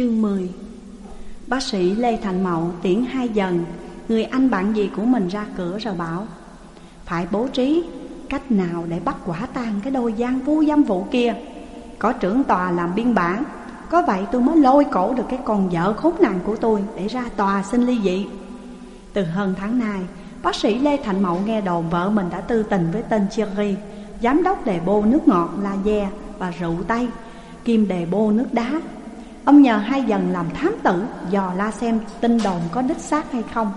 Chương 10 Bác sĩ Lê Thành Mậu tiễn hai dần, Người anh bạn gì của mình ra cửa rồi bảo, Phải bố trí cách nào để bắt quả tang cái đôi gian vu dâm vụ kia? Có trưởng tòa làm biên bản, Có vậy tôi mới lôi cổ được cái con vợ khốn nạn của tôi Để ra tòa xin ly dị. Từ hơn tháng nay, Bác sĩ Lê Thành Mậu nghe đồn vợ mình đã tư tình với tên Cherry Giám đốc đề bô nước ngọt La Dè và rượu Tây, Kim đề bô nước đá. Ông nhờ hai dần làm thám tử Dò la xem tin đồn có đích xác hay không.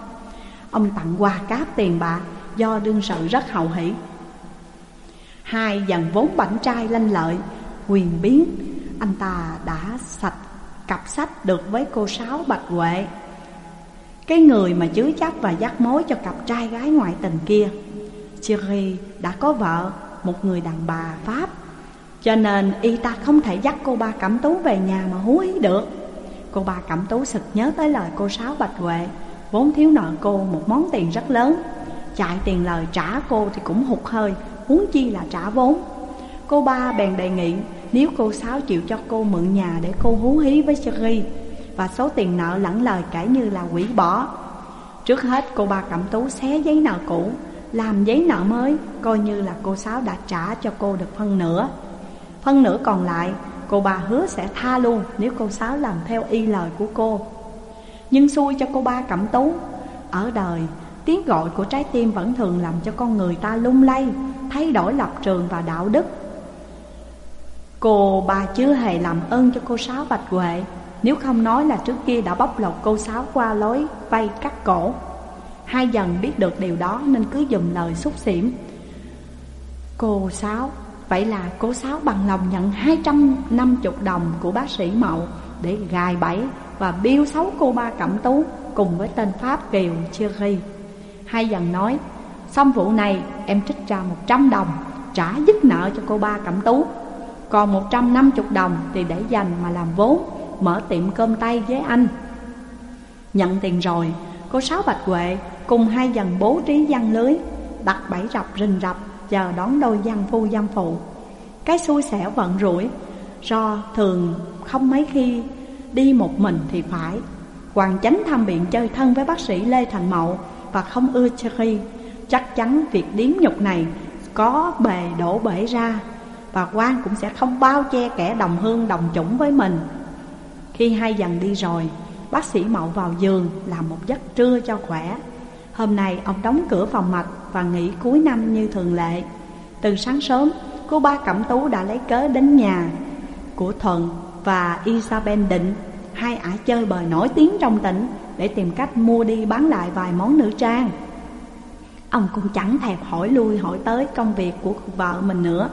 Ông tặng quà cáp tiền bạc Do đương sự rất hậu hỷ. Hai dần vốn bảnh trai lanh lợi, Quyền biến, Anh ta đã sạch cặp sách được với cô Sáu Bạch Huệ. Cái người mà chứa chấp và dắt mối cho cặp trai gái ngoại tình kia, Thierry đã có vợ, Một người đàn bà Pháp cho nên y ta không thể dắt cô ba Cẩm Tú về nhà mà hú ý được. Cô ba Cẩm Tú sực nhớ tới lời cô Sáu Bạch Huệ. Vốn thiếu nợ cô một món tiền rất lớn. Chạy tiền lời trả cô thì cũng hụt hơi, Huống chi là trả vốn. Cô ba bèn đề nghị, Nếu cô Sáu chịu cho cô mượn nhà để cô hú hí với Sherry, Và số tiền nợ lẫn lời kể như là quỷ bỏ. Trước hết, cô ba Cẩm Tú xé giấy nợ cũ, Làm giấy nợ mới, Coi như là cô Sáu đã trả cho cô được phân nửa. Phân nửa còn lại, Cô ba hứa sẽ tha luôn Nếu cô Sáu làm theo y lời của cô. Nhưng xui cho cô ba cẩm tú. Ở đời, Tiếng gọi của trái tim vẫn thường làm cho con người ta lung lay, Thay đổi lập trường và đạo đức. Cô ba chưa hề làm ơn cho cô Sáu Bạch Huệ, Nếu không nói là trước kia đã bóc lột cô Sáu qua lối vay cắt cổ. Hai dần biết được điều đó nên cứ dùng lời xúc xỉm. Cô Sáu Vậy là cô Sáu bằng lòng nhận 250 đồng của bác sĩ Mậu Để gài bẫy và biêu xấu cô ba Cẩm Tú Cùng với tên Pháp Kiều Cherry. Hai dần nói, Xong vụ này, em trích ra 100 đồng, Trả dứt nợ cho cô ba Cẩm Tú. Còn 150 đồng thì để dành mà làm vốn, Mở tiệm cơm tay với anh. Nhận tiền rồi, Cô Sáu Bạch Huệ cùng hai dần bố trí gian lưới, Đặt bẫy rập rình rập chờ đón đôi dân phu dân phụ. Cái xui xẻo vận rủi, Do thường không mấy khi đi một mình thì phải. Hoàng chánh tham biện chơi thân với bác sĩ Lê Thành Mậu Và không ưa cho khi Chắc chắn việc điếm nhục này có bề đổ bể ra Và quan cũng sẽ không bao che kẻ đồng hương, đồng chủng với mình. Khi hai dần đi rồi, Bác sĩ Mậu vào giường làm một giấc trưa cho khỏe. Hôm nay ông đóng cửa phòng mạch và nghỉ cuối năm như thường lệ. Từ sáng sớm, cô ba Cẩm Tú đã lấy cớ đến nhà của Thuận và Isabel Định Hai ả chơi bời nổi tiếng trong tỉnh để tìm cách mua đi bán lại vài món nữ trang. Ông cũng chẳng thèm hỏi lui hỏi tới công việc của vợ mình nữa.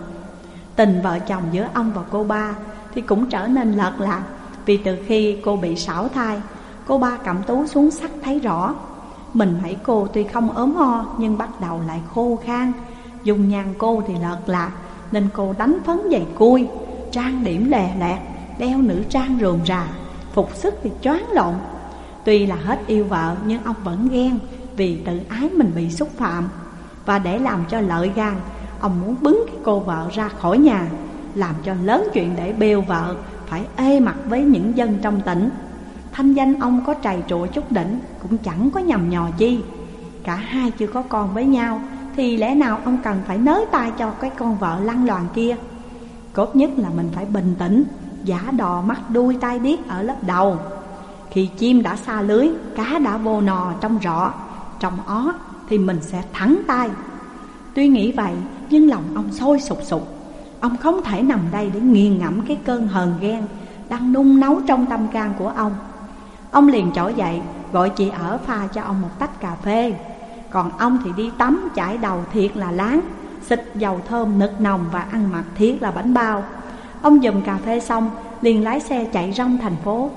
Tình vợ chồng giữa ông và cô ba thì cũng trở nên lợt lạc Vì từ khi cô bị sảo thai, cô ba Cẩm Tú xuống sắc thấy rõ mình hãy cô tuy không ốm ho, nhưng bắt đầu lại khô khan. Dùng nhàn cô thì lợt lạc, Nên cô đánh phấn giày cui. Trang điểm lè lẹt, Đeo nữ trang rườm rà, Phục sức thì choáng lộn. Tuy là hết yêu vợ, nhưng ông vẫn ghen Vì tự ái mình bị xúc phạm. Và để làm cho lợi gan, Ông muốn bứng cái cô vợ ra khỏi nhà, Làm cho lớn chuyện để bêu vợ, Phải ê mặt với những dân trong tỉnh. Thanh danh ông có trầy trụa chút đỉnh Cũng chẳng có nhầm nhò chi. Cả hai chưa có con với nhau, Thì lẽ nào ông cần phải nới tay cho cái con vợ lăng loàn kia? Cốt nhất là mình phải bình tĩnh, Giả đò mắt đuôi tai điếc ở lớp đầu. Khi chim đã xa lưới, Cá đã vô nò trong rọ, Trong ó Thì mình sẽ thắng tay. Tuy nghĩ vậy, Nhưng lòng ông sôi sục sục. Ông không thể nằm đây để nghiền ngẫm cái cơn hờn ghen Đang nung nấu trong tâm can của ông. Ông liền trỗi dậy, gọi chị ở pha cho ông một tách cà phê. Còn ông thì đi tắm, chải đầu thiệt là láng, Xịt dầu thơm nực nồng và ăn mặc thiệt là bánh bao. Ông dùm cà phê xong, liền lái xe chạy rong thành phố.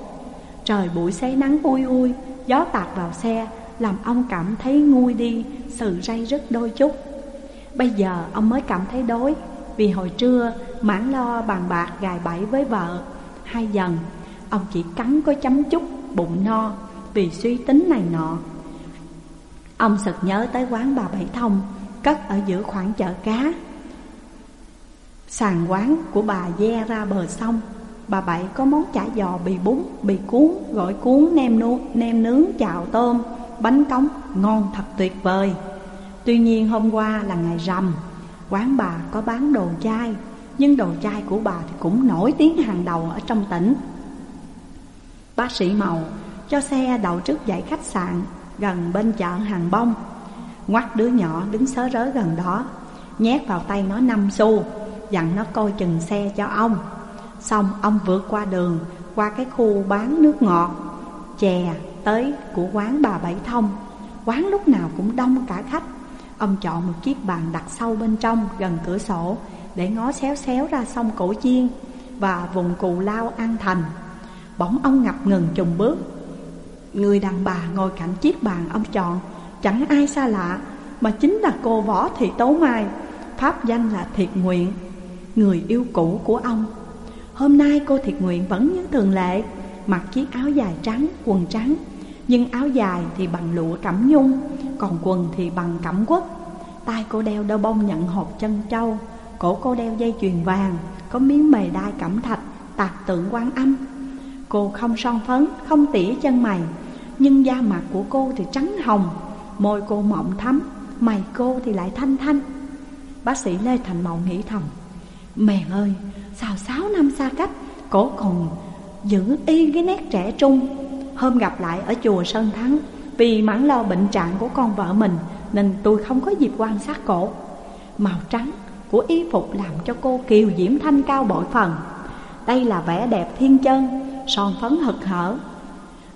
Trời buổi xế nắng ui ui, Gió tạt vào xe, Làm ông cảm thấy nguôi đi, Sự ray rứt đôi chút. Bây giờ ông mới cảm thấy đói, Vì hồi trưa mãn lo bàn bạc gài bẫy với vợ. Hai dần, Ông chỉ cắn có chấm chút bụng no vì suy tính này nọ. Ông sực nhớ tới quán bà Bảy Thông cất ở giữa khoảng chợ cá. Sàn quán của bà ve ra bờ sông, Bà Bảy có món chả giò bì bún, bì cuốn, gỏi cuốn, nem, nu, nem nướng, chào tôm, bánh cống, ngon thật tuyệt vời Tuy nhiên hôm qua là ngày rằm, quán bà có bán đồ chay Nhưng đồ chay của bà thì cũng nổi tiếng hàng đầu ở trong tỉnh Bác sĩ Màu cho xe đậu trước dãy khách sạn gần bên chợ hàng bông. Ngoắt đứa nhỏ đứng sớ rớ gần đó, Nhét vào tay nó năm xu, Dặn nó coi chừng xe cho ông. Xong ông vượt qua đường, Qua cái khu bán nước ngọt, Chè tới của quán bà Bảy Thông. Quán lúc nào cũng đông cả khách. Ông chọn một chiếc bàn đặt sâu bên trong, gần cửa sổ, Để ngó xéo xéo ra sông Cổ Chiên Và vùng cù lao An Thành. Bỗng ông ngập ngừng trùng bước. Người đàn bà ngồi cạnh chiếc bàn ông chọn Chẳng ai xa lạ Mà chính là cô Võ Thị Tố Mai. Pháp danh là Thiệt Nguyện Người yêu cũ của ông. Hôm nay cô Thiệt Nguyện vẫn như thường lệ Mặc chiếc áo dài trắng, quần trắng Nhưng áo dài thì bằng lụa cẩm nhung Còn quần thì bằng cẩm quất tay cô đeo đôi bông nhận hộp chân trâu Cổ cô đeo dây chuyền vàng Có miếng mề đai cẩm thạch Tạc tượng quan âm. Cô không son phấn, không tỉa chân mày. Nhưng da mặt của cô thì trắng hồng Môi cô mọng thắm Mày cô thì lại thanh thanh. Bác sĩ Lê Thành Mậu nghĩ thầm Mẹ ơi, sao sáu năm xa cách Cổ còn giữ y cái nét trẻ trung. Hôm gặp lại ở chùa Sơn Thắng Vì mãn lo bệnh trạng của con vợ mình Nên tôi không có dịp quan sát cổ. Màu trắng của y phục làm cho cô kiều diễm thanh cao bội phần. Đây là vẻ đẹp thiên chân Son phấn hực hở.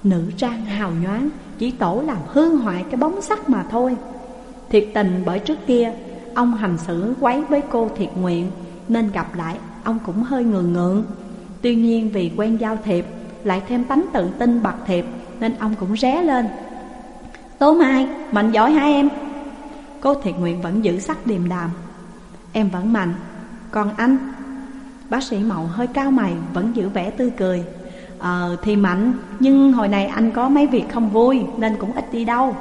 Nữ trang hào nhoáng Chỉ tổ làm hư hoại cái bóng sắc mà thôi. Thiệt tình bởi trước kia Ông hành xử quấy với cô thiệt nguyện Nên gặp lại ông cũng hơi ngượng ngượng. Tuy nhiên vì quen giao thiệp Lại thêm tánh tự tin bạc thiệp Nên ông cũng ré lên. Tố Mai, mạnh giỏi hả em? Cô thiệt nguyện vẫn giữ sắc điềm đạm. Em vẫn mạnh Còn anh? Bác sĩ Mậu hơi cao mày Vẫn giữ vẻ tươi cười. Ờ thì mạnh, Nhưng hồi này anh có mấy việc không vui, Nên cũng ít đi đâu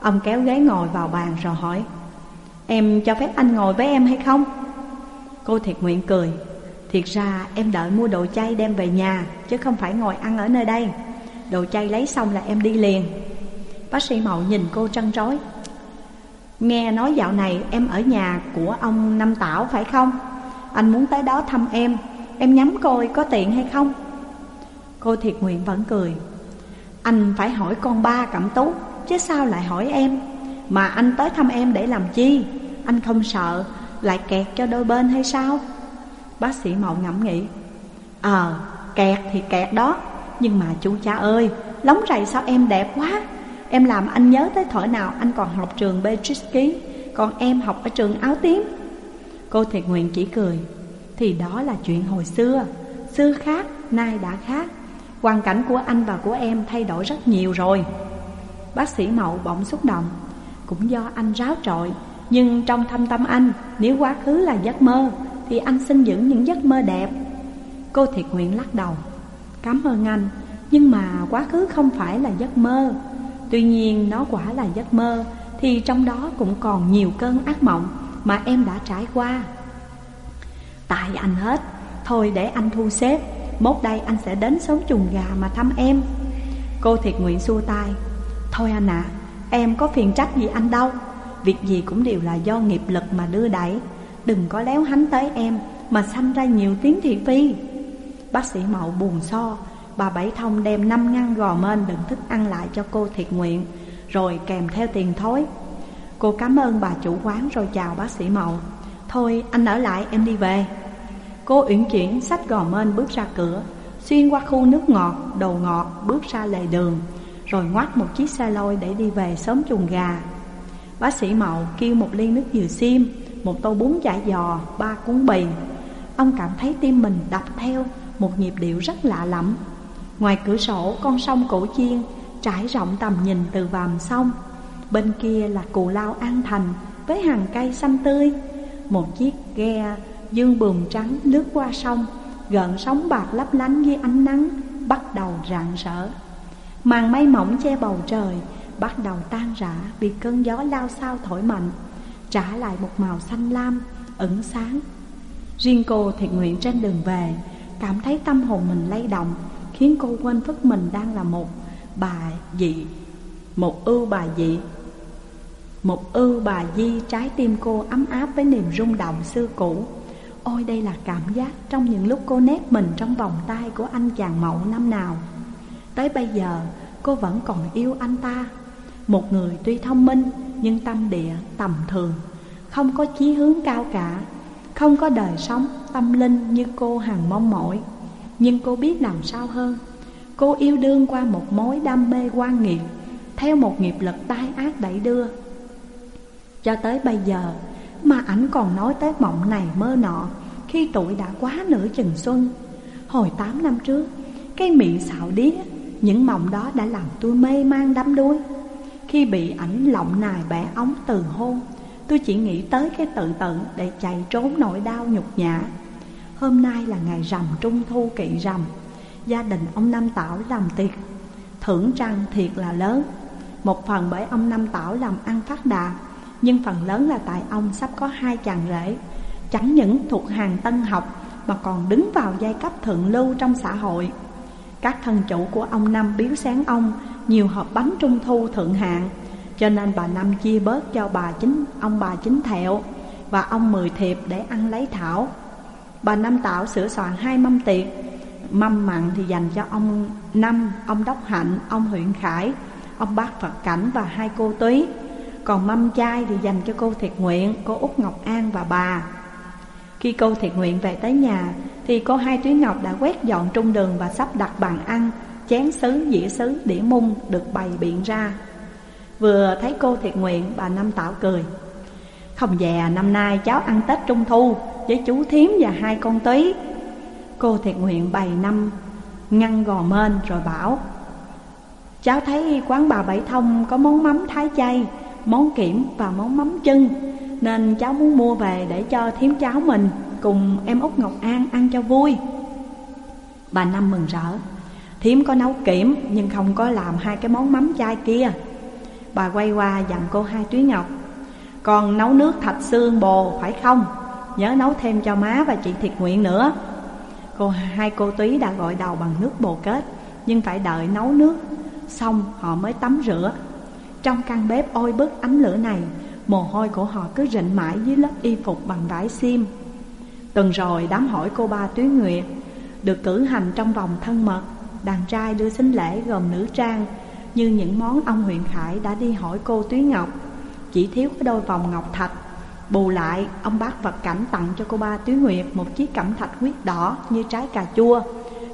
Ông kéo ghế ngồi vào bàn rồi hỏi, Em cho phép anh ngồi với em hay không? Cô thiệt nguyện cười, Thiệt ra em đợi mua đồ chay đem về nhà, Chứ không phải ngồi ăn ở nơi đây Đồ chay lấy xong là em đi liền Bác sĩ Mậu nhìn cô trân trối, Nghe nói dạo này em ở nhà của ông Năm Tảo phải không? Anh muốn tới đó thăm em Em nhắm coi có tiện hay không? Cô thiệt nguyện vẫn cười. Anh phải hỏi con ba cẩm tú Chứ sao lại hỏi em? Mà anh tới thăm em để làm chi? Anh không sợ Lại kẹt cho đôi bên hay sao? Bác sĩ Mậu ngẫm nghĩ. Ờ kẹt thì kẹt đó. Nhưng mà chú cha ơi Lóng rầy sao em đẹp quá? Em làm anh nhớ tới thổi nào anh còn học trường Beatrice Còn em học ở trường áo tím. Cô thiệt nguyện chỉ cười. Thì đó là chuyện hồi xưa. Xưa khác, nay đã khác. Hoàn cảnh của anh và của em thay đổi rất nhiều rồi. Bác sĩ Mậu bỗng xúc động. Cũng do anh ráo trội Nhưng trong thâm tâm anh, Nếu quá khứ là giấc mơ, Thì anh xin giữ những giấc mơ đẹp. Cô thiệt nguyện lắc đầu. Cảm ơn anh, Nhưng mà quá khứ không phải là giấc mơ. Tuy nhiên nó quả là giấc mơ, Thì trong đó cũng còn nhiều cơn ác mộng Mà em đã trải qua. Tại anh hết, Thôi để anh thu xếp. Mốt đây anh sẽ đến sống chuồng gà mà thăm em. Cô thiệt nguyện xua tay. Thôi anh ạ, Em có phiền trách gì anh đâu. Việc gì cũng đều là do nghiệp lực mà đưa đẩy. Đừng có léo hánh tới em Mà sanh ra nhiều tiếng thị phi. Bác sĩ Mậu buồn so. Bà Bảy Thông đem năm ngăn gò mên đựng thức ăn lại cho cô thiệt nguyện, Rồi kèm theo tiền thối. Cô cảm ơn bà chủ quán rồi chào bác sĩ Mậu. Thôi anh ở lại, em đi về. Cô uyển chuyển sách gò mên bước ra cửa Xuyên qua khu nước ngọt, đầu ngọt bước ra lề đường Rồi ngoắt một chiếc xe lôi để đi về sớm chuồng gà. Bác sĩ Mậu kêu một ly nước dừa xiêm Một tô bún chả giò, ba cuốn bì. Ông cảm thấy tim mình đập theo Một nhịp điệu rất lạ lẫm. Ngoài cửa sổ con sông Cổ Chiên Trải rộng tầm nhìn từ vàm sông. Bên kia là cù lao An Thành Với hàng cây xanh tươi Một chiếc ghe Dương bùm trắng lướt qua sông Gợn sóng bạc lấp lánh dưới ánh nắng Bắt đầu rạng rỡ. Màn mây mỏng che bầu trời Bắt đầu tan rã vì cơn gió lao sao thổi mạnh Trả lại một màu xanh lam, ẩn sáng. Riêng cô thiện nguyện trên đường về Cảm thấy tâm hồn mình lay động Khiến cô quên phức mình đang là một bà dị Một ưu bà dị. Một ưu bà di trái tim cô ấm áp với niềm rung động xưa cũ. Ôi đây là cảm giác trong những lúc cô nét mình trong vòng tay của anh chàng mậu năm nào. Tới bây giờ cô vẫn còn yêu anh ta. Một người tuy thông minh nhưng tâm địa tầm thường Không có chí hướng cao cả Không có đời sống tâm linh như cô hằng mong mỏi. Nhưng cô biết làm sao hơn. Cô yêu đương qua một mối đam mê quan nghiệp, Theo một nghiệp lực tai ác đẩy đưa. Cho tới bây giờ mà ảnh còn nói tới mộng này mơ nọ, Khi tuổi đã quá nửa chừng xuân. Hồi 8 năm trước, Cái miệng xạo đía Những mộng đó đã làm tôi mê man đắm đuối. Khi bị ảnh lộng nài bẻ ống từ hôn, Tôi chỉ nghĩ tới cái tự tử để chạy trốn nỗi đau nhục nhã. Hôm nay là ngày rằm trung thu kỵ rằm, Gia đình ông Năm Tảo làm tiệc. Thưởng trăng thiệt là lớn, Một phần bởi ông Năm Tảo làm ăn phát đạt. Nhưng phần lớn là tại ông sắp có hai chàng rể Chẳng những thuộc hàng tân học Mà còn đứng vào giai cấp thượng lưu trong xã hội. Các thân chủ của ông Năm biếu sáng ông Nhiều hộp bánh trung thu thượng hạng Cho nên bà Năm chia bớt cho bà chính ông bà chính thẹo Và ông Mười Thiệp để ăn lấy thảo. Bà Năm Tạo sửa soạn hai mâm tiệc Mâm mặn thì dành cho ông Năm, ông Đốc Hạnh, ông huyện Khải Ông Bác Phật Cảnh và hai cô Túy. Còn mâm chai thì dành cho cô Thiệt Nguyện, cô Út Ngọc An và bà. Khi cô Thiệt Nguyện về tới nhà Thì cô Hai Túy Ngọc đã quét dọn trung đường và sắp đặt bàn ăn Chén sứ, dĩa sứ, đĩa mung được bày biện ra. Vừa thấy cô Thiệt Nguyện, bà Năm Tạo cười. Không dè năm nay cháu ăn Tết Trung Thu với chú Thiếm và hai con Túy. Cô thiệt nguyện bày năm ngăn gò mên rồi bảo Cháu thấy quán bà Bảy Thông có món mắm thái chay, món kiểm và món mắm chân. Nên cháu muốn mua về để cho thiếm cháu mình cùng em Út Ngọc An ăn cho vui. Bà Năm mừng rỡ. Thiếm có nấu kiểm nhưng không có làm hai cái món mắm chai kia. Bà quay qua dặn cô hai túy ngọc Còn nấu nước thạch xương bồ phải không? Nhớ nấu thêm cho má và chị Thiệt Nguyện nữa. Cô, hai cô túy đã gọi đầu bằng nước bồ kết, Nhưng phải đợi nấu nước Xong họ mới tắm rửa. Trong căn bếp ôi bức ánh lửa này Mồ hôi của họ cứ rịn mãi dưới lớp y phục bằng vải xiêm. Tuần rồi đám hỏi cô ba Tuyết Nguyệt Được cử hành trong vòng thân mật Đàn trai đưa sinh lễ gồm nữ trang Như những món ông Huyền Khải đã đi hỏi cô Tuyết Ngọc. Chỉ thiếu cái đôi vòng ngọc thạch Bù lại, ông bác vật cảnh tặng cho cô ba Tuyết Nguyệt một chiếc cẩm thạch huyết đỏ như trái cà chua,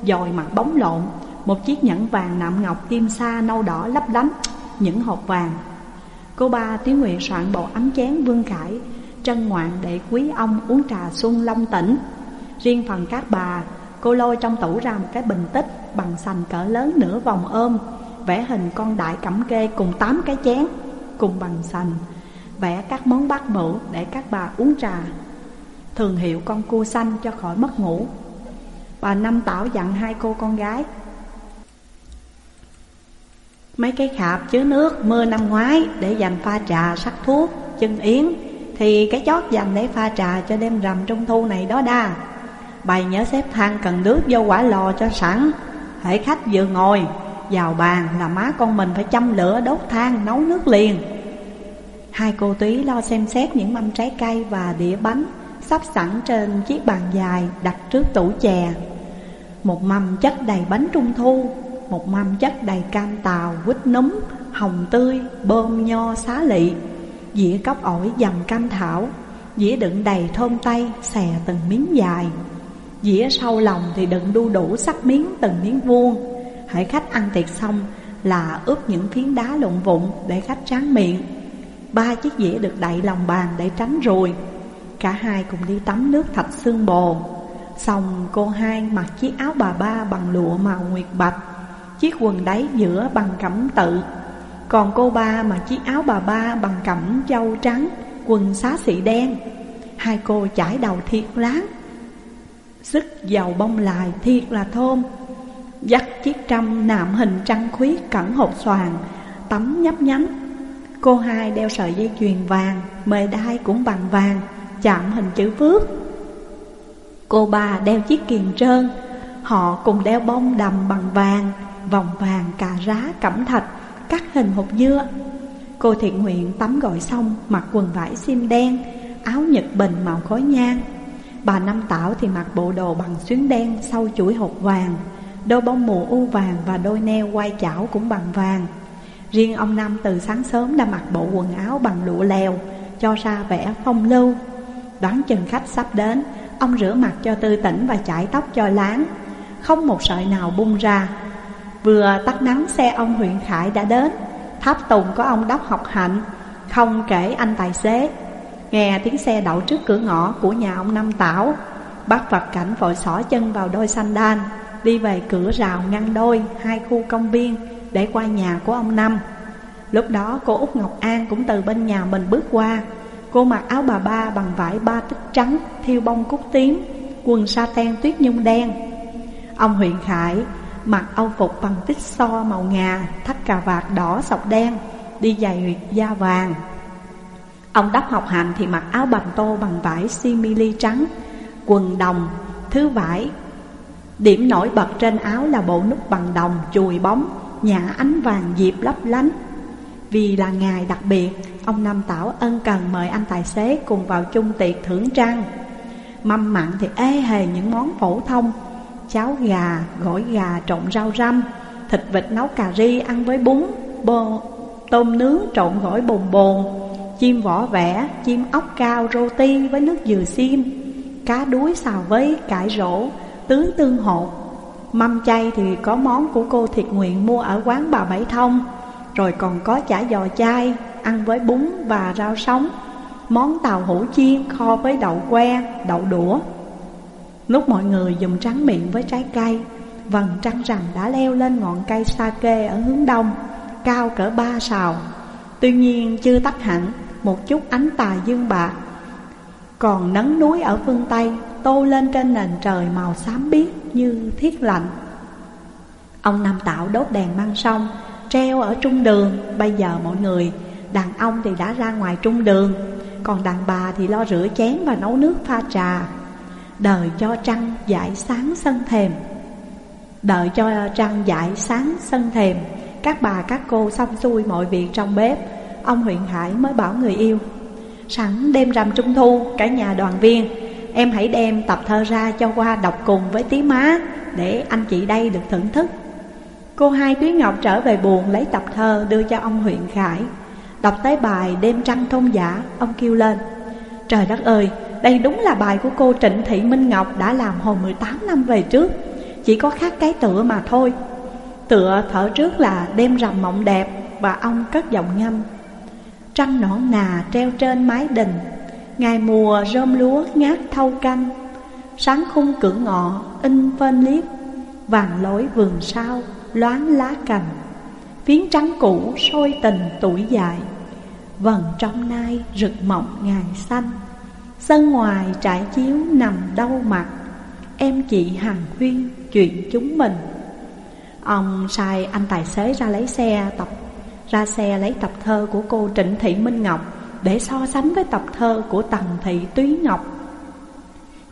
dòi mặt bóng lộn, một chiếc nhẫn vàng nạm ngọc kim sa nâu đỏ lấp lánh, những hộp vàng. Cô ba tiếng nguyện soạn bộ ấm chén vương khải, trân ngoạn để quý ông uống trà xuân long tỉnh. Riêng phần các bà, cô lôi trong tủ ra một cái bình tích bằng sành cỡ lớn nửa vòng ôm, vẽ hình con đại cẩm kê cùng tám cái chén, cùng bằng sành vẽ các món bát mũ để các bà uống trà Thường hiệu con cua xanh cho khỏi mất ngủ Bà Năm Tảo dặn hai cô con gái Mấy cái khạp chứa nước mưa năm ngoái để dành pha trà sắc thuốc, chân yến. Thì cái chót dành để pha trà cho đêm rằm trung thu này đó đa. Bày nhớ xếp than cần nước vô quả lò cho sẵn. Hãy khách vừa ngồi vào bàn là má con mình phải châm lửa đốt than nấu nước liền. Hai cô túy lo xem xét những mâm trái cây và đĩa bánh Sắp sẵn trên chiếc bàn dài đặt trước tủ chè. Một mâm chất đầy bánh trung thu. Một mâm chất đầy cam tàu, quýt núm, hồng tươi, bơm nho, xá lị. Dĩa cốc ổi dầm cam thảo. Dĩa đựng đầy thơm tây, xè từng miếng dài. Dĩa sau lòng thì đựng đu đủ sắc miếng từng miếng vuông. Hãy khách ăn tiệc xong là ướp những phiến đá lộn vụn để khách tráng miệng. Ba chiếc dĩa được đậy lòng bàn để tránh ruồi. Cả hai cùng đi tắm nước thạch xương bồ. Xong cô hai mặc chiếc áo bà ba bằng lụa màu nguyệt bạch. Chiếc quần đáy giữa bằng cẩm tự. Còn cô ba mà chiếc áo bà ba bằng cẩm châu trắng, Quần xá xị đen. Hai cô chải đầu thiệt láng. Sức dầu bông lại thiệt là thơm. Dắt chiếc trăm nạm hình trăng khuyết cẩn hột xoàn Tắm nhấp nhánh. Cô hai đeo sợi dây chuyền vàng Mề đai cũng bằng vàng, Chạm hình chữ phước. Cô ba đeo chiếc kiềng trơn, Họ cùng đeo bông đầm bằng vàng. Vòng vàng, cà rá, cẩm thạch Cắt hình hộp dưa. Cô thiện nguyện tắm gội xong, Mặc quần vải xiêm đen, Áo nhật bình màu khói nhang. Bà Năm Tảo thì mặc bộ đồ bằng xuyến đen Sau chuỗi hộp vàng. Đôi bông mùa u vàng và đôi neo quai chảo cũng bằng vàng. Riêng ông Năm từ sáng sớm đã mặc bộ quần áo bằng lụa lèo, Cho ra vẻ phong lưu. Đoán chừng khách sắp đến, Ông rửa mặt cho tư tỉnh và chải tóc cho láng. Không một sợi nào bung ra Vừa tắt nắng xe ông huyện Khải đã đến. Tháp tùng có ông đốc học hạnh Không kể anh tài xế. Nghe tiếng xe đậu trước cửa ngõ của nhà ông Năm Tảo, Bác vật cảnh vội xỏ chân vào đôi xanh đan, Đi về cửa rào ngăn đôi, hai khu công viên Để qua nhà của ông Năm. Lúc đó cô Út Ngọc An cũng từ bên nhà mình bước qua. Cô mặc áo bà ba bằng vải ba tích trắng, Thiêu bông cúc tím, Quần sa ten tuyết nhung đen. Ông huyện Khải mặc âu phục bằng tích so màu ngà Thắt cà vạt đỏ sọc đen Đi giày da vàng. Ông đắp học hành thì mặc áo bành tô bằng vải simili trắng Quần đồng, thứ vải. Điểm nổi bật trên áo là bộ nút bằng đồng chùi bóng nhã ánh vàng diệp lấp lánh. Vì là ngày đặc biệt Ông Nam Tảo ân cần mời anh tài xế cùng vào chung tiệc thưởng trăng Mâm mặn thì ê hề những món phổ thông Cháo gà, gỏi gà trộn rau răm Thịt vịt nấu cà ri ăn với bún bò Tôm nướng trộn gỏi bồn bồn Chim vỏ vẽ, chim ốc cao ti với nước dừa xiêm Cá đuối xào với cải rổ, tướng tương hột. Mâm chay thì có món của cô Thiệt Nguyện mua ở quán bà Bảy Thông Rồi còn có chả giò chay, ăn với bún và rau sống. Món tàu hủ chiên kho với đậu que, đậu đũa. Lúc mọi người dùng trắng miệng với trái cây, Vầng trăng rằm đã leo lên ngọn cây sake ở hướng đông, Cao cỡ ba sào. Tuy nhiên chưa tắt hẳn, Một chút ánh tà dương bạc Còn nắng núi ở phương Tây Tô lên trên nền trời màu xám biếc như thiết lạnh. Ông Nam Tạo đốt đèn mang sông, Treo ở trung đường. Bây giờ mọi người, Đàn ông thì đã ra ngoài trung đường, Còn đàn bà thì lo rửa chén và nấu nước pha trà đợi cho trăng giải sáng sân thềm. Đợi cho trăng giải sáng sân thềm, Các bà các cô xong xuôi mọi việc trong bếp, Ông huyện Hải mới bảo người yêu, Sẵn đêm rằm trung thu, cả nhà đoàn viên, Em hãy đem tập thơ ra cho qua đọc cùng với tí má, Để anh chị đây được thưởng thức. Cô hai Tuyết Ngọc trở về buồn lấy tập thơ đưa cho ông huyện Khải. Đọc tới bài đêm trăng thôn giả Ông kêu lên, Trời đất ơi đây đúng là bài của cô Trịnh Thị Minh Ngọc đã làm hồi 18 năm về trước. Chỉ có khác cái tựa mà thôi. Tựa thở trước là đêm rằm mộng đẹp Và ông cất giọng ngâm Trăng nõn nà treo trên mái đình. Ngày mùa rơm lúa ngát thâu canh. Sáng khung cửa ngọ in phên liếp Vàng lối vườn sao loáng lá cành. Phiến trắng cũ sôi tình tuổi dài Vần trong nai rực mộng ngày xanh. Sân ngoài trải chiếu nằm đau mặt Em chị hằng khuyên chuyện chúng mình. Ông sai anh tài xế ra lấy xe tập Ra xe lấy tập thơ của cô Trịnh Thị Minh Ngọc Để so sánh với tập thơ của Tần Thị Túy Ngọc.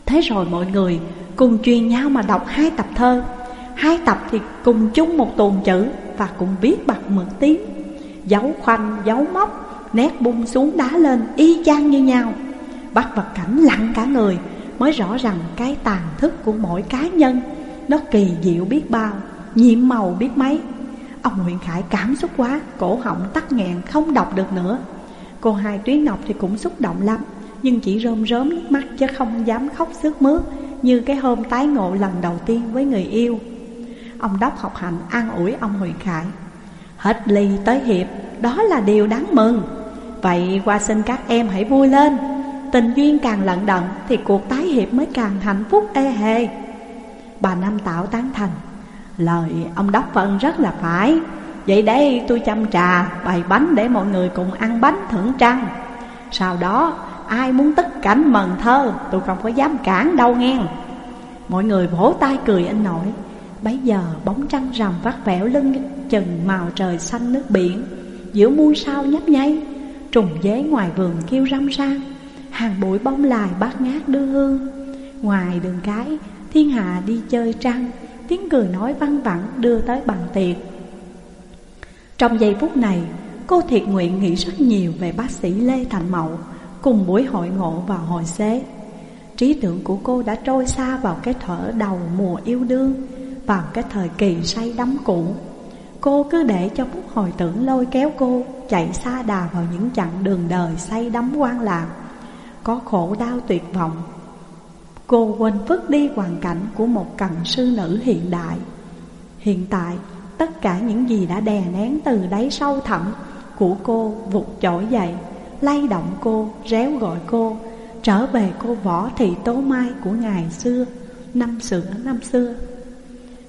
Thế rồi mọi người cùng truyền nhau mà đọc hai tập thơ. Hai tập thì cùng chung một tuần chữ Và cùng biết bật mực tiếng. Dấu khoanh, dấu móc Nét bung xuống đá lên y chang như nhau. Bắt vật cảnh lặng cả người Mới rõ rằng cái tàn thức của mỗi cá nhân. Nó kỳ diệu biết bao, Nhiệm màu biết mấy. Ông Nguyễn Khải cảm xúc quá, Cổ họng tắc nghẹn, không đọc được nữa. Cô hai Tuyến Ngọc thì cũng xúc động lắm, Nhưng chỉ rơm rớm nước mắt chứ không dám khóc sướt mướt, Như cái hôm tái ngộ lần đầu tiên với người yêu. Ông Đốc học hành an ủi ông Nguyễn Khải, Hết ly tới hiệp, Đó là điều đáng mừng. Vậy qua xin các em hãy vui lên. Tình duyên càng lận đận Thì cuộc tái hiệp mới càng hạnh phúc ê hề. Bà Năm Tạo tán thành, Lời ông Đốc Phân rất là phải. Vậy đây tôi chăm trà, Bày bánh để mọi người cùng ăn bánh thưởng trăng. Sau đó, ai muốn tất cảnh mần thơ, Tôi không có dám cản đâu nghe. Mọi người vỗ tay cười anh nội. Bấy giờ bóng trăng rằm vắt vẻo lưng chừng màu trời xanh nước biển. Giữa muôn sao nhấp nháy, Trùng dế ngoài vườn kêu râm ran Hàng bụi bóng lại bát ngát đưa hương. Ngoài đường cái, Thiên hạ đi chơi trăng, Tiếng cười nói văng vẳng đưa tới bàn tiệc. Trong giây phút này, Cô thiệt nguyện nghĩ rất nhiều về bác sĩ Lê Thành Mậu Cùng buổi hội ngộ vào hồi xế. Trí tưởng của cô đã trôi xa vào cái thở đầu mùa yêu đương, Vào cái thời kỳ say đắm cũ. Cô cứ để cho phút hồi tưởng lôi kéo cô Chạy xa đà vào những chặng đường đời say đắm quan lạc. Có khổ đau tuyệt vọng. Cô quên vứt đi hoàn cảnh của một cận sư nữ hiện đại. Hiện tại tất cả những gì đã đè nén từ đáy sâu thẳm Của cô vụt trỗi dậy Lay động cô, réo gọi cô Trở về cô võ thị tố mai của ngày xưa Năm xưa năm xưa.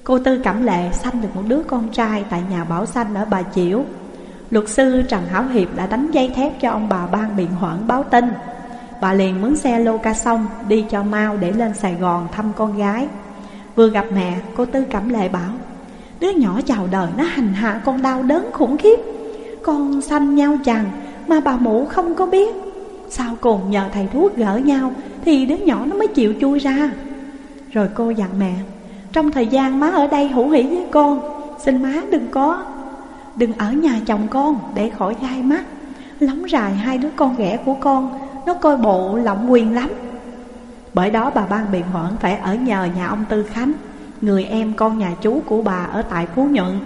Cô Tư Cẩm Lệ sanh được một đứa con trai tại nhà Bảo Xanh ở Bà Chiểu. Luật sư Trần Hảo Hiệp đã đánh dây thép cho ông bà ban biện hoãn báo tin. Bà liền mướn xe lô ca sông đi cho Mau để lên Sài Gòn thăm con gái. Vừa gặp mẹ, cô Tư Cẩm Lệ bảo Đứa nhỏ chào đời nó hành hạ con đau đớn khủng khiếp. Con sanh nhau chằng mà bà mụ không có biết. Sau cùng nhờ thầy thuốc gỡ nhau Thì đứa nhỏ nó mới chịu chui ra. Rồi cô dặn mẹ Trong thời gian má ở đây hữu hỷ với con Xin má đừng có Đừng ở nhà chồng con để khỏi gai mắt. Lóng rài hai đứa con ghẻ của con nó coi bộ lộng quyền lắm. Bởi đó bà ban biện hoãn phải ở nhờ nhà ông Tư Khánh, Người em con nhà chú của bà ở tại Phú Nhuận.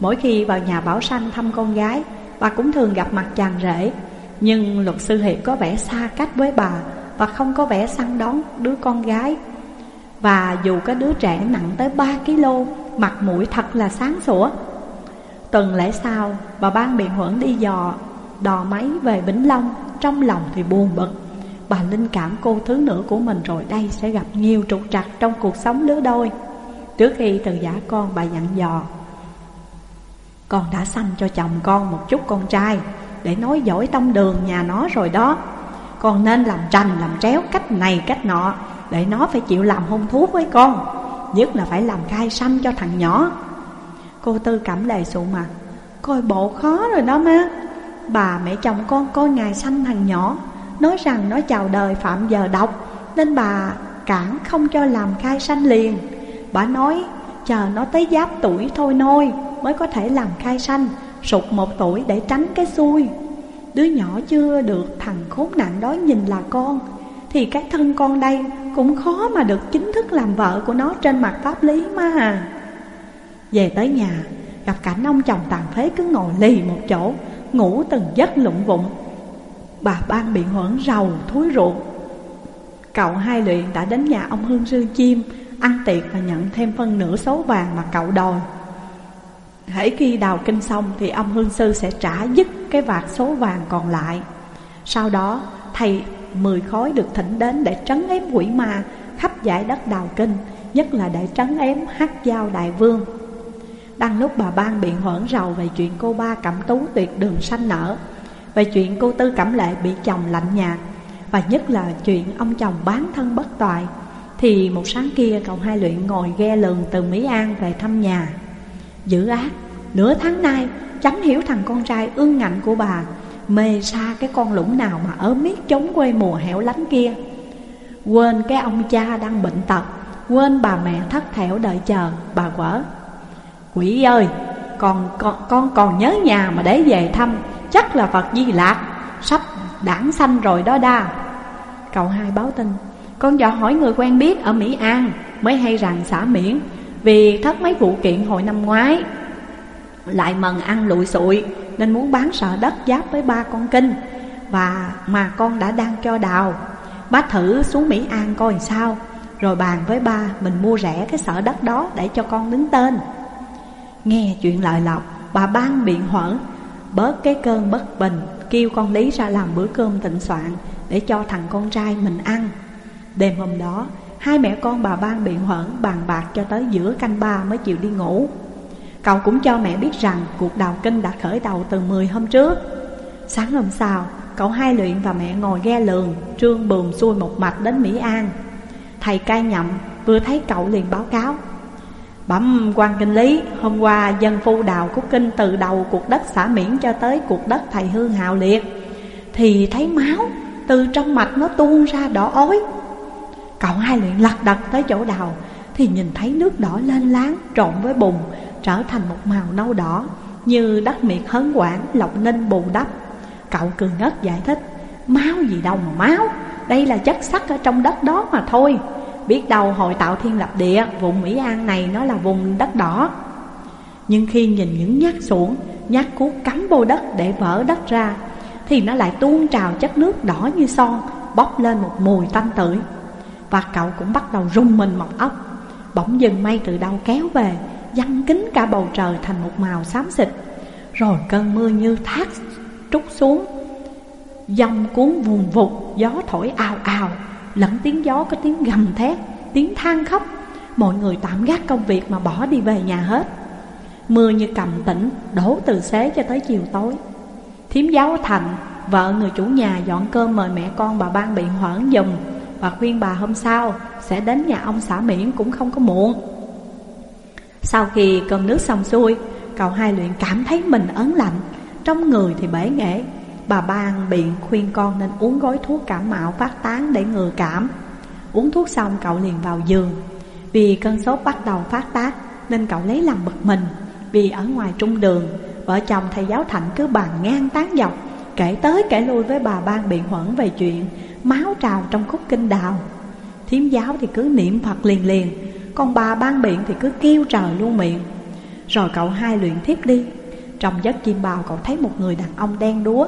Mỗi khi vào nhà Bảo Sanh thăm con gái, Bà cũng thường gặp mặt chàng rể. Nhưng luật sư Hiệp có vẻ xa cách với bà Và không có vẻ săn đón đứa con gái. Và dù cái đứa trẻ nặng tới 3 kg Mặt mũi thật là sáng sủa. Tuần lễ sau, Bà ban biện huẩn đi dò, Đò máy về Vĩnh Long. Trong lòng thì buồn bực. Bà linh cảm cô thứ nữa của mình rồi đây Sẽ gặp nhiều trục trặc trong cuộc sống lứa đôi. Trước khi từ giả con, bà dặn dò, con đã sanh cho chồng con một chút con trai, Để nói giỏi tông đường nhà nó rồi đó. Con nên làm trành làm tréo cách này cách nọ, Để nó phải chịu làm hôn thú với con, Nhất là phải làm khai sanh cho thằng nhỏ. Cô Tư cảm đầy sụ mặt, Coi bộ khó rồi đó má. Bà mẹ chồng con coi ngày sanh thằng nhỏ, Nói rằng nó chào đời phạm giờ độc Nên bà cản không cho làm khai sanh liền. Bà nói, chờ nó tới giáp tuổi thôi nôi, mới có thể làm khai sanh Sụt một tuổi để tránh cái xui. Đứa nhỏ chưa được thằng khốn nạn đó nhìn là con, Thì cái thân con đây cũng khó mà được chính thức làm vợ của nó trên mặt pháp lý mà. Về tới nhà, Gặp cảnh ông chồng tàn phế cứ ngồi lì một chỗ Ngủ từng giấc lụng vụng Bà ban bị huẩn rầu, thúi ruột. Cậu hai luyện đã đến nhà ông Hương Sư Chim Ăn tiệc và nhận thêm phân nửa số vàng mà cậu đòi. Hãy khi đào kinh xong thì ông hương sư sẽ trả dứt cái vạt số vàng còn lại. Sau đó thầy mười khói được thỉnh đến để trấn ép quỷ ma khắp giải đất đào kinh Nhất là để trấn ém hát giao đại vương. Đang lúc bà ban biện hoỡn rầu về chuyện cô ba cẩm tú tuyệt đường sanh nở, Về chuyện cô tư cẩm lệ bị chồng lạnh nhạt, Và nhất là chuyện ông chồng bán thân bất toại, Thì một sáng kia cậu hai luyện ngồi ghe lường từ Mỹ An về thăm nhà. Dữ ác, Nửa tháng nay Chẳng hiểu thằng con trai ương ngạnh của bà, Mê xa cái con lũng nào mà ở miết chống quê mùa hẻo lánh kia. Quên cái ông cha đang bệnh tật, Quên bà mẹ thất thẻo đợi chờ, Bà quở. Quỷ ơi con, con, con còn nhớ nhà mà để về thăm. Chắc là Phật Di Lạc. Sắp đảng sanh rồi đó đa. Cậu hai báo tin. Con dò hỏi người quen biết ở Mỹ An Mới hay rằng xã miễn vì thất mấy vụ kiện hồi năm ngoái. Lại mần ăn lụi sụi Nên muốn bán sợ đất giáp với ba con kinh Và mà con đã đang cho đào. Bác thử xuống Mỹ An coi sao Rồi bàn với ba Mình mua rẻ cái sở đất đó Để cho con đứng tên. Nghe chuyện lợi lộc Bà ban biện hoãn Bớt cái cơn bất bình Kêu con Lý ra làm bữa cơm tịnh soạn Để cho thằng con trai mình ăn. Đêm hôm đó Hai mẹ con bà ban biện hoãn bàn bạc cho tới giữa canh ba mới chịu đi ngủ. Cậu cũng cho mẹ biết rằng cuộc đào kinh đã khởi đầu từ 10 hôm trước. Sáng hôm sau, cậu hai luyện và mẹ ngồi ghe lường Trương bùm xuôi một mạch đến Mỹ An. Thầy cai nhậm vừa thấy cậu liền báo cáo. Bẩm quan kinh lý, hôm qua dân phu đào cúc kinh từ đầu cuộc đất xã miễn cho tới cuộc đất thầy hương hào liệt. Thì thấy máu từ trong mạch nó tuôn ra đỏ ối Cậu hai luyện lật đật tới chỗ đào Thì nhìn thấy nước đỏ lên láng trộn với bùn Trở thành một màu nâu đỏ Như đất miệt hấn quảng lộc ninh bù đắp. Cậu cười ngất giải thích Máu gì đâu mà máu Đây là chất sắt ở trong đất đó mà thôi. Biết đâu hội tạo thiên lập địa, Vùng Mỹ An này nó là vùng đất đỏ. Nhưng khi nhìn những nhát xuống Nhát cuốc cắm vô đất để vỡ đất ra, Thì nó lại tuôn trào chất nước đỏ như son, Bốc lên một mùi tanh tưởi. Và cậu cũng bắt đầu rung mình mọc ốc Bỗng dừng mây từ đâu kéo về, Dăng kính cả bầu trời thành một màu xám xịt. Rồi cơn mưa như thác trút xuống, Dòng cuốn vùng vụt, Gió thổi ào ào. Lẫn tiếng gió có tiếng gầm thét Tiếng than khóc. Mọi người tạm gác công việc mà bỏ đi về nhà hết. Mưa như cầm tỉnh, Đổ từ xế cho tới chiều tối. Thiếm giáo thành Vợ người chủ nhà dọn cơm mời mẹ con bà ban bị hoãn dùm. Và khuyên bà hôm sau Sẽ đến nhà ông xã miễn cũng không có muộn. Sau khi cơm nước xong xuôi Cậu hai luyện cảm thấy mình ớn lạnh. Trong người thì bể nghệ Bà ban biện khuyên con nên uống gói thuốc cảm mạo phát tán để ngừa cảm. Uống thuốc xong, cậu liền vào giường. Vì cơn sốt bắt đầu phát tác, Nên cậu lấy làm bực mình. Vì ở ngoài trung đường, Vợ chồng thầy giáo Thạnh cứ bàn ngang tán dọc, Kể tới kể lui với bà ban biện huẩn về chuyện Máu trào trong khúc kinh đào. Thiếm giáo thì cứ niệm Phật liền liền, Còn bà ban biện thì cứ kêu trời luôn miệng. Rồi cậu hai luyện tiếp đi. Trong giấc chim bào, cậu thấy một người đàn ông đen đúa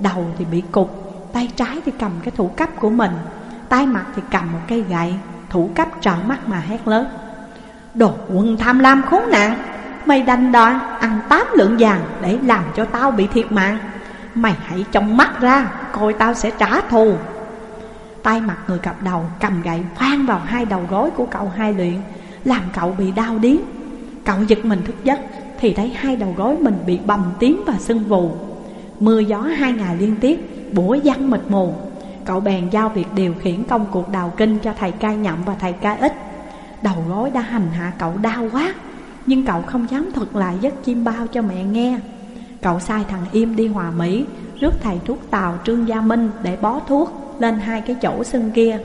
Đầu thì bị cục, Tay trái thì cầm cái thủ cấp của mình Tay mặt thì cầm một cây gậy, Thủ cấp trợn mắt mà hét lớn. Đồ quân tham lam khốn nạn, Mày đành đòi ăn tám lượng vàng Để làm cho tao bị thiệt mạng. Mày hãy trong mắt ra, Coi tao sẽ trả thù. Tay mặt người cặp đầu, cầm gậy Phan vào hai đầu gối của cậu hai luyện, Làm cậu bị đau điếng. Cậu giật mình thức giấc Thì thấy hai đầu gối mình bị bầm tím và sưng vù. Mưa gió hai ngày liên tiếp, Bủa văng mịt mù. Cậu bèn giao việc điều khiển công cuộc đào kinh Cho thầy ca nhậm và thầy ca ít. Đầu gối đã hành hạ cậu đau quá, Nhưng cậu không dám thuật lại giấc chim bao cho mẹ nghe. Cậu sai thằng Im đi Hòa Mỹ, Rước thầy thuốc tàu Trương Gia Minh Để bó thuốc lên hai cái chỗ sưng kia.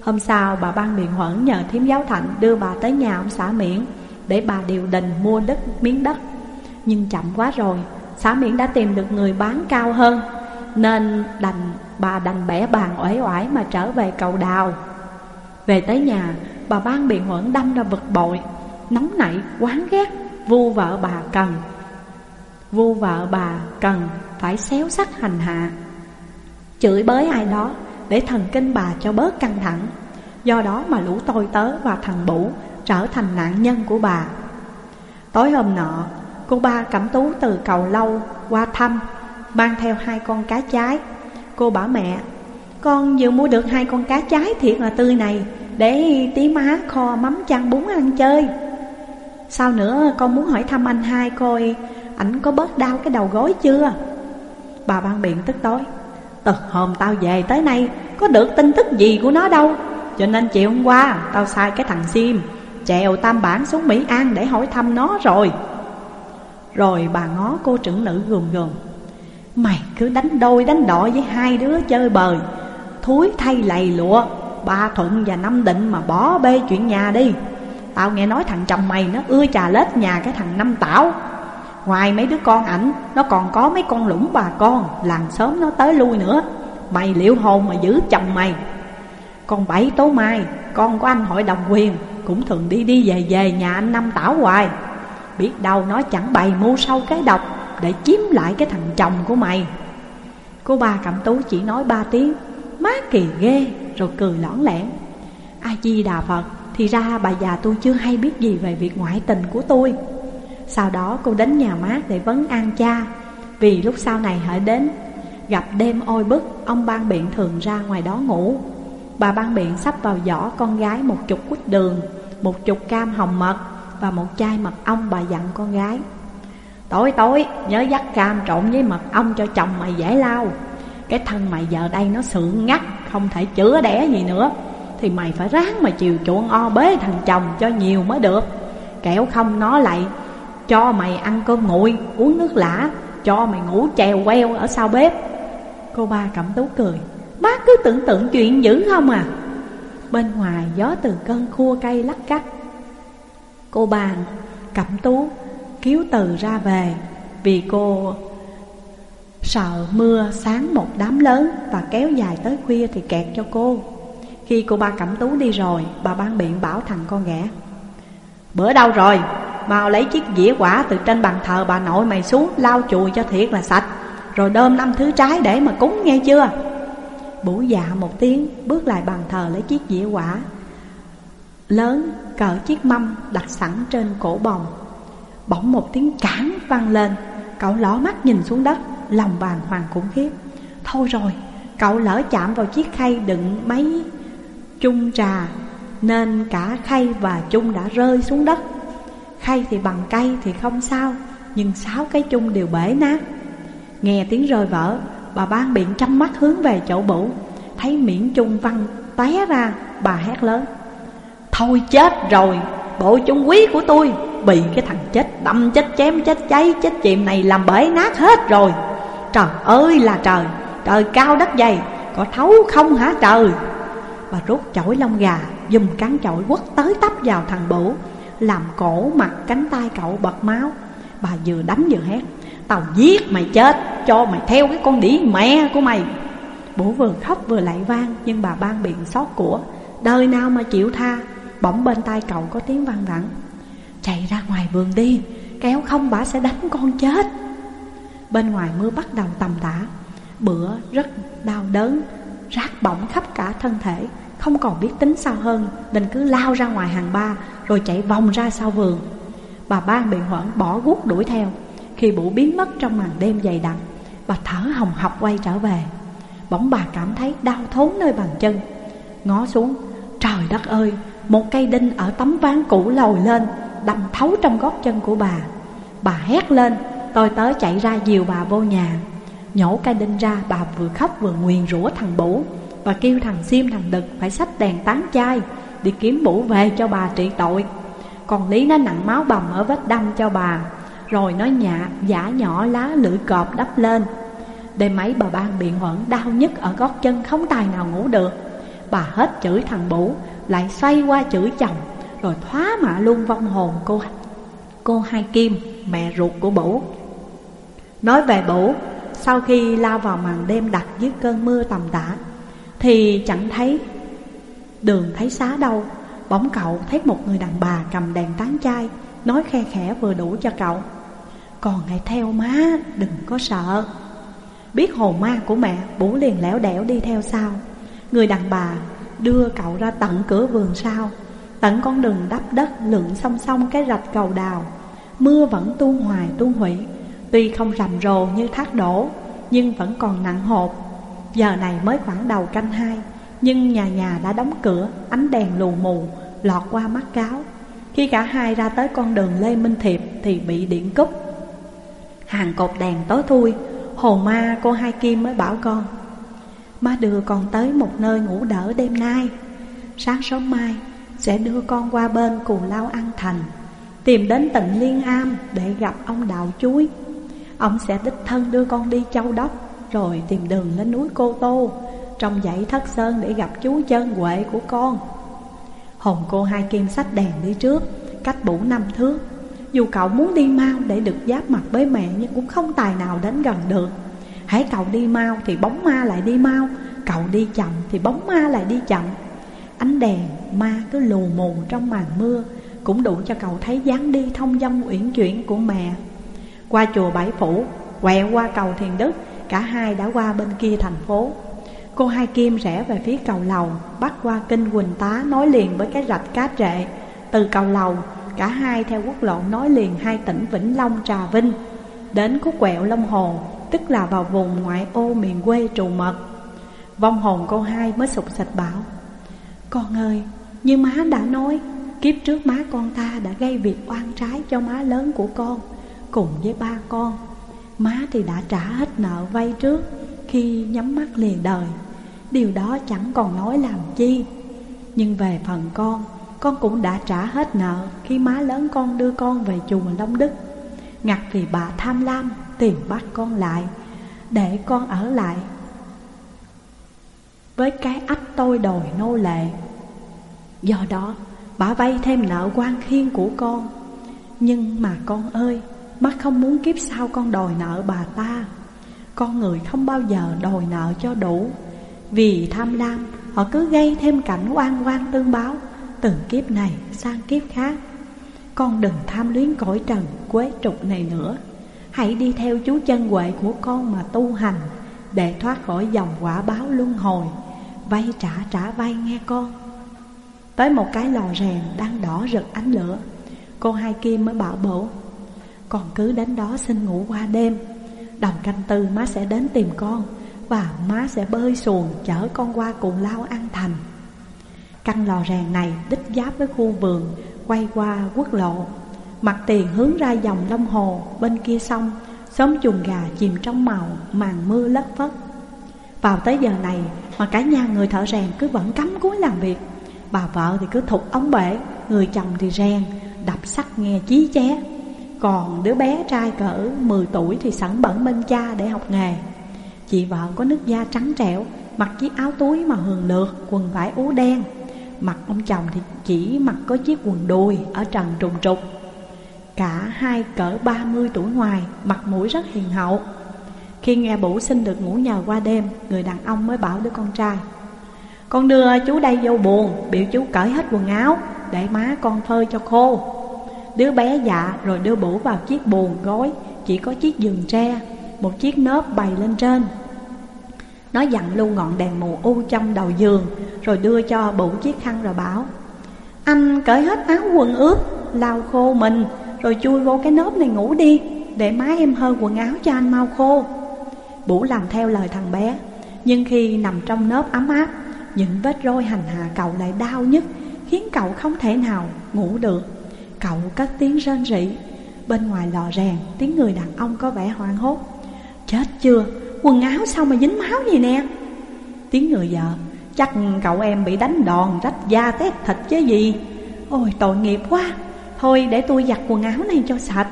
Hôm sau, bà ban biện huẩn nhờ thiếm giáo thạnh Đưa bà tới nhà ông xã miễn Để bà điều đình mua đất miếng đất. Nhưng chậm quá rồi Xã miễn đã tìm được người bán cao hơn Nên đành bà đành bẻ bàn oải oải mà trở về cầu đào. Về tới nhà bà ban bị huẩn đâm ra vực bội Nóng nảy quán ghét Vu vợ bà cần. Vu vợ bà cần phải xéo sắc hành hạ Chửi bới ai đó để thần kinh bà cho bớt căng thẳng. Do đó mà lũ tôi tớ và thằng Bủ trở thành nạn nhân của bà. Tối hôm nọ, cô ba cẩm tú từ cầu lâu qua thăm, Mang theo hai con cá trái Cô bảo mẹ, Con vừa mua được hai con cá trái thiệt là tươi này, Để tí má kho mắm chăn bún ăn chơi. Sau nữa, con muốn hỏi thăm anh hai coi, Ảnh có bớt đau cái đầu gối chưa? Bà ban biện tức tối Từ hôm tao về tới nay, Có được tin tức gì của nó đâu, Cho nên chiều hôm qua Tao sai cái thằng Sim, Chèo tam bản xuống Mỹ An để hỏi thăm nó rồi. Rồi bà ngó cô trưởng nữ gườm gườm. Mày cứ đánh đôi đánh đội với hai đứa chơi bời. Thúi thay lầy lụa, Ba Thuận và Năm Định mà bỏ bê chuyện nhà đi. Tao nghe nói thằng chồng mày nó ưa trà lết nhà cái thằng Năm Tảo. Ngoài mấy đứa con ảnh, Nó còn có mấy con lũng bà con, Làng sớm nó tới lui nữa. Mày liệu hồn mà giữ chồng mày. Con bảy tố mai, Con của anh hội đồng quyền, Cũng thường đi đi về về nhà anh Năm Tảo hoài. Biết đâu nó chẳng bày mưu sâu cái độc Để chiếm lại cái thằng chồng của mày. Cô ba Cẩm Tú chỉ nói ba tiếng, Má kỳ ghê, Rồi cười lõn lẻn. A-di-đà Phật, Thì ra bà già tôi chưa hay biết gì về việc ngoại tình của tôi. Sau đó cô đến nhà má để vấn an cha, Vì lúc sau này hãy đến, Gặp đêm ôi bức, Ông ban biện thường ra ngoài đó ngủ. Bà ban biện sắp vào giỏ con gái Một chục quýt đường, Một chục cam hồng mật và một chai mật ong bà dặn con gái. Tối tối nhớ dắt cam trộn với mật ong cho chồng mày dễ lao Cái thân mày giờ đây nó sượng ngắt Không thể chữa đẻ gì nữa. Thì mày phải ráng mà chiều chuộng o bế thằng chồng cho nhiều mới được. Kẻo không nó lại cho mày ăn cơm nguội, uống nước lã Cho mày ngủ chèo queo ở sau bếp. Cô ba cẩm tú cười Bác cứ tưởng tượng chuyện dữ không à? Bên ngoài gió từ cơn khua cây lắc cắt Cô bàn, cẩm tú cứu từ ra về, Vì cô sợ mưa sáng một đám lớn Và kéo dài tới khuya thì kẹt cho cô. Khi cô ba cẩm tú đi rồi, Bà ban biện bảo thằng con ghẻ, Bữa đâu rồi? Mau lấy chiếc dĩa quả từ trên bàn thờ bà nội mày xuống, Lau chùi cho thiệt là sạch. Rồi đơm năm thứ trái để mà cúng nghe chưa? Bủ dạ một tiếng, Bước lại bàn thờ lấy chiếc dĩa quả. Lớn cỡ chiếc mâm đặt sẵn trên cổ bồng. Bỗng một tiếng cản vang lên, Cậu ló mắt nhìn xuống đất, Lòng bàng hoàng khủng khiếp. Thôi rồi, Cậu lỡ chạm vào chiếc khay đựng mấy chung trà, Nên cả khay và chung đã rơi xuống đất. Khay thì bằng cây thì không sao, Nhưng sáu cái chung đều bể nát. Nghe tiếng rơi vỡ, Bà ban biện chăm mắt hướng về chỗ bủ Thấy miệng chung văng té ra, Bà hét lớn. Thôi chết rồi, Bộ chung quý của tôi Bị cái thằng chết đâm, chết chém, chết cháy, chết chìm này làm bể nát hết rồi. Trời ơi là trời Trời cao đất dày, Có thấu không hả trời? Bà rút chổi lông gà Dùng cán chổi quất tới tấp vào thằng bổ Làm cổ mặt cánh tay cậu bật máu. Bà vừa đánh vừa hét, Tao giết mày chết, Cho mày theo cái con đĩ mẹ của mày. Bố vừa khóc vừa lại vang, Nhưng bà ban biện xót của, Đời nào mà chịu tha Bỗng bên tay cậu có tiếng vang vẳng. Chạy ra ngoài vườn đi Kéo không bà sẽ đánh con chết. Bên ngoài mưa bắt đầu tầm tã, Bữa rất đau đớn, rác bỏng khắp cả thân thể, Không còn biết tính sao hơn, Nên cứ lao ra ngoài hàng ba, Rồi chạy vòng ra sau vườn. Bà ban bị hoảng bỏ guốc đuổi theo. Khi bụ biến mất trong màn đêm dày đặc, Bà thở hồng học quay trở về. Bỗng bà cảm thấy đau thốn nơi bàn chân. Ngó xuống, Trời đất ơi một cây đinh ở tấm ván cũ lồi lên Đâm thấu trong gót chân của bà. Bà hét lên, Tôi tới chạy ra dìu bà vô nhà. Nhổ cây đinh ra, bà vừa khóc vừa nguyền rủa thằng Bủ Và kêu thằng xiêm thằng Đực phải xách đèn tán chai Đi kiếm Bủ về cho bà trị tội. Còn Lý nó nặng máu bầm ở vết đâm cho bà, Rồi nó nhạ giả nhỏ lá lưỡi cọp đắp lên. Đêm mấy bà ban biện hoẩn đau nhất ở gót chân không tài nào ngủ được. Bà hết chửi thằng Bủ lại xoay qua chửi chồng, Rồi thoá mạ luôn vong hồn cô Cô Hai Kim, Mẹ ruột của Bủ Nói về Bủ Sau khi lao vào màn đêm đặc dưới cơn mưa tầm tã, Thì chẳng thấy đường thấy xá đâu. Bỗng cậu thấy một người đàn bà cầm đèn tán chai, Nói khe khẽ vừa đủ cho cậu. Còn hãy theo má, đừng có sợ. Biết hồn ma của mẹ Bủ liền lẻo đẻo đi theo sau. Người đàn bà đưa cậu ra tận cửa vườn sau. Tận con đường đắp đất lượn song song cái rạch cầu đào. Mưa vẫn tuôn hoài tuôn hủy. Tuy không rầm rồ như thác đổ, Nhưng vẫn còn nặng hộp Giờ này mới khoảng đầu canh hai, Nhưng nhà nhà đã đóng cửa, Ánh đèn lù mù, Lọt qua mắt cáo. Khi cả hai ra tới con đường Lê Minh Thiệp Thì bị điện cúp. Hàng cột đèn tối thui Hồn ma cô Hai Kim mới bảo con Má đưa con tới một nơi ngủ đỡ đêm nay. Sáng sớm mai, Sẽ đưa con qua bên cù lao An thành, Tìm đến tận Liên Am Để gặp ông Đạo Chuối. Ông sẽ đích thân đưa con đi châu đốc, Rồi tìm đường lên núi Cô Tô, Trong dãy thất sơn để gặp chú chân Huệ của con. Hồn cô hai kim sách đèn đi trước, Cách bủ năm thước. Dù cậu muốn đi mau để được giáp mặt với mẹ Nhưng cũng không tài nào đến gần được. Hãy cậu đi mau thì bóng ma lại đi mau. Cậu đi chậm thì bóng ma lại đi chậm. Ánh đèn, ma cứ lù mù trong màn mưa, Cũng đủ cho cậu thấy dáng đi thông dong uyển chuyển của mẹ. Qua chùa Bảy Phủ, Quẹo qua cầu Thiền Đức, Cả hai đã qua bên kia thành phố. Cô Hai Kim rẽ về phía cầu lầu, Bắt qua kinh Quỳnh Tá nối liền với cái rạch cá trệ. Từ cầu lầu, Cả hai theo quốc lộ nối liền hai tỉnh Vĩnh Long, Trà Vinh. Đến khúc quẹo Long Hồ Tức là vào vùng ngoại ô miền quê trù mật. Vong hồn cô hai mới sụp sạch bảo Con ơi, như má đã nói Kiếp trước má con ta đã gây việc oan trái cho má lớn của con Cùng với ba con. Má thì đã trả hết nợ vay trước Khi nhắm mắt liền đời. Điều đó chẳng còn nói làm chi. Nhưng về phần con Con cũng đã trả hết nợ Khi má lớn con đưa con về chùa Long Đức. Ngặt vì bà tham lam Tìm bắt con lại, Để con ở lại. Với cái ách tôi đòi nô lệ, Do đó bà vay thêm nợ quan khiên của con. Nhưng mà con ơi Mắt không muốn kiếp sau con đòi nợ bà ta. Con người không bao giờ đòi nợ cho đủ. Vì tham lam, Họ cứ gây thêm cảnh oan oan tương báo, Từ kiếp này sang kiếp khác. Con đừng tham luyến cõi trần quế trục này nữa. Hãy đi theo chú chân huệ của con mà tu hành, Để thoát khỏi dòng quả báo luân hồi. Vay trả trả vay nghe con. Tới một cái lò rèn đang đỏ rực ánh lửa, Cô Hai kia mới bảo bổ Con cứ đến đó xin ngủ qua đêm. Đồng canh tư má sẽ đến tìm con Và má sẽ bơi xuồng chở con qua cùng lao an thành. Căn lò rèn này đích giáp với khu vườn Quay qua quốc lộ. Mặt tiền hướng ra dòng Long Hồ, Bên kia sông, Xóm chuồng gà chìm trong màu Màn mưa lất phất. Vào tới giờ này Mà cả nhà người thợ rèn cứ vẫn cắm cúi làm việc. Bà vợ thì cứ thục ống bể, Người chồng thì rèn Đập sắt nghe chí ché. Còn đứa bé trai cỡ 10 tuổi Thì sẵn bẩn bên cha để học nghề. Chị vợ có nước da trắng trẻo, Mặc chiếc áo túi mà hường lượt Quần vải ú đen. Mặt ông chồng thì chỉ mặc có chiếc quần đùi Ở trần trùng trục. Cả hai cỡ 30 tuổi ngoài, Mặt mũi rất hiền hậu. Khi nghe bủ xin được ngủ nhờ qua đêm, Người đàn ông mới bảo đứa con trai, Con đưa chú đây vô buồn, Biểu chú cởi hết quần áo, Để má con phơi cho khô. Đứa bé dạ rồi đưa bủ vào chiếc buồn gối, Chỉ có chiếc giường tre, Một chiếc nớp bày lên trên. Nó dặn lưu ngọn đèn mù u trong đầu giường, Rồi đưa cho bủ chiếc khăn rồi bảo, Anh cởi hết áo quần ướt, Lau khô mình rồi chui vô cái nớp này ngủ đi, Để má em hơ quần áo cho anh mau khô. Bủ làm theo lời thằng bé, Nhưng khi nằm trong nớp ấm áp, Những vết roi hành hạ cậu lại đau nhất, Khiến cậu không thể nào ngủ được. Cậu cất tiếng rên rỉ, Bên ngoài lò rèn, Tiếng người đàn ông có vẻ hoảng hốt. Chết chưa? Quần áo sao mà dính máu gì nè? Tiếng người vợ, Chắc cậu em bị đánh đòn, rách da, tét thịt chứ gì? Ôi, tội nghiệp quá. Thôi để tôi giặt quần áo này cho sạch.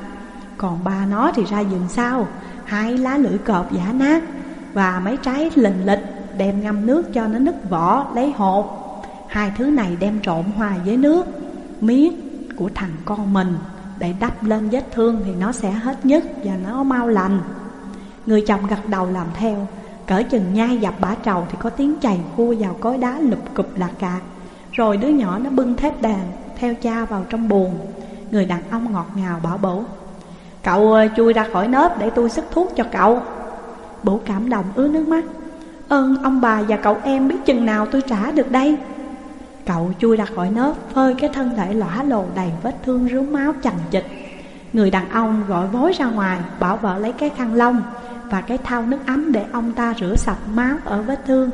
Còn ba nó thì ra giường sau. Hai lá lưỡi cọp giả nát. Và mấy trái lình lịch Đem ngâm nước cho nó nứt vỏ, lấy hột. Hai thứ này đem trộn hòa với nước. Miết của thằng con mình Để đắp lên vết thương thì nó sẽ hết nhất và nó mau lành. Người chồng gật đầu làm theo. Cỡ chừng nhai dập bả trầu thì có tiếng chày khua vào cối đá lụp cụp lạc cạc. Rồi đứa nhỏ nó bưng thép đàn theo cha vào trong buồng Người đàn ông ngọt ngào bảo bổ Cậu ờ, chui ra khỏi nớp để tôi sức thuốc cho cậu. Bố cảm động ứa nước mắt, Ơn ông bà và cậu em biết chừng nào tôi trả được đây. Cậu chui ra khỏi nớp, Phơi cái thân thể lõa lồ đầy vết thương rướm máu chằng chịch Người đàn ông gọi vối ra ngoài, Bảo vợ lấy cái khăn lông Và cái thau nước ấm để ông ta rửa sạch máu ở vết thương.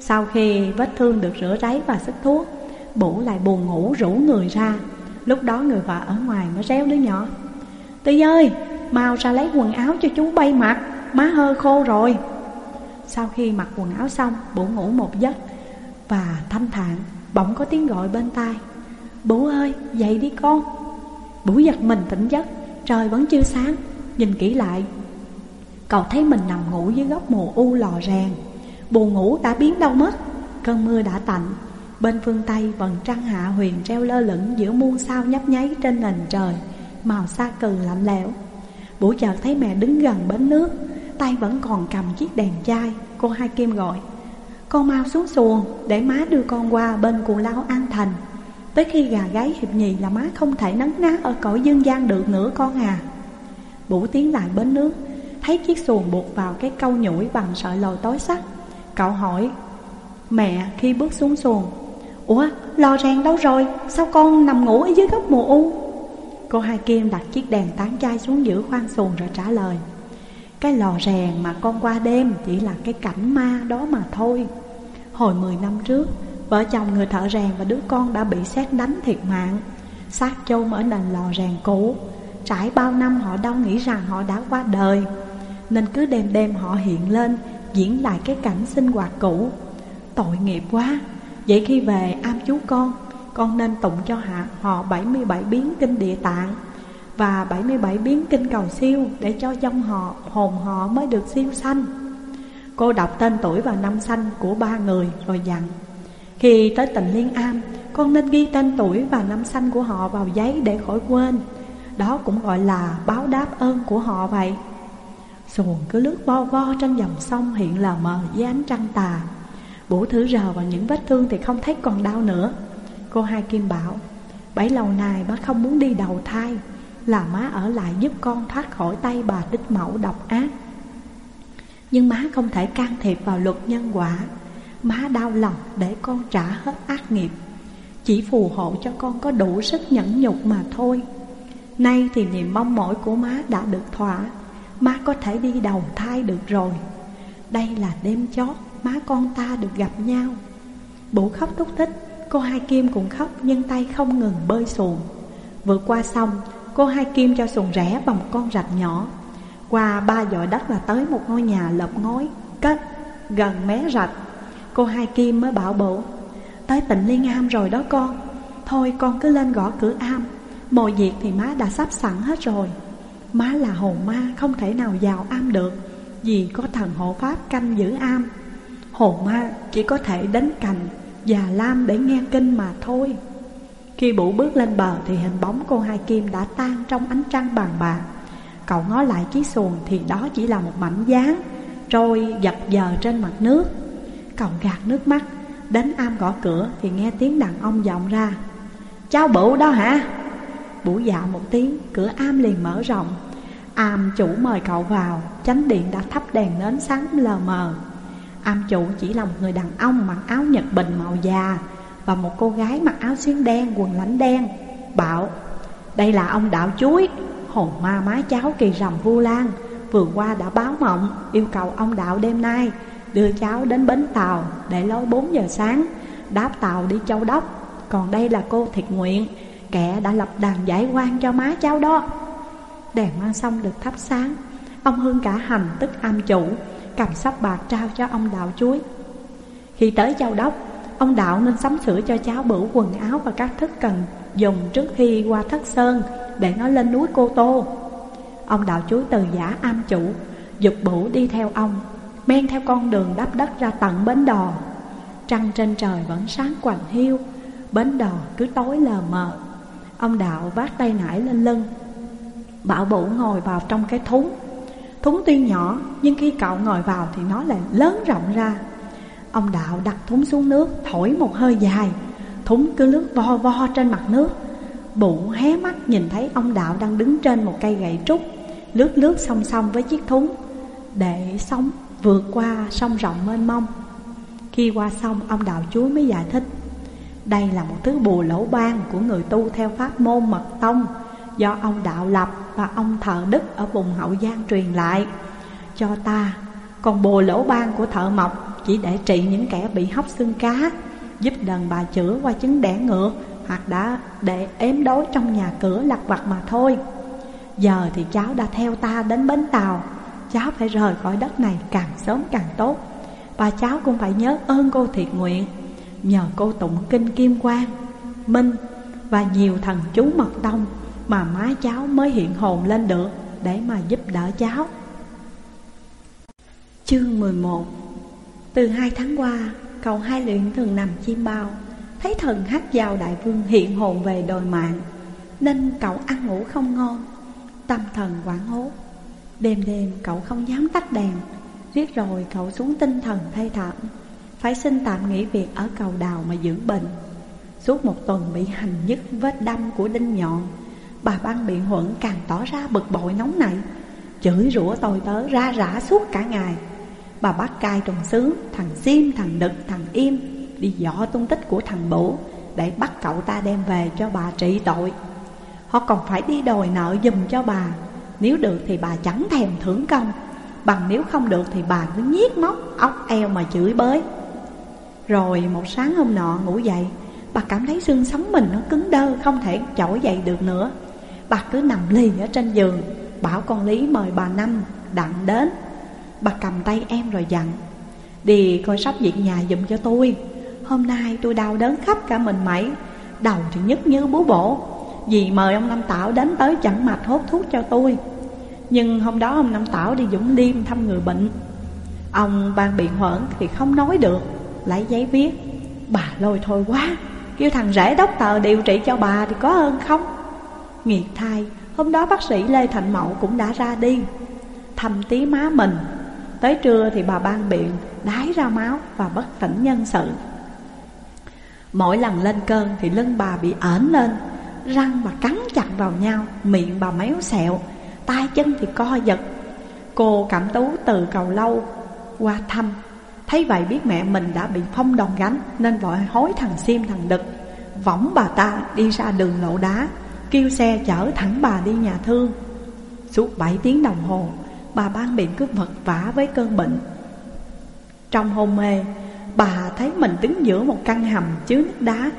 Sau khi vết thương được rửa ráy và sức thuốc Bủ lại buồn ngủ rủ người ra. Lúc đó người vợ ở ngoài mới réo đứa nhỏ. Tư ơi, mau ra lấy quần áo cho chú bay mặc Má hơi khô rồi. Sau khi mặc quần áo xong, bủ ngủ một giấc Và thanh thản, bỗng có tiếng gọi bên tai. Bố ơi, dậy đi con. Bủ giật mình tỉnh giấc Trời vẫn chưa sáng Nhìn kỹ lại. Cậu thấy mình nằm ngủ dưới góc mồ u lò rèn. Buồn ngủ đã biến đâu mất Cơn mưa đã tạnh Bên phương Tây vầng trăng hạ huyền treo lơ lửng giữa muôn sao nhấp nháy trên nền trời, Màu xa cừ lạnh lẽo. Buổi chợt thấy mẹ đứng gần bến nước, Tay vẫn còn cầm chiếc đèn chai, Cô Hai Kim gọi, Con mau xuống xuồng để má đưa con qua bên cù lao an thành. Tới khi gà gáy hiệp nhì là má không thể nấn ná ở cõi dương gian được nữa con à. Bủ tiến lại bến nước, Thấy chiếc xuồng buộc vào cái câu nhủi bằng sợi lồi tối sắt. Cậu hỏi, Mẹ khi bước xuống xuồng Ủa, lò rèn đâu rồi? Sao con nằm ngủ ở dưới gốc mùa u? Cô Hai Kim đặt chiếc đèn tán chai xuống giữa khoang xuồng rồi trả lời. Cái lò rèn mà con qua đêm Chỉ là cái cảnh ma đó mà thôi. Hồi 10 năm trước, Vợ chồng người thợ rèn và đứa con đã bị xét đánh thiệt mạng. Xác chôn ở nền lò rèn cũ. Trải bao năm họ đâu nghĩ rằng họ đã qua đời. Nên cứ đêm đêm họ hiện lên, Diễn lại cái cảnh sinh hoạt cũ. Tội nghiệp quá. Vậy khi về am chú con Con nên tụng cho hạ họ 77 biến kinh địa tạng Và 77 biến kinh cầu siêu Để cho dòng họ, hồn họ mới được siêu sanh. Cô đọc tên tuổi và năm sanh của ba người rồi dặn Khi tới tỉnh Liên Am Con nên ghi tên tuổi và năm sanh của họ vào giấy để khỏi quên. Đó cũng gọi là báo đáp ơn của họ vậy. Xuồng cứ lướt vo vo trên dòng sông hiện là mờ dưới ánh trăng tà bố thứ rờ vào những vết thương thì không thấy còn đau nữa. Cô hai Kim bảo Bấy lâu nay má không muốn đi đầu thai, Là má ở lại giúp con thoát khỏi tay bà đích mẫu độc ác. Nhưng má không thể can thiệp vào luật nhân quả. Má đau lòng để con trả hết ác nghiệp. Chỉ phù hộ cho con có đủ sức nhẫn nhục mà thôi. Nay thì niềm mong mỏi của má đã được thỏa. Má có thể đi đầu thai được rồi. Đây là đêm chót má con ta được gặp nhau. Bố khóc thúc thích Cô Hai Kim cũng khóc nhưng tay không ngừng bơi xuồng. Vượt qua sông, Cô Hai Kim cho xuồng rẽ bằng một con rạch nhỏ. Qua ba dõi đất là tới một ngôi nhà lợp ngói, Cất, gần mé rạch. Cô Hai Kim mới bảo bộ Tới tỉnh Liên Am rồi đó con. Thôi con cứ lên gõ cửa am. Mọi việc thì má đã sắp sẵn hết rồi. Má là hồn ma không thể nào vào am được, Vì có thần hộ pháp canh giữ am. Hồn ma chỉ có thể đến cành Và lam để nghe kinh mà thôi. Khi bụ bước lên bờ thì hình bóng cô Hai Kim đã tan trong ánh trăng bàn bạc. Cậu ngó lại chiếc xuồng thì đó chỉ là một mảnh dáng Trôi dập dờ trên mặt nước. Cậu gạt nước mắt Đến am gõ cửa thì nghe tiếng đàn ông vọng ra. Cháu bụ đó hả? Bụ dạ một tiếng, cửa am liền mở rộng. Am chủ mời cậu vào, chánh điện đã thắp đèn nến sáng lờ mờ. Am chủ chỉ là một người đàn ông mặc áo nhật bình màu già Và một cô gái mặc áo xuyên đen, quần lãnh đen. Bảo, đây là ông đạo chuối Hồn ma má cháu kỳ rầm vu lan Vừa qua đã báo mộng Yêu cầu ông đạo đêm nay Đưa cháu đến bến tàu Để lối 4 giờ sáng Đáp tàu đi châu đốc. Còn đây là cô thiệt nguyện Kẻ đã lập đàn giải quan cho má cháu đó. Đèn mang xong được thắp sáng Ông Hương cả hành tức am chủ. Cầm sắp bạc trao cho ông đạo chuối. Khi tới châu đốc, Ông đạo nên sắm sửa cho cháu bửu quần áo Và các thức cần dùng trước khi qua thất sơn Để nó lên núi Cô Tô. Ông đạo chuối từ giả am chủ, Dục bửu đi theo ông, Men theo con đường đắp đất ra tận bến đò. Trăng trên trời vẫn sáng quạnh hiu, Bến đò cứ tối lờ mờ. Ông đạo vác tay nải lên lưng, Bảo bửu ngồi vào trong cái thúng. Thúng tuy nhỏ, nhưng khi cậu ngồi vào thì nó lại lớn rộng ra. Ông đạo đặt thúng xuống nước, thổi một hơi dài. Thúng cứ lướt vo vo trên mặt nước. Bụ hé mắt nhìn thấy ông đạo đang đứng trên một cây gậy trúc, Lướt lướt song song với chiếc thúng. Để sống, vượt qua sông rộng mênh mông. Khi qua sông, ông đạo chúa mới giải thích. Đây là một thứ bùa lỗ ban của người tu theo pháp môn mật tông. Do ông đạo lập và ông thợ đức ở vùng hậu giang truyền lại. Cho ta Còn bồ lỗ ban của thợ mộc chỉ để trị những kẻ bị hóc xương cá, Giúp đàn bà chữa qua chứng đẻ ngược Hoặc đã để ếm đối trong nhà cửa lặt vặt mà thôi. Giờ thì cháu đã theo ta đến bến tàu, Cháu phải rời khỏi đất này càng sớm càng tốt. Và cháu cũng phải nhớ ơn cô thiệt nguyện, Nhờ cô tụng kinh kim quang, Minh và nhiều thần chú mật tông. Mà má cháu mới hiện hồn lên được Để mà giúp đỡ cháu. Chương 11 Từ hai tháng qua Cậu hai luyện thường nằm chim bao. Thấy thần hát vào đại vương hiện hồn về đồi mạng, Nên cậu ăn ngủ không ngon. Tâm thần quảng hốt. Đêm đêm cậu không dám tắt đèn. Riết rồi cậu xuống tinh thần thay thảm. Phải xin tạm nghỉ việc ở cầu đào mà dưỡng bệnh. Suốt một tuần bị hành nhất vết đâm của đinh nhọn. Bà băng biện huẩn càng tỏ ra bực bội nóng nảy. Chửi rủa tôi tớ ra rã suốt cả ngày. Bà bắt cai trùng xứ Thằng Sim, thằng Đực, thằng Im Đi dọ tung tích của thằng Bủ Để bắt cậu ta đem về cho bà trị tội. Họ còn phải đi đòi nợ dùm cho bà. Nếu được thì bà chẳng thèm thưởng công. Bằng nếu không được thì bà cứ nhiếc móc ốc eo mà chửi bới. Rồi một sáng hôm nọ ngủ dậy Bà cảm thấy xương sống mình nó cứng đơ Không thể trỗi dậy được nữa. Bà cứ nằm lì ở trên giường, Bảo con Lý mời bà Năm, đặng đến. Bà cầm tay em rồi dặn, Đi coi sắp việc nhà dùm cho tôi. Hôm nay tôi đau đớn khắp cả mình mẩy Đầu thì nhức như bú bổ. Vì mời ông Năm Tảo đến tới chẳng mạch hốt thuốc cho tôi. Nhưng hôm đó ông Năm Tảo đi Dũng Liêm thăm người bệnh. Ông ban biện hoãn thì không nói được, Lấy giấy viết. Bà lôi thôi quá, Kêu thằng rể đốc tờ điều trị cho bà thì có hơn không? Nghiệt thai, Hôm đó bác sĩ Lê Thành Mậu cũng đã ra đi. Thăm tí má mình. Tới trưa thì bà ban biện, Đái ra máu và bất tỉnh nhân sự. Mỗi lần lên cơn thì lưng bà bị ẩn lên, Răng bà cắn chặt vào nhau, Miệng bà méo xẹo, tay chân thì co giật. Cô cảm tú từ cầu lâu qua thăm, Thấy vậy biết mẹ mình đã bị phong đòn gánh Nên vội hối thằng Sim thằng Đực, Võng bà ta đi ra đường lộ đá. Kêu xe chở thẳng bà đi nhà thương. Suốt 7 tiếng đồng hồ, Bà ban biện cứ vật vả với cơn bệnh. Trong hôn mê, Bà thấy mình đứng giữa một căn hầm chứa nước đá,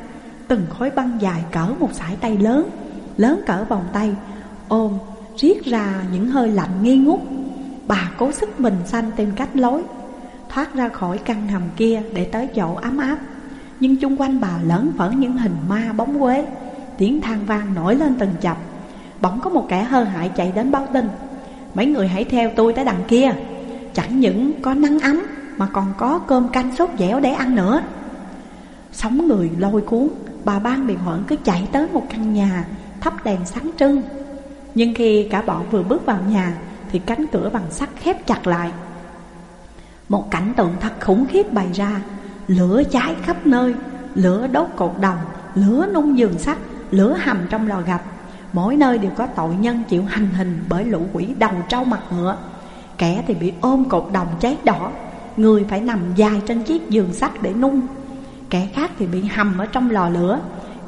Từng khối băng dài cỡ một sải tay lớn Lớn cỡ vòng tay, Ôm, riết ra những hơi lạnh nghi ngút. Bà cố sức bình xanh tìm cách lối, Thoát ra khỏi căn hầm kia để tới chỗ ấm áp. Nhưng chung quanh bà lớn vẫn những hình ma bóng quế. Tiếng than vang nổi lên từng chập. Bỗng có một kẻ hơ hại chạy đến báo tin. Mấy người hãy theo tôi tới đằng kia. Chẳng những có nắng ấm, Mà còn có cơm canh sốt dẻo để ăn nữa. Sống người lôi cuốn, Bà ban biện huẩn cứ chạy tới một căn nhà Thắp đèn sáng trưng. Nhưng khi cả bọn vừa bước vào nhà, Thì cánh cửa bằng sắt khép chặt lại. Một cảnh tượng thật khủng khiếp bày ra. Lửa cháy khắp nơi, Lửa đốt cột đồng, Lửa nung giường sắt. Lửa hầm trong lò gạch. Mỗi nơi đều có tội nhân chịu hành hình bởi lũ quỷ đầu trâu mặt ngựa. Kẻ thì bị ôm cột đồng cháy đỏ, Người phải nằm dài trên chiếc giường sắt để nung. Kẻ khác thì bị hầm ở trong lò lửa,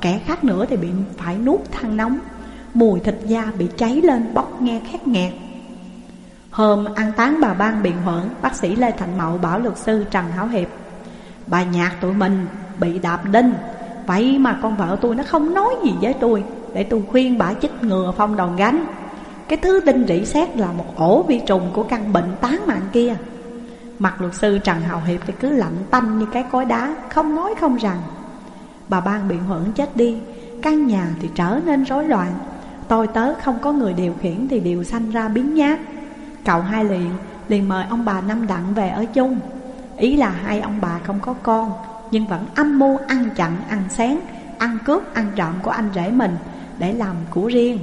Kẻ khác nữa thì bị phải nuốt than nóng. Mùi thịt da bị cháy lên bốc nghe khét nghẹt. Hôm ăn táng bà ban biện huẩn, Bác sĩ Lê Thành Mậu bảo luật sư Trần Hảo Hiệp, Bà nhạc tụi mình bị đạp đinh Vậy mà con vợ tôi nó không nói gì với tôi, Để tôi khuyên bà chích ngừa phong đòn gánh. Cái thứ đinh rỉ xét là một ổ vi trùng của căn bệnh tán mạng kia. Mặt luật sư Trần Hào Hiệp thì cứ lạnh tanh như cái cối đá, Không nói không rằng. Bà ban biện hưởng chết đi, Căn nhà thì trở nên rối loạn. Tôi tớ không có người điều khiển thì đều sanh ra biến nhát. Cậu hai liền liền mời ông bà Năm Đặng về ở chung. Ý là hai ông bà không có con. Nhưng vẫn âm mưu ăn chặn, ăn xén Ăn cướp, ăn trộm của anh rể mình Để làm của riêng.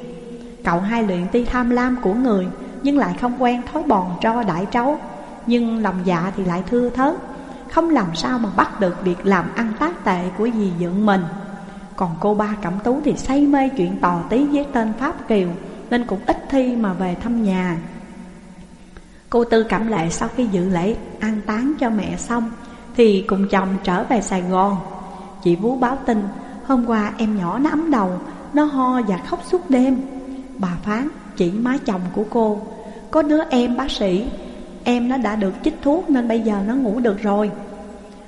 Cậu hai luyện ti tham lam của người Nhưng lại không quen thói bòn cho đại trấu. Nhưng lòng dạ thì lại thưa thớt Không làm sao mà bắt được việc làm ăn tác tệ của dì dựng mình. Còn cô ba Cẩm Tú thì say mê chuyện tò tí với tên Pháp Kiều Nên cũng ít thi mà về thăm nhà. Cô Tư Cẩm Lệ sau khi dự lễ an táng cho mẹ xong thì cùng chồng trở về Sài Gòn. Chị Vú báo tin Hôm qua em nhỏ nó ấm đầu Nó ho và khóc suốt đêm. Bà Phán chỉ má chồng của cô. Có đứa em bác sĩ. Em nó đã được chích thuốc nên bây giờ nó ngủ được rồi.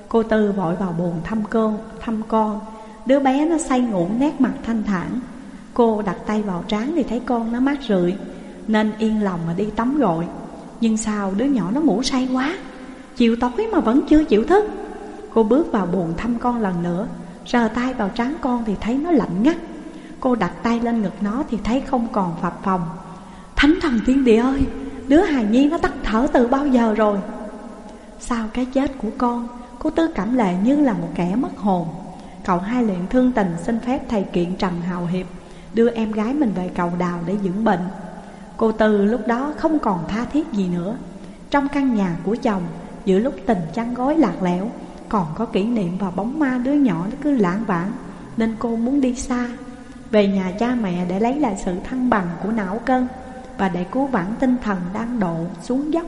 Cô Tư vội vào buồn thăm cơn, thăm con. Đứa bé nó say ngủ nét mặt thanh thản. Cô đặt tay vào trán thì thấy con nó mát rượi Nên yên lòng mà đi tắm gội. Nhưng sao đứa nhỏ nó ngủ say quá? Chiều tối mà vẫn chưa chịu thức. Cô bước vào buồn thăm con lần nữa rờ tay vào trán con thì thấy nó lạnh ngắt. Cô đặt tay lên ngực nó thì thấy không còn phập phòng Thánh thần thiên địa ơi, Đứa hài nhi nó tắt thở từ bao giờ rồi? Sau cái chết của con, Cô Tư cảm Lệ như là một kẻ mất hồn. Cậu hai luyện thương tình xin phép thầy kiện Trần Hào Hiệp, Đưa em gái mình về cầu đào để dưỡng bệnh. Cô Tư lúc đó không còn tha thiết gì nữa. Trong căn nhà của chồng Giữa lúc tình chăn gối lạc lẽo, Còn có kỷ niệm và bóng ma đứa nhỏ nó cứ lãng vãng, Nên cô muốn đi xa. Về nhà cha mẹ để lấy lại sự thăng bằng của não cân Và để cứu vãn tinh thần đang độ xuống dốc.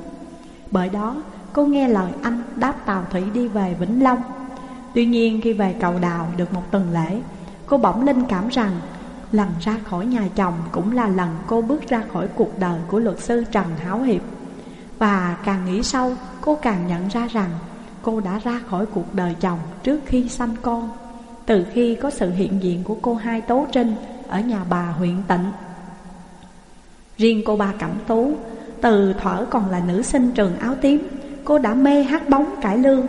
Bởi đó, cô nghe lời anh đáp tàu thủy đi về Vĩnh Long. Tuy nhiên, khi về cầu đào được một tuần lễ, Cô bỗng linh cảm rằng Lần ra khỏi nhà chồng cũng là lần cô bước ra khỏi cuộc đời của luật sư Trần Hảo Hiệp. Và càng nghĩ sâu, cô càng nhận ra rằng Cô đã ra khỏi cuộc đời chồng trước khi sanh con. Từ khi có sự hiện diện của cô hai Tố Trinh ở nhà bà huyện Tịnh. Riêng cô ba Cẩm Tú, Từ thuở còn là nữ sinh trường áo tím, Cô đã mê hát bóng cải lương.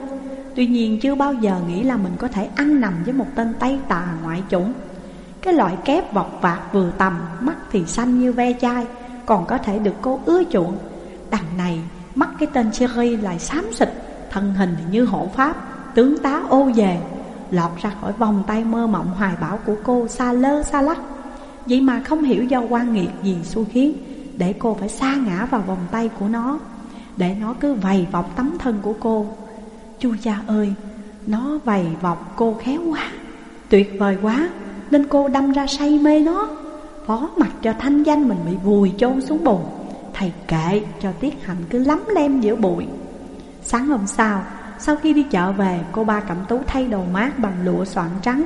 Tuy nhiên chưa bao giờ nghĩ là mình có thể ăn nằm với một tên Tây tà ngoại chủng. Cái loại kép vọt vạt vừa tầm, Mắt thì xanh như ve chai, Còn có thể được cô ưa chuộng Đằng này, mắt cái tên Cherry lại xám xịt, Thân hình như hộ pháp, Tướng tá ô về, Lọt ra khỏi vòng tay mơ mộng hoài bão của cô xa lơ xa lắc. Vậy mà không hiểu do quan nghiệt gì xu khiến, Để cô phải xa ngã vào vòng tay của nó, Để nó cứ vầy vọc tấm thân của cô. Chu cha ơi, Nó vầy vọc cô khéo quá, Tuyệt vời quá, Nên cô đâm ra say mê nó, Phó mặt cho thanh danh mình bị vùi chôn xuống bùn Thầy kệ cho Tiết Hạnh cứ lắm lem giữa bụi. Sáng hôm sau Sau khi đi chợ về, Cô ba cẩm tú thay đồ mát bằng lụa soạn trắng,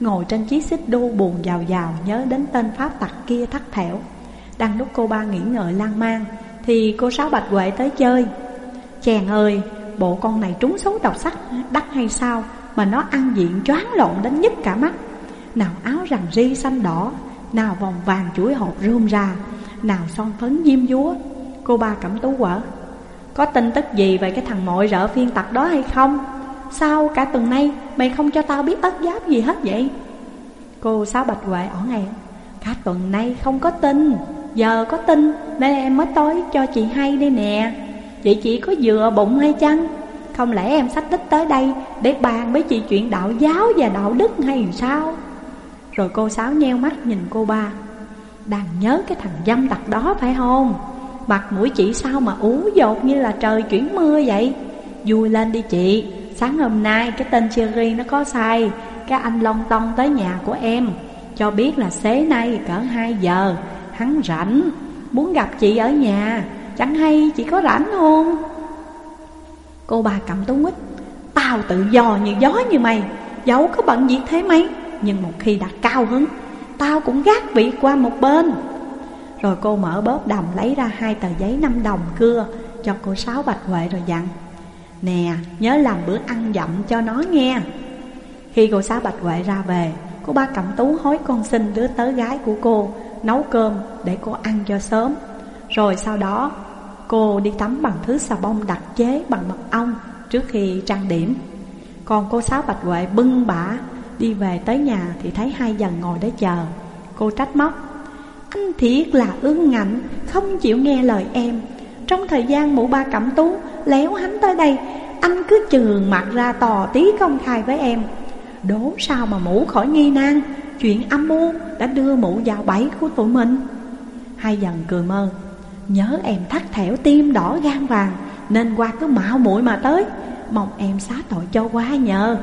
Ngồi trên chiếc xích đu buồn giàu giàu Nhớ đến tên pháp tặc kia thắt thẻo. Đang lúc cô ba nghỉ ngợi lan man, Thì cô Sáu Bạch Huệ tới chơi. Chàng ơi, Bộ con này trúng số độc sắc đắt hay sao Mà nó ăn diện choáng lộn đến nhức cả mắt. Nào áo rằng ri xanh đỏ, Nào vòng vàng chuỗi hộp rơm ra nào son phấn diêm dúa Cô ba cẩm tú quở, Có tin tức gì về cái thằng mội rợ phiên tặc đó hay không? Sao cả tuần nay mày không cho tao biết ớt giáp gì hết vậy? Cô Sáu Bạch Huệ ở ngay Cả tuần nay không có tin, Giờ có tin nên em mới tối cho chị hay đây nè. Vậy chị có vừa bụng hay chăng? Không lẽ em sách đích tới đây Để bàn với chị chuyện đạo giáo và đạo đức hay sao? Rồi cô Sáu nheo mắt nhìn cô ba. Đang nhớ cái thằng dâm tặc đó phải không? Mặt mũi chị sao mà ú dột như là trời chuyển mưa vậy? Vui lên đi chị. Sáng hôm nay cái tên Cherry nó có sai. Cái anh Long Tông tới nhà của em. Cho biết là xế nay cỡ 2 giờ. Hắn rảnh. Muốn gặp chị ở nhà. Chẳng hay chị có rảnh không? Cô bà cầm tú mít Tao tự do như gió như mày Dẫu có bận việc thế mấy? Nhưng một khi đã cao hứng Tao cũng gác vị qua một bên. Rồi cô mở bóp đầm lấy ra hai tờ giấy 5 đồng cưa Cho cô Sáu Bạch Huệ rồi dặn, Nè, nhớ làm bữa ăn dặm cho nó nghe. Khi cô Sáu Bạch Huệ ra về, Cô ba cẩm tú hối con xin đứa tớ gái của cô Nấu cơm để cô ăn cho sớm. Rồi sau đó, cô đi tắm bằng thứ xà bông đặc chế bằng mật ong Trước khi trang điểm. Còn cô Sáu Bạch Huệ bưng bả Đi về tới nhà thì thấy hai dần ngồi để chờ. Cô trách móc, Anh thiệt là ương ngạnh, Không chịu nghe lời em. Trong thời gian mụ ba cẩm tú, Léo hắn tới đây, Anh cứ trường mặt ra tò tí công khai với em. Đố sao mà mũ khỏi nghi nan, Chuyện âm mưu đã đưa mụ vào bẫy của tụi mình. Hai dần cười mơ, Nhớ em thắt thẻo tim đỏ gan vàng, Nên qua cứ mạo muội mà tới. Mong em xá tội cho qua nhờ.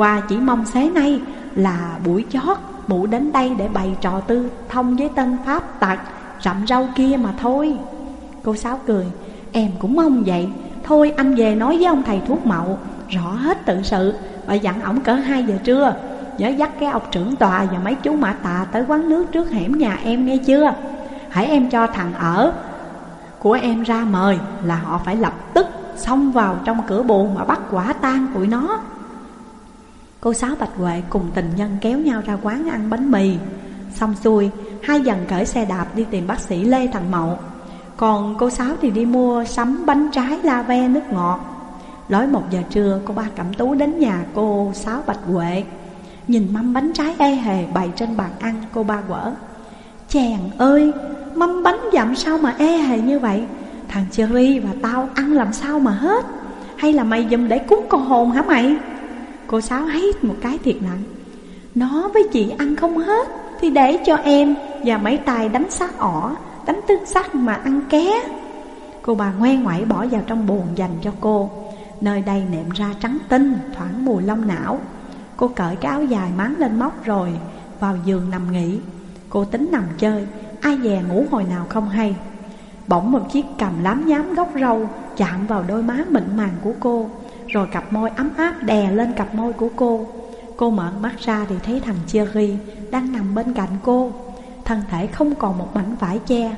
Qua chỉ mong xế nay là buổi chót Mụ đến đây để bày trò tư thông với tân pháp tặc Rậm rau kia mà thôi. Cô Sáu cười, Em cũng mong vậy. Thôi anh về nói với ông thầy thuốc mậu, Rõ hết tự sự. Và dặn ổng cỡ 2 giờ trưa, Nhớ dắt cái ông trưởng tòa và mấy chú mã tà Tới quán nước trước hẻm nhà em nghe chưa? Hãy em cho thằng ở Của em ra mời Là họ phải lập tức xông vào trong cửa buồn Mà bắt quả tang tụi nó. Cô Sáu Bạch Huệ cùng tình nhân kéo nhau ra quán ăn bánh mì. Xong xuôi, Hai dần cởi xe đạp đi tìm bác sĩ Lê Thành Mậu. Còn cô Sáu thì đi mua sắm bánh trái la ve nước ngọt. Lối một giờ trưa, cô ba Cẩm Tú đến nhà cô Sáu Bạch Huệ. Nhìn mâm bánh trái ê hề bày trên bàn ăn, cô ba quở, Chàng ơi, mâm bánh dặm sao mà ê hề như vậy? Thằng Cherry và tao ăn làm sao mà hết? Hay là mày dùm để cúng con hồn hả mày? Cô Sáu hít một cái thiệt nặng. Nó với chị ăn không hết Thì để cho em và mấy tài đánh xác ỏ, Đánh tương sắc mà ăn ké. Cô bà ngoan ngoại bỏ vào trong bồn dành cho cô, Nơi đây nệm ra trắng tinh, Thoảng mùi lông não. Cô cởi cái áo dài máng lên móc rồi Vào giường nằm nghỉ. Cô tính nằm chơi, Ai dè ngủ hồi nào không hay. Bỗng một chiếc cầm lám nhám góc râu Chạm vào đôi má mịn màng của cô. Rồi cặp môi ấm áp đè lên cặp môi của cô. Cô mở mắt ra thì thấy thằng Cherry Đang nằm bên cạnh cô. Thân thể không còn một mảnh vải che.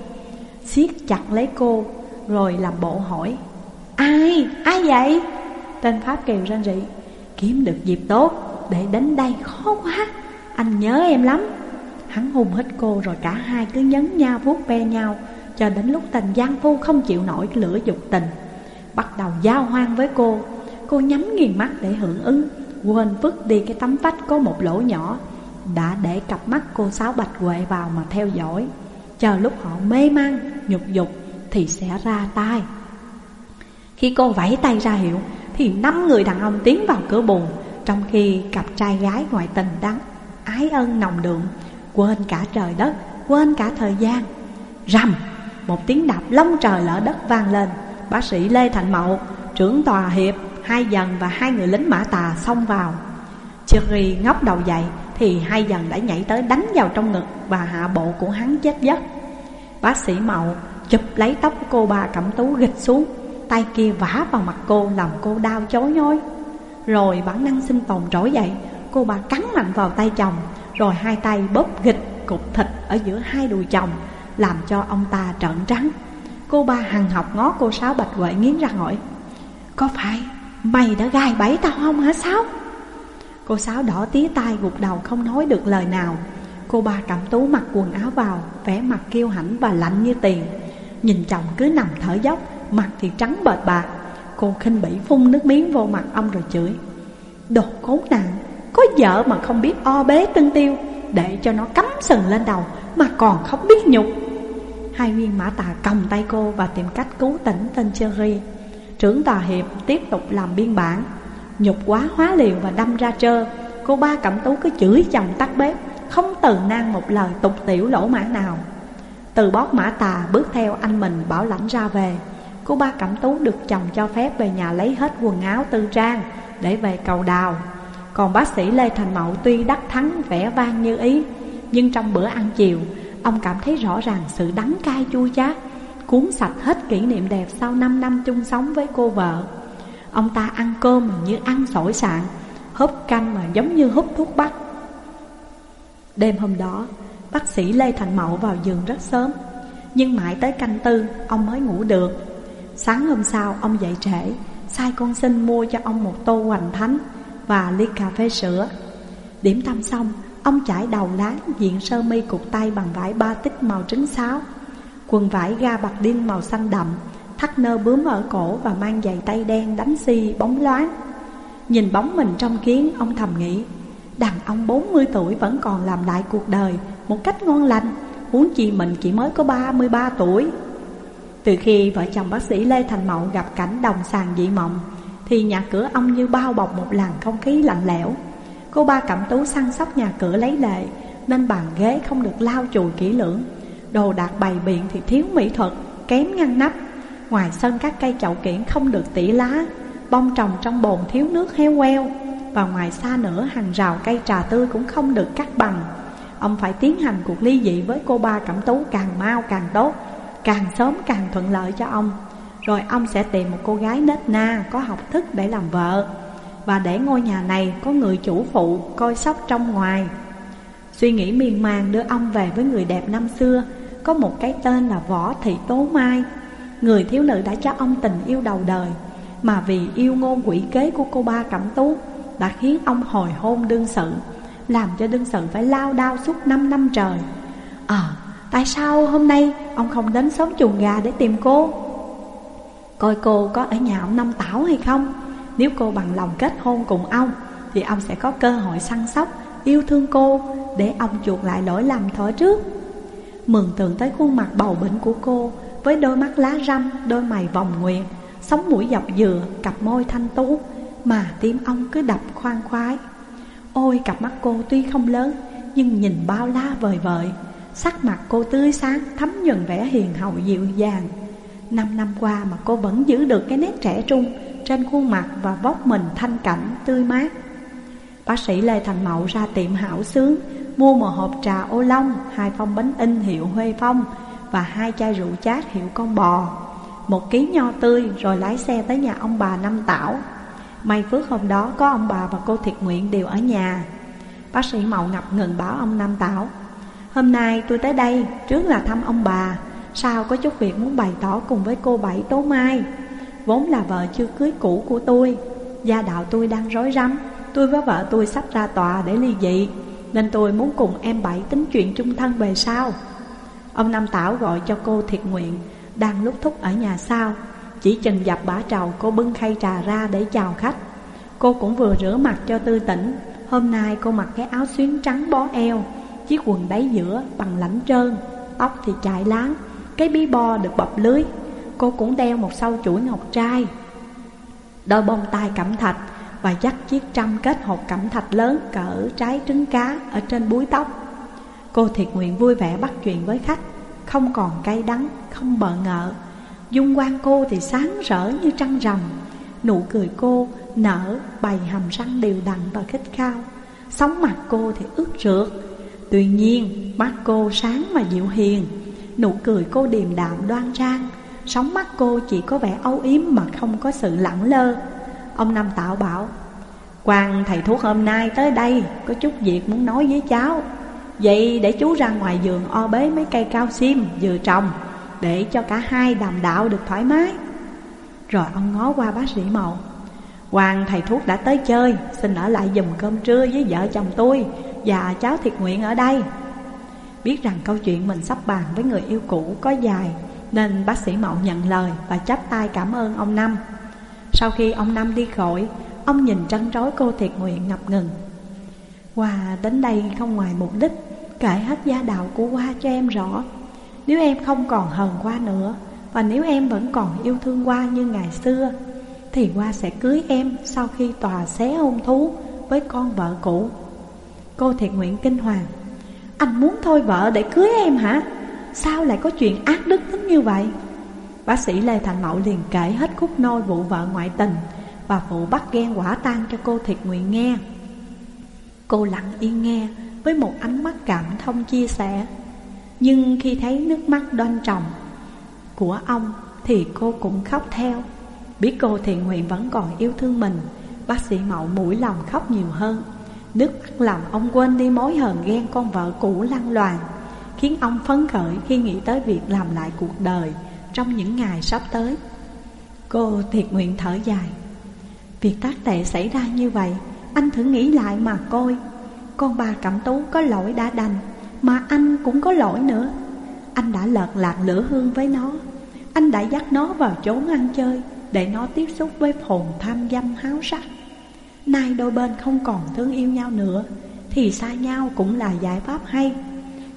Siết chặt lấy cô, Rồi làm bộ hỏi, Ai? Ai vậy? Tên Pháp Kiều rên rỉ, Kiếm được dịp tốt, Để đến đây khó quá. Anh nhớ em lắm. Hắn hùng hít cô rồi cả hai cứ nhấn nhau vuốt ve nhau, Cho đến lúc tình gian phu không chịu nổi lửa dục tình, Bắt đầu giao hoang với cô. Cô nhắm nghiền mắt để hưởng ứng. Quên vứt đi cái tấm vách có một lỗ nhỏ. Đã để cặp mắt cô Sáu Bạch Huệ vào mà theo dõi. Chờ lúc họ mê man, nhục dục Thì sẽ ra tay. Khi cô vẫy tay ra hiệu Thì năm người đàn ông tiến vào cửa buồn Trong khi cặp trai gái ngoại tình đắng Ái ân nồng đượm Quên cả trời đất Quên cả thời gian. Rầm! Một tiếng đạp lông trời lỡ đất vang lên. Bác sĩ Lê Thành Mậu Trưởng tòa hiệp Hai dần và hai người lính mã tà xông vào. Cherry ngóc đầu dậy, Thì hai dần đã nhảy tới đánh vào trong ngực Và hạ bộ của hắn chết giấc. Bác sĩ Mậu chụp lấy tóc của cô bà cẩm tú gịch xuống, Tay kia vả vào mặt cô làm cô đau chối nhối Rồi bản năng sinh tồn trỗi dậy, Cô bà cắn mạnh vào tay chồng, Rồi hai tay bóp gịch cục thịt ở giữa hai đùi chồng, Làm cho ông ta trợn trắng. Cô ba hằng học ngó cô Sáu Bạch Huệ nghiến ra hỏi, Có phải mày đã gai bẫy tao không hả Sáu? Cô Sáu đỏ tía tai gục đầu không nói được lời nào. Cô ba cẩm tú mặc quần áo vào, vẻ mặt kiêu hãnh và lạnh như tiền. Nhìn chồng cứ nằm thở dốc, Mặt thì trắng bệt bạc. Cô khinh bỉ phun nước miếng vô mặt ông rồi chửi. Đồ khốn nạn, Có vợ mà không biết o bế tân tiêu, Để cho nó cắm sừng lên đầu Mà còn không biết nhục. Hai viên mã tà còng tay cô Và tìm cách cứu tỉnh tên Cherry. Trưởng tòa hiệp tiếp tục làm biên bản. Nhục quá hóa liều và đâm ra trơ. Cô ba cẩm tú cứ chửi chồng tắt bếp, Không từ nang một lời tục tiểu lỗ mãn nào. Từ bót mã tà bước theo anh mình bảo lãnh ra về. Cô ba cẩm tú được chồng cho phép về nhà lấy hết quần áo tư trang Để về cầu đào. Còn bác sĩ Lê Thành Mậu tuy đắc thắng vẻ vang như ý, Nhưng trong bữa ăn chiều, Ông cảm thấy rõ ràng sự đắng cay chua chát. Cuốn sạch hết kỷ niệm đẹp sau 5 năm chung sống với cô vợ. Ông ta ăn cơm mà như ăn sỏi sạn, Húp canh mà giống như húp thuốc bắc. Đêm hôm đó, Bác sĩ Lê Thành Mậu vào giường rất sớm, Nhưng mãi tới canh tư, Ông mới ngủ được. Sáng hôm sau, ông dậy trễ, Sai con xin mua cho ông một tô hoành thánh Và ly cà phê sữa. Điểm tâm xong, Ông chải đầu láng diện sơ mi cục tay bằng vải ba tích màu trứng sáo. Quần vải ga bạc đinh màu xanh đậm, Thắt nơ bướm ở cổ và mang giày tay đen đánh xi bóng loáng. Nhìn bóng mình trong kiến, ông thầm nghĩ, Đàn ông 40 tuổi vẫn còn làm lại cuộc đời một cách ngon lành, Huống chi mình chỉ mới có 33 tuổi. Từ khi vợ chồng bác sĩ Lê Thành Mậu gặp cảnh đồng sàng dị mộng, Thì nhà cửa ông như bao bọc một làn không khí lạnh lẽo. Cô ba cẩm tú săn sóc nhà cửa lấy lệ, Nên bàn ghế không được lau chùi kỹ lưỡng. Đồ đạc bày biện thì thiếu mỹ thuật, kém ngăn nắp. Ngoài sân các cây chậu kiển không được tỉ lá Bông trồng trong bồn thiếu nước heo queo. Và ngoài xa nữa hàng rào cây trà tươi cũng không được cắt bằng. Ông phải tiến hành cuộc ly dị với cô ba cẩm tú càng mau càng tốt Càng sớm càng thuận lợi cho ông. Rồi ông sẽ tìm một cô gái nết na có học thức để làm vợ. Và để ngôi nhà này có người chủ phụ coi sóc trong ngoài. Suy nghĩ miên man đưa ông về với người đẹp năm xưa có một cái tên là Võ Thị Tố Mai Người thiếu nữ đã cho ông tình yêu đầu đời Mà vì yêu ngôn quỷ kế của cô ba Cẩm Tú Đã khiến ông hồi hôn đương sự Làm cho đương sự phải lao đao suốt 5 năm trời Ờ, à, tại sao hôm nay ông không đến xóm chuồng gà để tìm cô? Coi cô có ở nhà ông Năm Tảo hay không? Nếu cô bằng lòng kết hôn cùng ông Thì ông sẽ có cơ hội săn sóc, yêu thương cô Để ông chuộc lại lỗi lầm thở trước Mường tượng tới khuôn mặt bầu bĩnh của cô với đôi mắt lá răm, đôi mày vòng nguyệt, sống mũi dọc dừa, cặp môi thanh tú, mà tim ông cứ đập khoan khoái. Ôi cặp mắt cô tuy không lớn, nhưng nhìn bao la vời vợi, sắc mặt cô tươi sáng, thấm nhuần vẻ hiền hậu dịu dàng. Năm năm qua mà cô vẫn giữ được cái nét trẻ trung trên khuôn mặt và vóc mình thanh cảnh, tươi mát. Bác sĩ Lê Thành Mậu ra tiệm hảo sướng, mua một hộp trà ô long, hai phong bánh in hiệu Huê Phong, và hai chai rượu chát hiệu con bò. Một ký nho tươi rồi lái xe tới nhà ông bà Năm Tảo. May phước hôm đó có ông bà và cô Thiệt Nguyện đều ở nhà. Bác sĩ Mậu ngập ngừng bảo ông Nam Tảo Hôm nay tôi tới đây trước là thăm ông bà Sao có chút việc muốn bày tỏ cùng với cô Bảy Tố Mai? Vốn là vợ chưa cưới cũ của tôi Gia đạo tôi đang rối rắm Tôi với vợ tôi sắp ra tòa để ly dị. Nên tôi muốn cùng em Bảy tính chuyện chung thân về sau. Ông Nam Tảo gọi cho cô thiệt nguyện, Đang lúc thúc ở nhà sau, Chỉ chừng dập bả trầu cô bưng khay trà ra để chào khách. Cô cũng vừa rửa mặt cho tư tỉnh, Hôm nay cô mặc cái áo xuyến trắng bó eo, Chiếc quần đáy giữa bằng lãnh trơn, Tóc thì chạy láng, Cái bí bo được bọc lưới. Cô cũng đeo một sâu chuỗi ngọc trai. Đôi bông tai cẩm thạch và dắt chiếc trăm kết hột cẩm thạch lớn cỡ trái trứng cá ở trên búi tóc. Cô thiệt nguyện vui vẻ bắt chuyện với khách Không còn cay đắng, không bợ ngợ Dung quan cô thì sáng rỡ như trăng rằm Nụ cười cô nở bày hàm răng đều đặn và khích khao. Sóng mặt cô thì ướt rượt. Tuy nhiên mắt cô sáng mà dịu hiền Nụ cười cô điềm đạm đoan trang. Sóng mắt cô chỉ có vẻ âu yếm mà không có sự lẳng lơ. Ông Năm Tạo bảo Quan thầy thuốc hôm nay tới đây, Có chút việc muốn nói với cháu. Vậy để chú ra ngoài giường o bế mấy cây cao sim vừa trồng, Để cho cả hai đàm đạo được thoải mái. Rồi ông ngó qua bác sĩ Mậu Hoàng thầy thuốc đã tới chơi, Xin ở lại dùm cơm trưa với vợ chồng tôi Và cháu thiệt nguyện ở đây. Biết rằng câu chuyện mình sắp bàn với người yêu cũ có dài, Nên bác sĩ Mậu nhận lời và chắp tay cảm ơn ông Năm. Sau khi ông Năm đi khỏi, Ông nhìn trăn trối cô thiệt nguyện ngập ngừng Hoa đến đây không ngoài mục đích, Kể hết gia đạo của Hoa cho em rõ Nếu em không còn hờn Hoa nữa, Và nếu em vẫn còn yêu thương Hoa như ngày xưa, Thì Hoa sẽ cưới em sau khi tòa xé hôn thú với con vợ cũ Cô thiệt nguyện kinh hoàng Anh muốn thôi vợ để cưới em hả? Sao lại có chuyện ác đức đến như vậy? Bác sĩ Lê Thành Mậu liền kể hết khúc nôi vụ vợ ngoại tình Và vụ bắt ghen quả tan cho cô thiệt nguyện nghe. Cô lặng yên nghe với một ánh mắt cảm thông chia sẻ. Nhưng khi thấy nước mắt đoan trọng của ông Thì cô cũng khóc theo. Biết cô thiện nguyện vẫn còn yêu thương mình, Bác sĩ Mậu mũi lòng khóc nhiều hơn. Nước làm ông quên đi mối hờn ghen con vợ cũ lăng loàn, Khiến ông phấn khởi khi nghĩ tới việc làm lại cuộc đời trong những ngày sắp tới. Cô thiệt nguyện thở dài. Việc tác tệ xảy ra như vậy, Anh thử nghĩ lại mà coi. Con bà Cẩm Tú có lỗi đã đành, Mà anh cũng có lỗi nữa. Anh đã lợt lạc lửa hương với nó. Anh đã dắt nó vào chốn ăn chơi Để nó tiếp xúc với phồn tham dâm háo sắc. Nay đôi bên không còn thương yêu nhau nữa, Thì xa nhau cũng là giải pháp hay.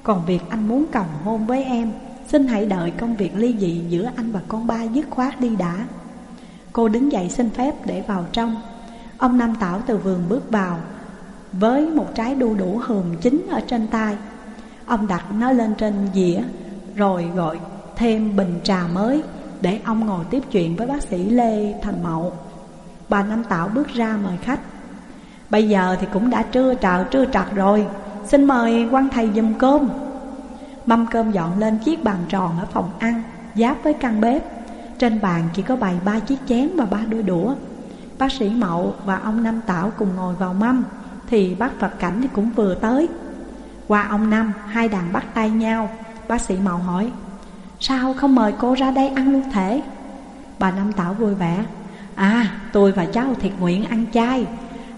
Còn việc anh muốn cầu hôn với em Xin hãy đợi công việc ly dị giữa anh và con ba dứt khoát đi đã Cô đứng dậy xin phép để vào trong Ông Nam Tảo từ vườn bước vào với một trái đu đủ hùm chín ở trên tay. Ông đặt nó lên trên dĩa rồi gọi thêm bình trà mới để ông ngồi tiếp chuyện với bác sĩ Lê Thành Mậu. Bà Năm tảo bước ra mời khách. Bây giờ thì cũng đã trưa trạo trưa trặc rồi, xin mời quan thầy dùm cơm. Mâm cơm dọn lên chiếc bàn tròn ở phòng ăn, giáp với căn bếp. Trên bàn chỉ có bày ba chiếc chén và ba đôi đũa. Bác sĩ Mậu và ông Năm Tảo cùng ngồi vào mâm thì bác Phật Cảnh thì cũng vừa tới. Qua ông Năm Hai đàn bắt tay nhau. Bác sĩ Mậu hỏi Sao không mời cô ra đây ăn luôn thể? Bà Năm Tảo vui vẻ À tôi và cháu thiệt nguyện ăn chay.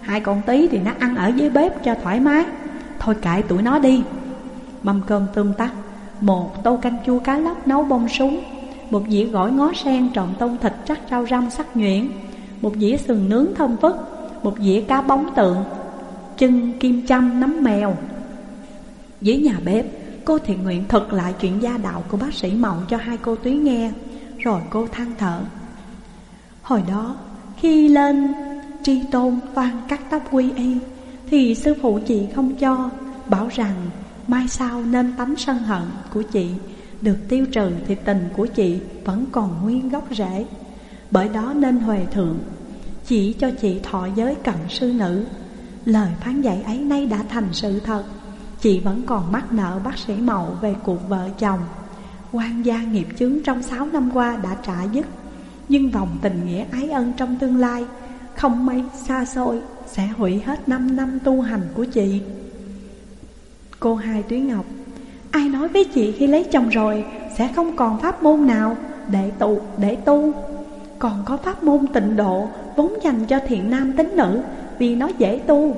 Hai con tí thì nó ăn ở dưới bếp cho thoải mái. Thôi kệ tụi nó đi. Mâm cơm tươm tắt Một tô canh chua cá lóc nấu bông súng. Một dĩa gỏi ngó sen trộn tôm thịt chắc rau răm sắc nhuyễn. Một dĩa sườn nướng thơm phức. Một dĩa cá bóng tượng. Chân kim châm nấm mèo. Dưới nhà bếp, Cô thiện nguyện thuật lại chuyện gia đạo của bác sĩ Mộng cho hai cô Túy nghe. Rồi cô than thở. Hồi đó, khi lên tri tôn toan cắt tóc quy y, Thì sư phụ chị không cho, Bảo rằng mai sau nên tánh sân hận của chị. Được tiêu trừ thì tình của chị vẫn còn nguyên gốc rễ. Bởi đó nên huề thượng. Chỉ cho chị thọ giới cận sư nữ. Lời phán dạy ấy nay đã thành sự thật. Chị vẫn còn mắc nợ bác sĩ Mậu về cuộc vợ chồng. Quan gia nghiệp chướng trong sáu năm qua đã trả dứt. Nhưng vòng tình nghĩa ái ân trong tương lai Không may xa xôi Sẽ hủy hết năm năm tu hành của chị. Cô hai Túy Ngọc, Ai nói với chị khi lấy chồng rồi Sẽ không còn pháp môn nào để tụ, để tu? Còn có pháp môn tịnh độ Vốn dành cho thiện nam tính nữ, vì nó dễ tu.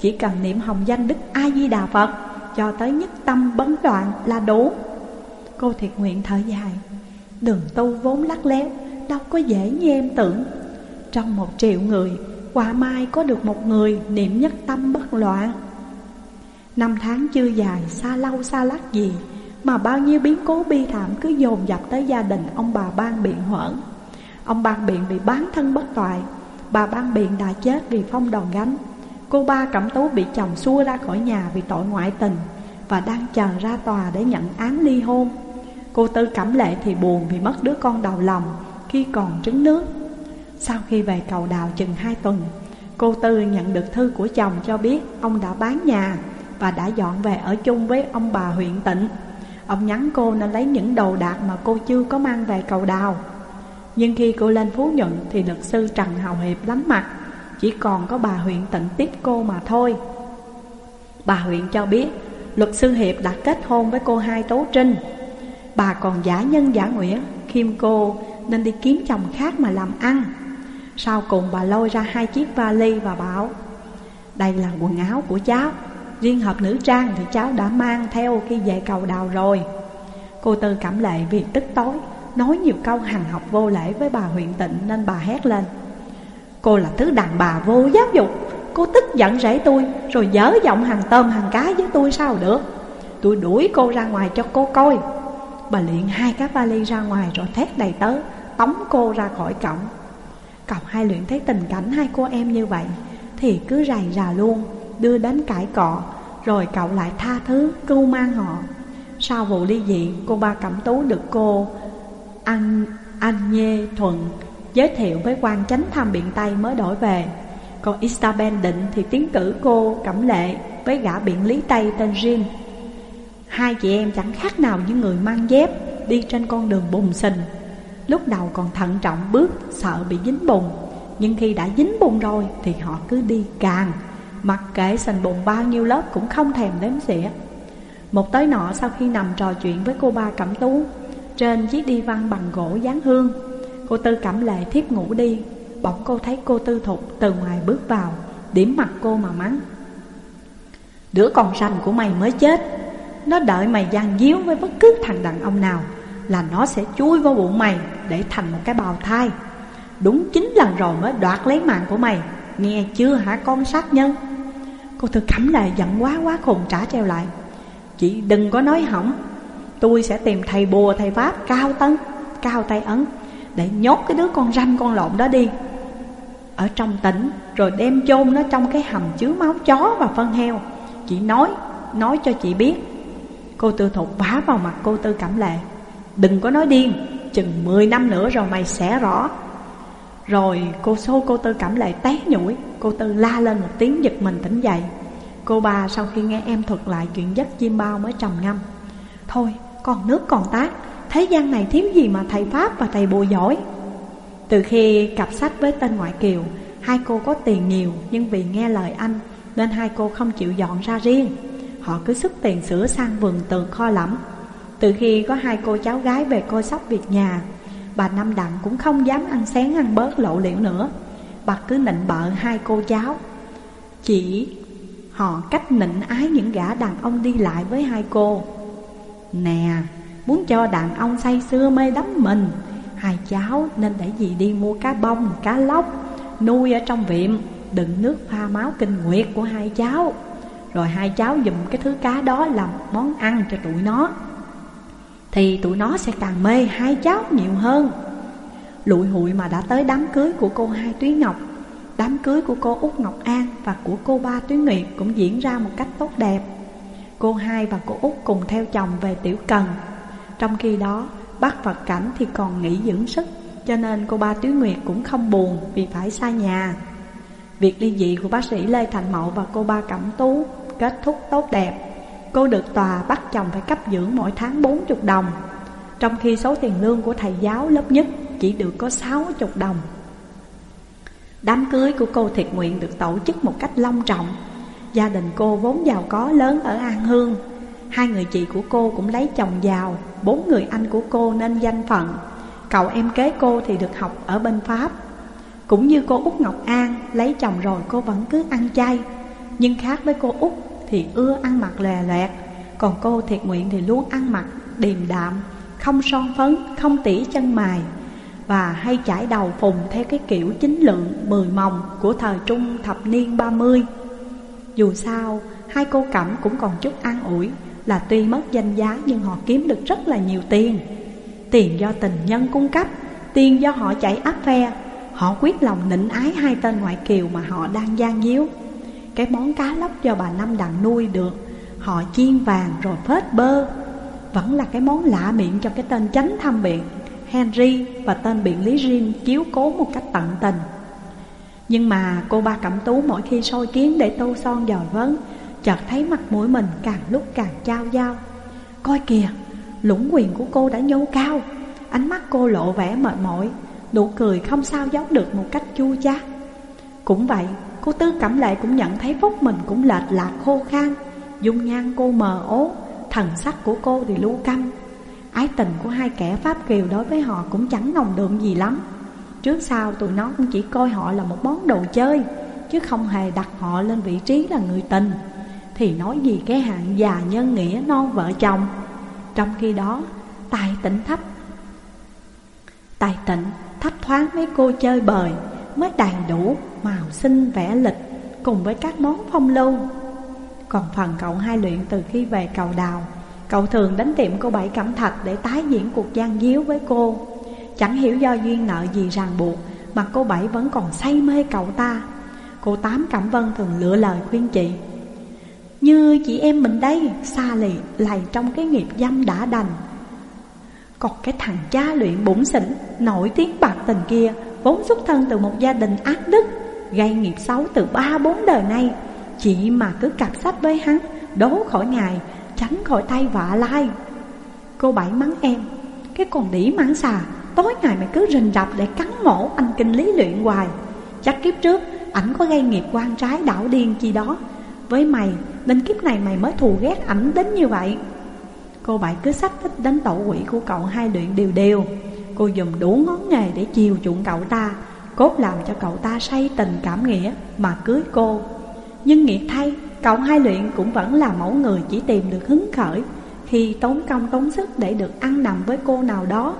Chỉ cần niệm hồng danh Đức A-di-đà Phật, Cho tới nhất tâm bấn đoạn là đủ. Cô thiệt nguyện thở dài, Đường tu vốn lắc léo, Đâu có dễ như em tưởng. Trong một triệu người Quả mai có được một người niệm nhất tâm bất loạn. Năm tháng chưa dài, xa lâu xa lắc gì, Mà bao nhiêu biến cố bi thảm cứ dồn dập tới gia đình ông bà ban biện hoãn. Ông ban biện bị bán thân bất toại, Bà Ban Biện đã chết vì phong đòn gánh. Cô ba Cẩm Tú bị chồng xua ra khỏi nhà vì tội ngoại tình Và đang chờ ra tòa để nhận án ly hôn. Cô Tư Cẩm Lệ thì buồn vì mất đứa con đầu lòng khi còn trứng nước. Sau khi về cầu đào chừng hai tuần, Cô Tư nhận được thư của chồng cho biết ông đã bán nhà. Và đã dọn về ở chung với ông bà huyện tịnh. Ông nhắn cô nên lấy những đồ đạc mà cô chưa có mang về cầu đào. Nhưng khi cô lên Phú Nhuận thì luật sư Trần Hào Hiệp lắm mặt, Chỉ còn có bà huyện tịnh tiếp cô mà thôi. Bà huyện cho biết, luật sư Hiệp đã kết hôn với cô hai Tố Trinh. Bà còn giả nhân giả nghĩa, khiêm cô nên đi kiếm chồng khác mà làm ăn. Sau cùng bà lôi ra hai chiếc vali và bảo, Đây là quần áo của cháu. Riêng hộp nữ trang thì cháu đã mang theo khi về cầu đào rồi. Cô Tư cảm lệ vì tức tối, Nói nhiều câu hằng học vô lễ với bà huyện tịnh nên bà hét lên. Cô là thứ đàn bà vô giáo dục, Cô tức giận rễ tôi, Rồi dở giọng hàng tôm hàng cá với tôi sao được? Tôi đuổi cô ra ngoài cho cô coi. Bà luyện hai cái vali ra ngoài rồi thét đầy tớ, Tống cô ra khỏi cổng. Cậu hai luyện thấy tình cảnh hai cô em như vậy Thì cứ rầy rà luôn. Đưa đến cãi cọ, Rồi cậu lại tha thứ, cưu mang họ. Sau vụ ly dị, Cô ba Cẩm Tú được cô Anh Anh Nhê Thuận Giới thiệu với quan chánh tham biện Tây mới đổi về. Còn Isabel định thì tiến cử cô Cẩm Lệ Với gã biện lý Tây tên Jim Hai chị em chẳng khác nào những người mang dép Đi trên con đường bùn sình. Lúc đầu còn thận trọng bước, Sợ bị dính bùn Nhưng khi đã dính bùn rồi Thì họ cứ đi càng. Mặc kệ sành bùn bao nhiêu lớp Cũng không thèm đếm xỉa. Một tới nọ sau khi nằm trò chuyện với cô ba Cẩm Tú, Trên chiếc đi văn bằng gỗ dán hương, Cô Tư Cẩm Lệ thiếp ngủ đi, Bỗng cô thấy cô Tư Thục từ ngoài bước vào, Điểm mặt cô mà mắng. Đứa con sành của mày mới chết, nó đợi mày gian díu với bất cứ thằng đàn ông nào Là nó sẽ chui vào bụng mày Để thành một cái bào thai. Đúng chín lần rồi mới đoạt lấy mạng của mày, Nghe chưa hả con sát nhân? Cô thư cẩm lại giận quá quá khùng trả treo lại. Chị đừng có nói hỏng. Tôi sẽ tìm thầy bùa, thầy pháp, cao tấn, Cao tay ấn, Để nhốt cái đứa con ranh, con lộn đó đi. Ở trong tỉnh, Rồi đem chôn nó trong cái hầm chứa máu chó và phân heo. Chị nói Nói cho chị biết. Cô tư thục vá vào mặt cô tư cẩm lệ Đừng có nói điên, Chừng 10 năm nữa rồi mày sẽ rõ. Rồi cô xô cô tư cẩm lệ té nhũi. Cô tư la lên một tiếng giật mình tỉnh dậy. Cô bà sau khi nghe em thuật lại chuyện giấc chim bao mới trầm ngâm. Thôi, còn nước còn tác. Thế gian này thiếu gì mà thầy Pháp và thầy bùa giỏi? Từ khi cặp sách với tên ngoại kiều, Hai cô có tiền nhiều Nhưng vì nghe lời anh Nên hai cô không chịu dọn ra riêng. Họ cứ sức tiền sửa sang vườn tường kho lẫm. Từ khi có hai cô cháu gái về coi sóc việc nhà Bà Năm Đặng cũng không dám ăn sáng ăn bớt lộ liễu nữa. Bà cứ nịnh bợ hai cô cháu. Chỉ họ cách nịnh ái những gã đàn ông đi lại với hai cô. Nè, muốn cho đàn ông say xưa mê đắm mình Hai cháu nên để gì đi mua cá bông, cá lóc Nuôi ở trong viện Đựng nước pha máu kinh nguyệt của hai cháu. Rồi hai cháu dùng cái thứ cá đó làm món ăn cho tụi nó. Thì tụi nó sẽ càng mê hai cháu nhiều hơn. Lụi hụi mà đã tới đám cưới của cô hai Tuyến Ngọc, Đám cưới của cô Út Ngọc An và của cô ba Tuyến Nguyệt cũng diễn ra một cách tốt đẹp. Cô hai và cô Út cùng theo chồng về Tiểu Cần. Trong khi đó, bác Phật Cảnh thì còn nghỉ dưỡng sức, Cho nên cô ba Tuyến Nguyệt cũng không buồn vì phải xa nhà. Việc ly dị của bác sĩ Lê Thành Mậu và cô ba Cẩm Tú kết thúc tốt đẹp. Cô được tòa bắt chồng phải cấp dưỡng mỗi tháng 40 đồng. Trong khi số tiền lương của thầy giáo lớp nhất chỉ được có 60 đồng. Đám cưới của cô thiệt nguyện được tổ chức một cách long trọng. Gia đình cô vốn giàu có lớn ở An Hương. Hai người chị của cô cũng lấy chồng giàu, Bốn người anh của cô nên danh phận. Cậu em kế cô thì được học ở bên Pháp. Cũng như cô Út Ngọc An, Lấy chồng rồi cô vẫn cứ ăn chay. Nhưng khác với cô Út thì ưa ăn mặc lè loẹt. Còn cô thiệt nguyện thì luôn ăn mặc điềm đạm Không son phấn, không tỉ chân mài Và hay chải đầu phùng theo cái kiểu chính lượng mười mồng Của thời trung thập niên 30 Dù sao, hai cô cẩm cũng còn chút an ủi Là tuy mất danh giá nhưng họ kiếm được rất là nhiều tiền. Tiền do tình nhân cung cấp Tiền do họ chạy áp phe Họ quyết lòng nịnh ái hai tên ngoại kiều mà họ đang gian díu. Cái món cá lóc do bà Năm đặng nuôi được. Họ chiên vàng rồi phết bơ. Vẫn là cái món lạ miệng cho cái tên chánh tham biện Henry và tên biện lý Jim chiếu cố một cách tận tình. Nhưng mà cô ba Cẩm Tú mỗi khi soi kiến để tô son dò vấn Chợt thấy mặt mũi mình càng lúc càng trao dao Coi kìa, lũng quyền của cô đã nhô cao. Ánh mắt cô lộ vẻ mệt mỏi Nụ cười không sao giấu được một cách chua chát. Cũng vậy, cô Tư Cẩm Lệ cũng nhận thấy phúc mình cũng lệch lạc khô khan. Dung nhan cô mờ ố, thần sắc của cô thì lưu căm. Ái tình của hai kẻ Pháp Kiều đối với họ cũng chẳng nồng đượm gì lắm. Trước sau tụi nó cũng chỉ coi họ là một món đồ chơi Chứ không hề đặt họ lên vị trí là người tình. Thì nói gì cái hạng già nhân nghĩa non vợ chồng. Trong khi đó tài tỉnh thấp. Tài tịnh thấp thoáng mấy cô chơi bời. Mới đầy đủ màu xinh vẽ lịch Cùng với các món phong lưu. Còn phần cậu hai luyện từ khi về cầu đào, Cậu thường đến tiệm cô Bảy Cẩm Thạch để tái diễn cuộc gian díu với cô. Chẳng hiểu do duyên nợ gì ràng buộc Mà cô Bảy vẫn còn say mê cậu ta. Cô Tám Cẩm Vân thường lựa lời khuyên chị, Như chị em mình đây, xa lì, lầy trong cái nghiệp dâm đã đành. Còn cái thằng cha luyện bổn xỉn, Nổi tiếng bạc tình kia Vốn xuất thân từ một gia đình ác đức, Gây nghiệp xấu từ ba, bốn đời nay. Chị mà cứ cặp sách với hắn, Đố khỏi ngày Tránh khỏi tay vạ lai. Cô Bảy mắng em, Cái con đĩ mãn xà, Tối ngày mày cứ rình rập để cắn mổ anh kinh lý luyện hoài. Chắc kiếp trước, ảnh có gây nghiệp quan trái đảo điên chi đó. Với mày, nên kiếp này mày mới thù ghét ảnh đến như vậy. Cô Bảy cứ sách thích đến tổ quỷ của cậu hai luyện đều đều. Cô dùng đủ ngón nghề để chiều chuộng cậu ta, Cốt làm cho cậu ta say tình cảm nghĩa mà cưới cô. Nhưng nghiệt thay, Cậu hai luyện cũng vẫn là mẫu người chỉ tìm được hứng khởi, Khi tốn công tốn sức để được ăn nằm với cô nào đó.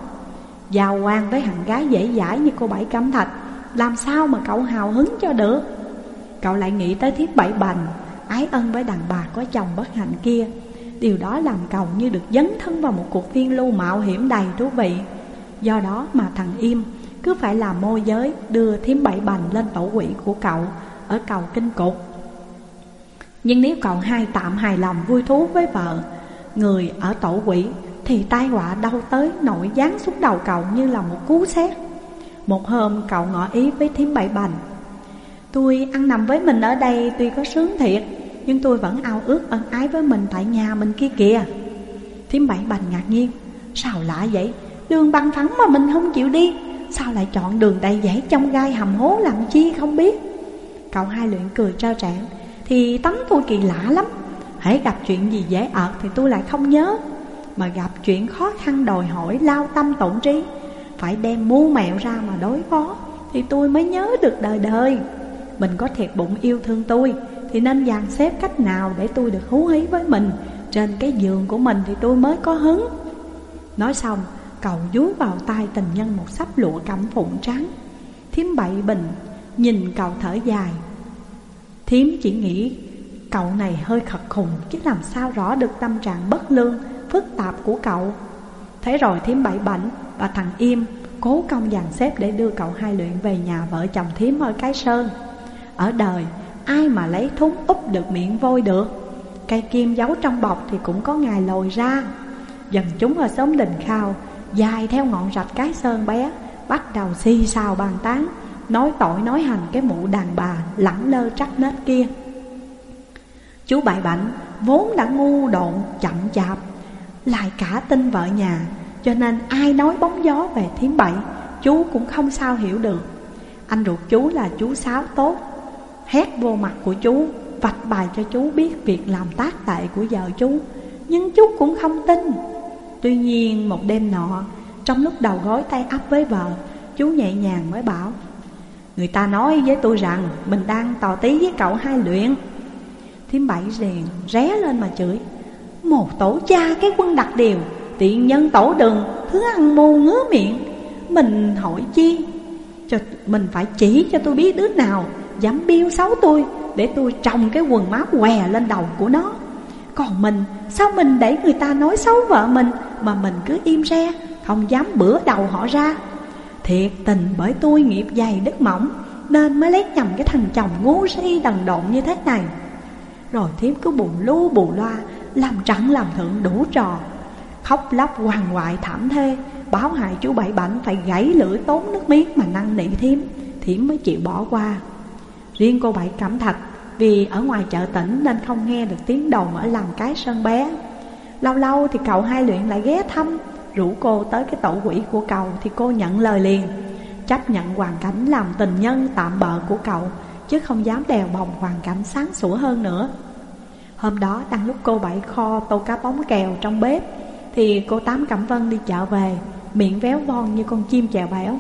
Giàu quan với hạng gái dễ dãi như cô Bảy Cẩm Thạch, Làm sao mà cậu hào hứng cho được? Cậu lại nghĩ tới thiết bảy bành, Ái ân với đàn bà có chồng bất hạnh kia. Điều đó làm cậu như được dấn thân vào một cuộc phiên lưu mạo hiểm đầy thú vị. Do đó mà thằng Im cứ phải làm môi giới đưa thím bảy bành lên tổ quỷ của cậu Ở cầu Kinh Cục. Nhưng nếu cậu hai tạm hài lòng vui thú với vợ, Người ở tổ quỷ, Thì tai họa đau tới nổi giáng xuống đầu cậu như là một cú sét. Một hôm cậu ngỏ ý với thím bảy bành, Tôi ăn nằm với mình ở đây tuy có sướng thiệt, Nhưng tôi vẫn ao ước ân ái với mình tại nhà mình kia kìa. Thím bảy bành ngạc nhiên, Sao lạ vậy? Đường bằng phẳng mà mình không chịu đi. Sao lại chọn đường đầy dãy trong gai hầm hố làm chi không biết? Cậu hai luyện cười trao trạng thì tánh tôi kỳ lạ lắm. Hãy gặp chuyện gì dễ ợt thì tôi lại không nhớ. Mà gặp chuyện khó khăn đòi hỏi lao tâm tổn trí. Phải đem mưu mẹo ra mà đối phó Thì tôi mới nhớ được đời đời. Mình có thiệt bụng yêu thương tôi Thì nên dàn xếp cách nào để tôi được hú hí với mình? Trên cái giường của mình thì tôi mới có hứng. Nói xong cậu dúi vào tay tình nhân một sắp lụa cẩm phụng trắng. Thiếm bậy bình Nhìn cậu thở dài. Thiếm chỉ nghĩ cậu này hơi khật khùng Chứ làm sao rõ được tâm trạng bất lương, phức tạp của cậu. Thế rồi thiếm bảy bảnh và thằng Im Cố công dàn xếp để đưa cậu hai luyện về nhà vợ chồng thiếm ở cái sơn. Ở đời ai mà lấy thúng úp được miệng vôi được? Cây kim giấu trong bọc thì cũng có ngày lồi ra. Dần chúng ở xóm đình khao Dài theo ngọn rạch cái sơn bé, Bắt đầu xì xào bàn tán, Nói tội nói hành cái mụ đàn bà lẳng lơ trắc nết kia. Chú bại bảnh vốn đã ngu độn, chậm chạp, Lại cả tin vợ nhà, Cho nên ai nói bóng gió về thím bậy Chú cũng không sao hiểu được. Anh ruột chú là chú Sáu tốt, Hét vô mặt của chú, Vạch bài cho chú biết việc làm tác tệ của vợ chú, Nhưng chú cũng không tin. Tuy nhiên, một đêm nọ, Trong lúc đầu gối tay ấp với vợ, Chú nhẹ nhàng mới bảo, Người ta nói với tôi rằng Mình đang tò tí với cậu hai luyện. Thím bảy rèn ré lên mà chửi, Một tổ cha cái quân đặc điều, Tiện nhân tổ đường, Thứ ăn mù ngứa miệng, Mình hỏi chi? Cho, Mình phải chỉ cho tôi biết đứa nào Dám biêu xấu tôi Để tôi trồng cái quần máu què lên đầu của nó. Còn mình, Sao mình để người ta nói xấu vợ mình Mà mình cứ im re, Không dám bữa đầu họ ra? Thiệt tình bởi tôi nghiệp dày đất mỏng, Nên mới lấy nhầm cái thằng chồng ngu si đần độn như thế này. Rồi thiếp cứ bù lu bù loa, Làm trắng làm thượng đủ trò. Khóc lóc hoàng hoại thảm thê, Báo hại chú Bảy Bảnh phải gãy lưỡi tốn nước miếng mà năn nỉ thiếm Thiếm mới chịu bỏ qua. Riêng cô Bảy cảm thạch vì ở ngoài chợ tỉnh nên không nghe được tiếng đồng ở làm cái sân bé. Lâu lâu thì cậu hai luyện lại ghé thăm Rủ cô tới cái tổ quỷ của cậu thì cô nhận lời liền Chấp nhận hoàn cảnh làm tình nhân tạm bợ của cậu Chứ không dám đèo bồng hoàn cảnh sáng sủa hơn nữa. Hôm đó đang lúc cô Bảy kho tô cá bóng kèo trong bếp Thì cô Tám Cẩm Vân đi chợ về Miệng véo von như con chim chèo béo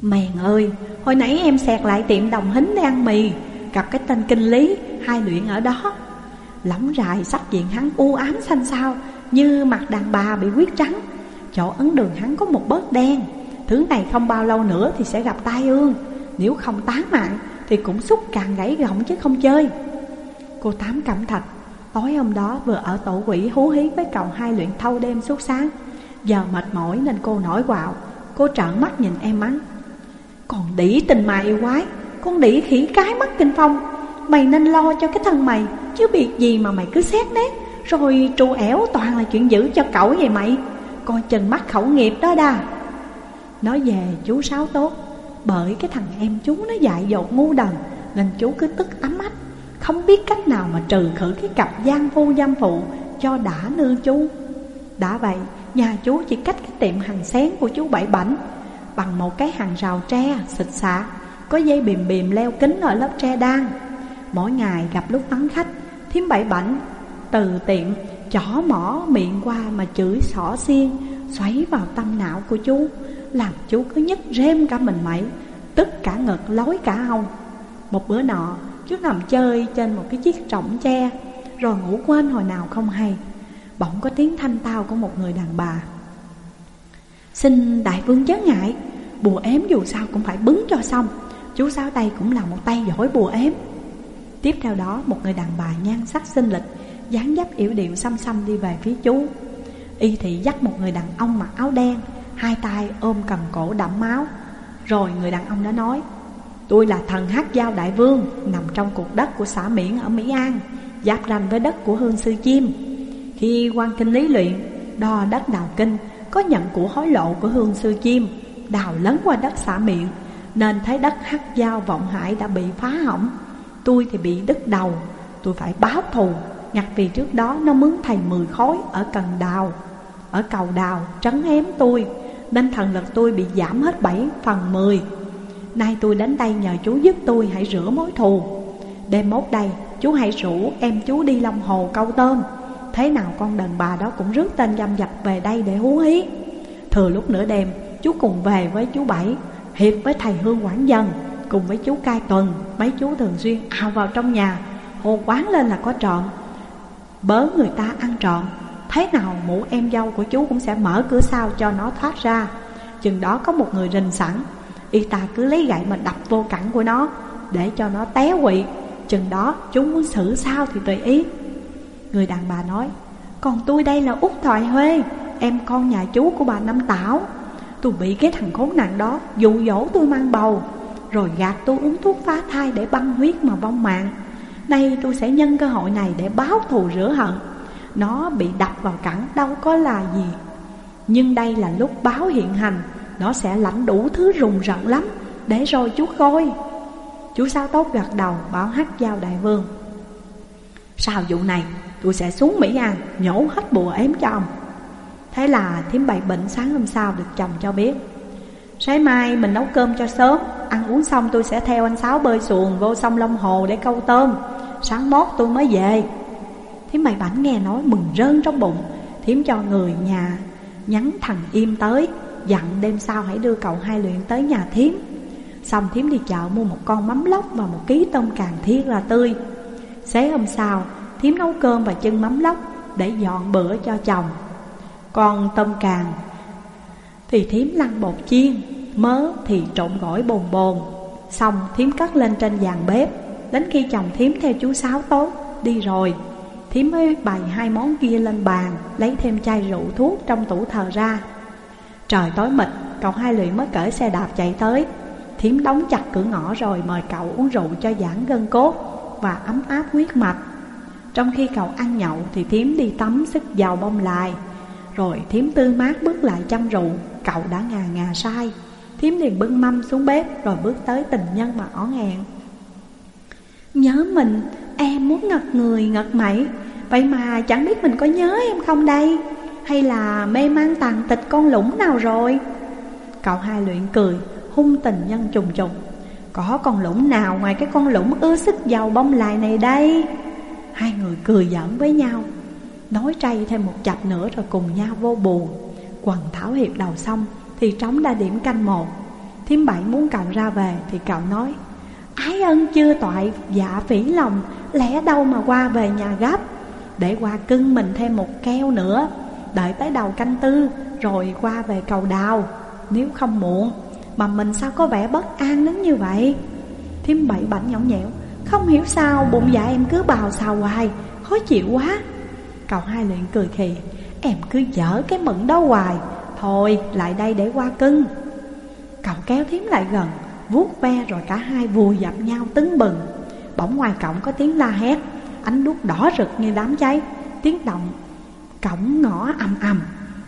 Mèn ơi, hồi nãy em xẹt lại tiệm đồng hính để ăn mì Gặp cái tên kinh lý, hai luyện ở đó. Lắm rài sắc diện hắn u ám xanh xao Như mặt đàn bà bị huyết trắng. Chỗ ấn đường hắn có một bớt đen. Thứ này không bao lâu nữa thì sẽ gặp tai ương. Nếu không tán mạng thì cũng xúc càng gãy gọng chứ không chơi. Cô Tám cảm thạch Tối hôm đó vừa ở tổ quỷ hú hí với cậu hai luyện thâu đêm suốt sáng. Giờ mệt mỏi nên cô nổi quạo. Cô trợn mắt nhìn em mắng. Còn đỉ tình mà yêu quái con đỉ khỉ cái mắt kinh phong. Mày nên lo cho cái thân mày, Chứ việc gì mà mày cứ xét nét. Rồi trù ẻo toàn là chuyện dữ cho cậu vậy mày. Coi chừng mắt khẩu nghiệp đó đà Nói về chú Sáu tốt, Bởi cái thằng em chú nó dại dột ngu đần, Nên chú cứ tức ấm ách Không biết cách nào mà trừ khử cái cặp gian phu giam phụ Cho đã nương chú. Đã vậy, Nhà chú chỉ cách cái tiệm hàng xén của chú Bảy Bảnh, Bằng một cái hàng rào tre xịt xạc. Có dây bìm bìm leo kính ở lớp tre đan. Mỗi ngày gặp lúc vắng khách, Thím Bảy Bảnh, từ tiệm chỏ mỏ miệng qua mà chửi xỏ xiên, Xoáy vào tâm não của chú, Làm chú cứ nhức rêm cả mình mẩy, Tức cả ngực, lối cả hông. Một bữa nọ, chú nằm chơi trên một cái chiếc trọng tre, Rồi ngủ quên hồi nào không hay. Bỗng có tiếng thanh tao của một người đàn bà. Xin đại vương chớ ngại, Bùa ếm dù sao cũng phải bứng cho xong. Chú Sáu tay cũng là một tay giỏi bùa ếm Tiếp theo đó, một người đàn bà nhan sắc xinh lịch, dáng dấp yểu điệu xăm xăm đi về phía chú. Y thị dắt một người đàn ông mặc áo đen, Hai tay ôm cầm cổ đẫm máu. Rồi người đàn ông đã nói, Tôi là thần hát giao đại vương, Nằm trong cuộc đất của xã Miễn ở Mỹ An, Giáp ranh với đất của Hương Sư Chim Khi quan kinh lý luyện, Đo đất đào kinh, Có nhận của hối lộ của Hương Sư Chim Đào lấn qua đất xã miễn nên thấy đất hắc giao vọng hải đã bị phá hỏng. Tôi thì bị đứt đầu. Tôi phải báo thù. Ngặt vì trước đó nó mướn thầy mười khối ở cần đào. Ở cầu đào, trấn ém tôi. Nên thần lực tôi bị giảm hết 7 phần 10 Nay tôi đến đây nhờ chú giúp tôi hãy rửa mối thù. Đêm mốt đây chú hãy rủ em chú đi Long Hồ câu tôm Thế nào con đàn bà đó cũng rước tên dâm dập về đây để hú hí. Thừa lúc nửa đêm chú cùng về với chú Bảy. Hiệp với thầy Hương Quảng Dân Cùng với chú Cai Tuần, Mấy chú thường xuyên ào vào trong nhà. Hồ quán lên là có trộm Bớ người ta ăn trộm Thế nào mụ em dâu của chú cũng sẽ mở cửa sau cho nó thoát ra. Chừng đó có một người rình sẵn. Y ta cứ lấy gậy mà đập vô cẳng của nó, Để cho nó té quỵ. Chừng đó chúng muốn xử sao thì tùy ý. Người đàn bà nói, Còn tôi đây là út Thoại Huê, Em con nhà chú của bà Năm Tảo. Tôi bị cái thằng khốn nạn đó Dụ dỗ tôi mang bầu, Rồi gạt tôi uống thuốc phá thai để băng huyết mà vong mạng. Nay tôi sẽ nhân cơ hội này để báo thù rửa hận. Nó bị đập vào cẳng đâu có là gì. Nhưng đây là lúc báo hiện hành, Nó sẽ lãnh đủ thứ rùng rợn lắm Để rồi chú coi Chú sao tốt gật đầu, bảo hát giao đại vương. Sau vụ này, tôi sẽ xuống Mỹ An Nhổ hết bùa ếm cho ông. Thế là thím bày bệnh sáng hôm sau được chồng cho biết, Sáng mai mình nấu cơm cho sớm, Ăn uống xong tôi sẽ theo anh Sáu bơi xuồng Vô sông Long Hồ để câu tôm. Sáng mốt tôi mới về. Thím bày bảnh nghe nói mừng rơn trong bụng. Thím cho người nhà nhắn thằng im tới, Dặn đêm sau hãy đưa cậu hai luyện tới nhà thím. Xong thím đi chợ mua một con mắm lóc Và một ký tôm càng thiết là tươi. Xế hôm sau, Thím nấu cơm và chân mắm lóc Để dọn bữa cho chồng. Còn tôm càng. Thì thím lăn bột chiên, Mớ thì trộn gỏi bồn bồn. Xong thím cất lên trên giàn bếp, Đến khi chồng thím theo chú Sáu tốt, Đi rồi. Thím mới bày hai món kia lên bàn, Lấy thêm chai rượu thuốc trong tủ thờ ra. Trời tối mịt, cậu hai lụy mới cởi xe đạp chạy tới. Thím đóng chặt cửa ngõ rồi mời cậu uống rượu cho giãn gân cốt Và ấm áp huyết mạch. Trong khi cậu ăn nhậu thì thím đi tắm sức dầu bông lại rồi Thiếm tư mát bước lại chăm rượu. Cậu đã ngà ngà sai. Thiếm liền bưng mâm xuống bếp, Rồi bước tới tình nhân mà ó ngẹn. Nhớ mình, em muốn ngật người, ngật mẩy. Vậy mà chẳng biết mình có nhớ em không đây? Hay là mê man tàn tịch con lũng nào rồi? Cậu hai luyện cười, Hung tình nhân trùng trùng. Có con lũng nào ngoài cái con lũng ưa sức giàu bông lại này đây? Hai người cười giỡn với nhau. Nói trây thêm một chập nữa rồi cùng nhau vô buồn. Quần thảo hiệp đầu xong Thì trống đã điểm canh một. Thiếm bảy muốn cậu ra về Thì cậu nói, Ái ân chưa toại dạ phỉ lòng, Lẽ đâu mà qua về nhà gấp? Để qua cưng mình thêm một keo nữa, Đợi tới đầu canh tư, Rồi qua về cầu đào. Nếu không muộn, Mà mình sao có vẻ bất an đến như vậy? Thiếm bảy bảnh nhõng nhẽo, Không hiểu sao bụng dạ em cứ bào xào hoài, Khó chịu quá. Cậu hai luyện cười khì. Em cứ dở cái mận đó hoài. Thôi lại đây để qua cưng. Cậu kéo thiếm lại gần vuốt ve rồi cả hai vùi dập nhau tứng bừng. Bỗng ngoài cổng có tiếng la hét. Ánh đuốc đỏ rực như đám cháy. Tiếng động Cổng ngõ ầm ầm.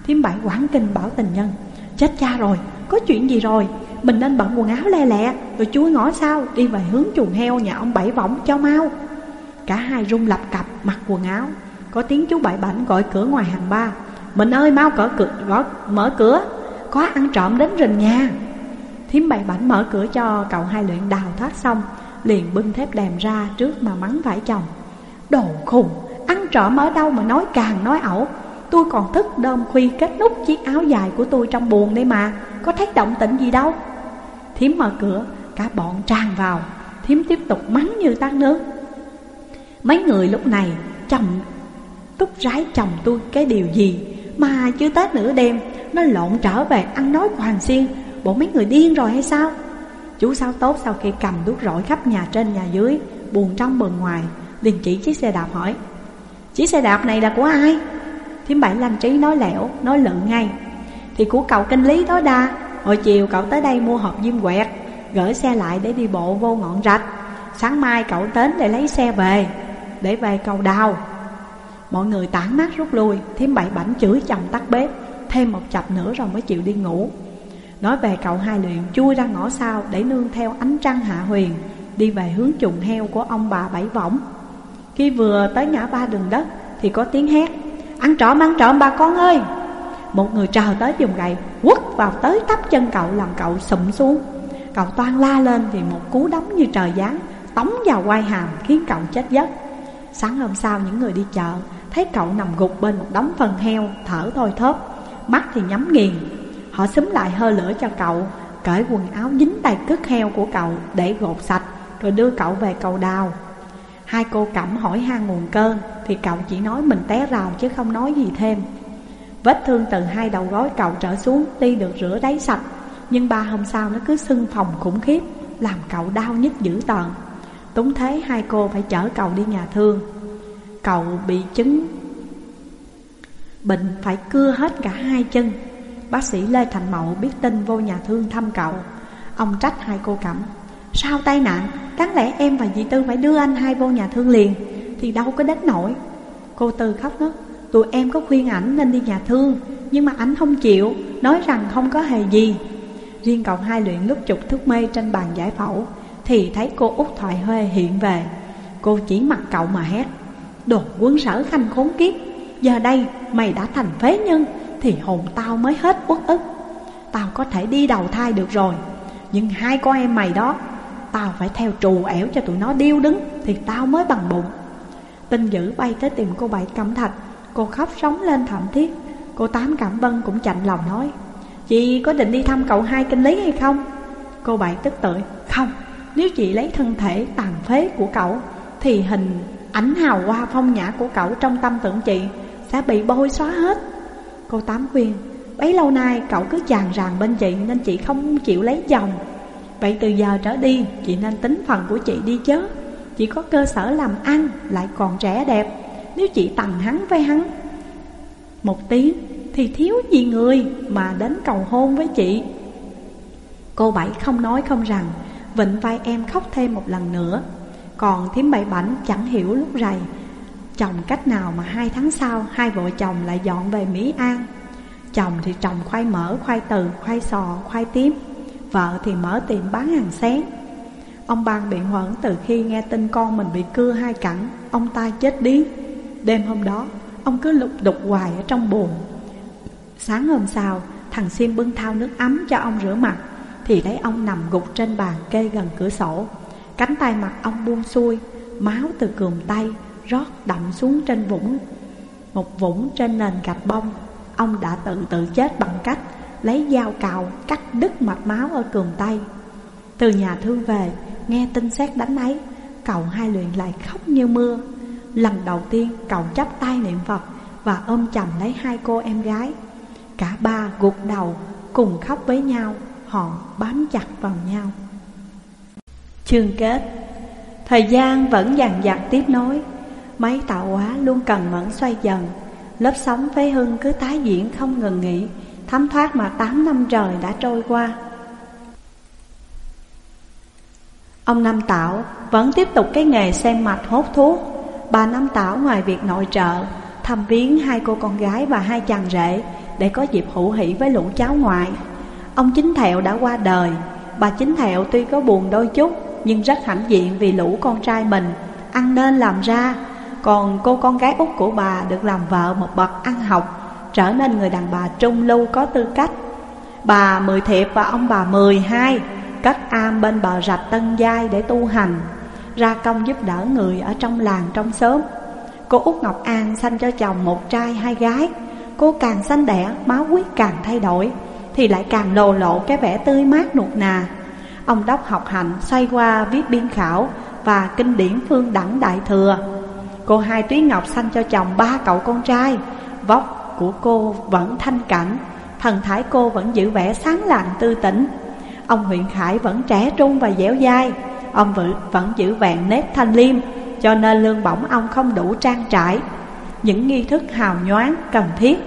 Thiếm bảy quảng kinh bảo tình nhân Chết cha rồi, có chuyện gì rồi? Mình nên bận quần áo le lẹ Rồi chui ngõ sau đi về hướng chuồng heo nhà ông Bảy Võng cho mau. Cả hai rung lập cặp mặc quần áo. Có tiếng chú Bảy Bảnh gọi cửa ngoài hàng ba. Mình ơi mau cỡ cửa, gõ, mở cửa. Có ăn trộm đến rình nhà Thiếm bảy bảnh mở cửa cho cậu hai luyện đào thoát xong Liền bưng thép đèm ra trước mà mắng vải chồng. Đồ khùng, ăn trộm ở đâu mà nói càng nói ẩu. Tôi còn thức đơm khuy kết nút chiếc áo dài của tôi trong buồng đây mà. Có thấy động tĩnh gì đâu. Thiếm mở cửa, cả bọn tràn vào. Thiếm tiếp tục mắng như tát nước. Mấy người lúc này chồng túc rái chồng tôi cái điều gì? Mà chưa Tết nửa đêm, Nó lộn trở về ăn nói hoàng xiên Bộ mấy người điên rồi hay sao? Chú sao tốt sau khi cầm đuốc rỗi khắp nhà trên nhà dưới, Buồn trong bần ngoài, liền chỉ chiếc xe đạp hỏi, Chiếc xe đạp này là của ai? Thiếm bảy lanh trí nói lẻo, Nói lợn ngay, Thì của cậu kinh lý đó đa. Hồi chiều cậu tới đây mua hộp diêm quẹt, Gửi xe lại để đi bộ vô ngọn rạch. Sáng mai cậu đến để lấy xe về, Để về cầu đào. Mọi người tản mát rút lui Thiếm bảy bảnh chửi chồng tắt bếp, Thêm một chập nữa rồi mới chịu đi ngủ. Nói về cậu hai luyện chui ra ngõ sau để nương theo ánh trăng hạ huyền, Đi về hướng chuồng heo của ông bà Bảy Võng. Khi vừa tới ngã ba đường đất thì có tiếng hét, Ăn trộm ăn trộm, bà con ơi! Một người trào tới dùng gậy, quất vào tới tắp chân cậu làm cậu sụm xuống. Cậu toan la lên thì một cú đấm như trời giáng, Tống vào quai hàm khiến cậu chết giấc. Sáng hôm sau, những người đi chợ Thấy cậu nằm gục bên một đống phần heo, Thở thôi thóp Mắt thì nhắm nghiền. Họ xúm lại hơi lửa cho cậu, Cởi quần áo dính đầy cứt heo của cậu Để gột sạch, Rồi đưa cậu về cầu đào. Hai cô cẩm hỏi han nguồn cơn, Thì cậu chỉ nói mình té rào chứ không nói gì thêm. Vết thương từ hai đầu gối cậu trở xuống Tuy được rửa đáy sạch, Nhưng ba hôm sau nó cứ sưng phòng khủng khiếp, Làm cậu đau nhức dữ tợn. Túng thế, hai cô phải chở cậu đi nhà thương. Cậu bị chứng. Bệnh phải cưa hết cả hai chân. Bác sĩ Lê Thành Mậu biết tin vô nhà thương thăm cậu. Ông trách hai cô cẩm, Sao tai nạn? Đáng lẽ em và dì Tư phải đưa anh hai vô nhà thương liền, Thì đâu có đến nổi Cô Tư khóc ngất Tụi em có khuyên ảnh nên đi nhà thương, Nhưng mà ảnh không chịu, Nói rằng không có hề gì. Riêng cậu hai luyện lúc chụp thuốc mê trên bàn giải phẫu, Thì thấy cô út thoại huê hiện về. Cô chỉ mặt cậu mà hét Đồ quân sở khanh khốn kiếp. Giờ đây mày đã thành phế nhân thì hồn tao mới hết uất ức. Tao có thể đi đầu thai được rồi Nhưng hai con em mày đó Tao phải theo trù ẻo cho tụi nó điêu đứng Thì tao mới bằng bụng. Tinh dữ bay tới tìm cô bảy cẩm thạch Cô khóc sống lên thảm thiết. Cô Tám Cẩm Vân cũng chạnh lòng nói Chị có định đi thăm cậu hai kinh lý hay không? Cô bảy tức tưởi Không, nếu chị lấy thân thể tàn phế của cậu Thì hình ảnh hào hoa phong nhã của cậu trong tâm tưởng chị Sẽ bị bôi xóa hết. Cô Tám khuyên, Bấy lâu nay cậu cứ chàng ràng bên chị Nên chị không chịu lấy chồng. Vậy từ giờ trở đi, Chị nên tính phần của chị đi chứ. Chị có cơ sở làm ăn Lại còn trẻ đẹp. Nếu chị tặng hắn với hắn, Một tiếng Thì thiếu gì người mà đến cầu hôn với chị. Cô Bảy không nói không rằng, Vịnh vai em khóc thêm một lần nữa. Còn thím bảy bảnh chẳng hiểu lúc rày Chồng cách nào mà hai tháng sau Hai vợ chồng lại dọn về Mỹ An? Chồng thì trồng khoai mỡ, khoai từ, khoai sò, khoai tím. Vợ thì mở tiệm bán hàng xén. Ông ban bị huẩn từ khi nghe tin con mình bị cưa hai cẳng Ông ta chết đi Đêm hôm đó Ông cứ lục đục hoài ở trong buồn Sáng hôm sau Thằng Sim bưng thao nước ấm cho ông rửa mặt Thì thấy ông nằm gục trên bàn kê gần cửa sổ. Cánh tay mặt ông buông xuôi, Máu từ cườm tay rót đậm xuống trên vũng. Một vũng trên nền gạch bông, Ông đã tự tự chết bằng cách Lấy dao cào cắt đứt mạch máu ở cườm tay. Từ nhà thương về, Nghe tin xét đánh ấy Cậu hai luyện lại khóc như mưa. Lần đầu tiên cậu chấp tay niệm Phật Và ôm chầm lấy hai cô em gái. Cả ba gục đầu cùng khóc với nhau, Họ bám chặt vào nhau. Chương kết. Thời gian vẫn dằn dặt tiếp nối. Máy tạo hóa luôn cần mẫn xoay dần. Lớp sóng phế hưng cứ tái diễn không ngừng nghỉ. Thấm thoát mà 8 năm trời đã trôi qua. Ông Năm Tảo vẫn tiếp tục cái nghề xem mạch hốt thuốc. Bà Năm Tảo ngoài việc nội trợ, Thăm viếng hai cô con gái và hai chàng rể Để có dịp hữu hỷ với lũ cháu ngoại. Ông Chính Thẹo đã qua đời. Bà Chính Thẹo tuy có buồn đôi chút nhưng rất hãnh diện vì lũ con trai mình. Ăn nên làm ra. Còn cô con gái út của bà được làm vợ một bậc ăn học. Trở nên người đàn bà trung lưu có tư cách. Bà Mười Thiệp và ông bà Mười Hai. Cất am bên bờ rạch Tân Giai để tu hành. Ra công giúp đỡ người ở trong làng trong xóm. Cô Út Ngọc An sanh cho chồng một trai hai gái. Cô càng sanh đẻ, máu huyết càng thay đổi, Thì lại càng lồ lộ cái vẻ tươi mát nuột nà. Ông đốc học hành, xoay qua viết biên khảo Và kinh điển phương đẳng đại thừa. Cô hai Túy Ngọc sanh cho chồng ba cậu con trai. Vóc của cô vẫn thanh cảnh, Thần thái cô vẫn giữ vẻ sáng lạng tư tỉnh Ông huyện Khải vẫn trẻ trung và dẻo dai. Ông vẫn giữ vẹn nếp thanh liêm, Cho nên lương bổng ông không đủ trang trải. Những nghi thức hào nhoáng, cần thiết.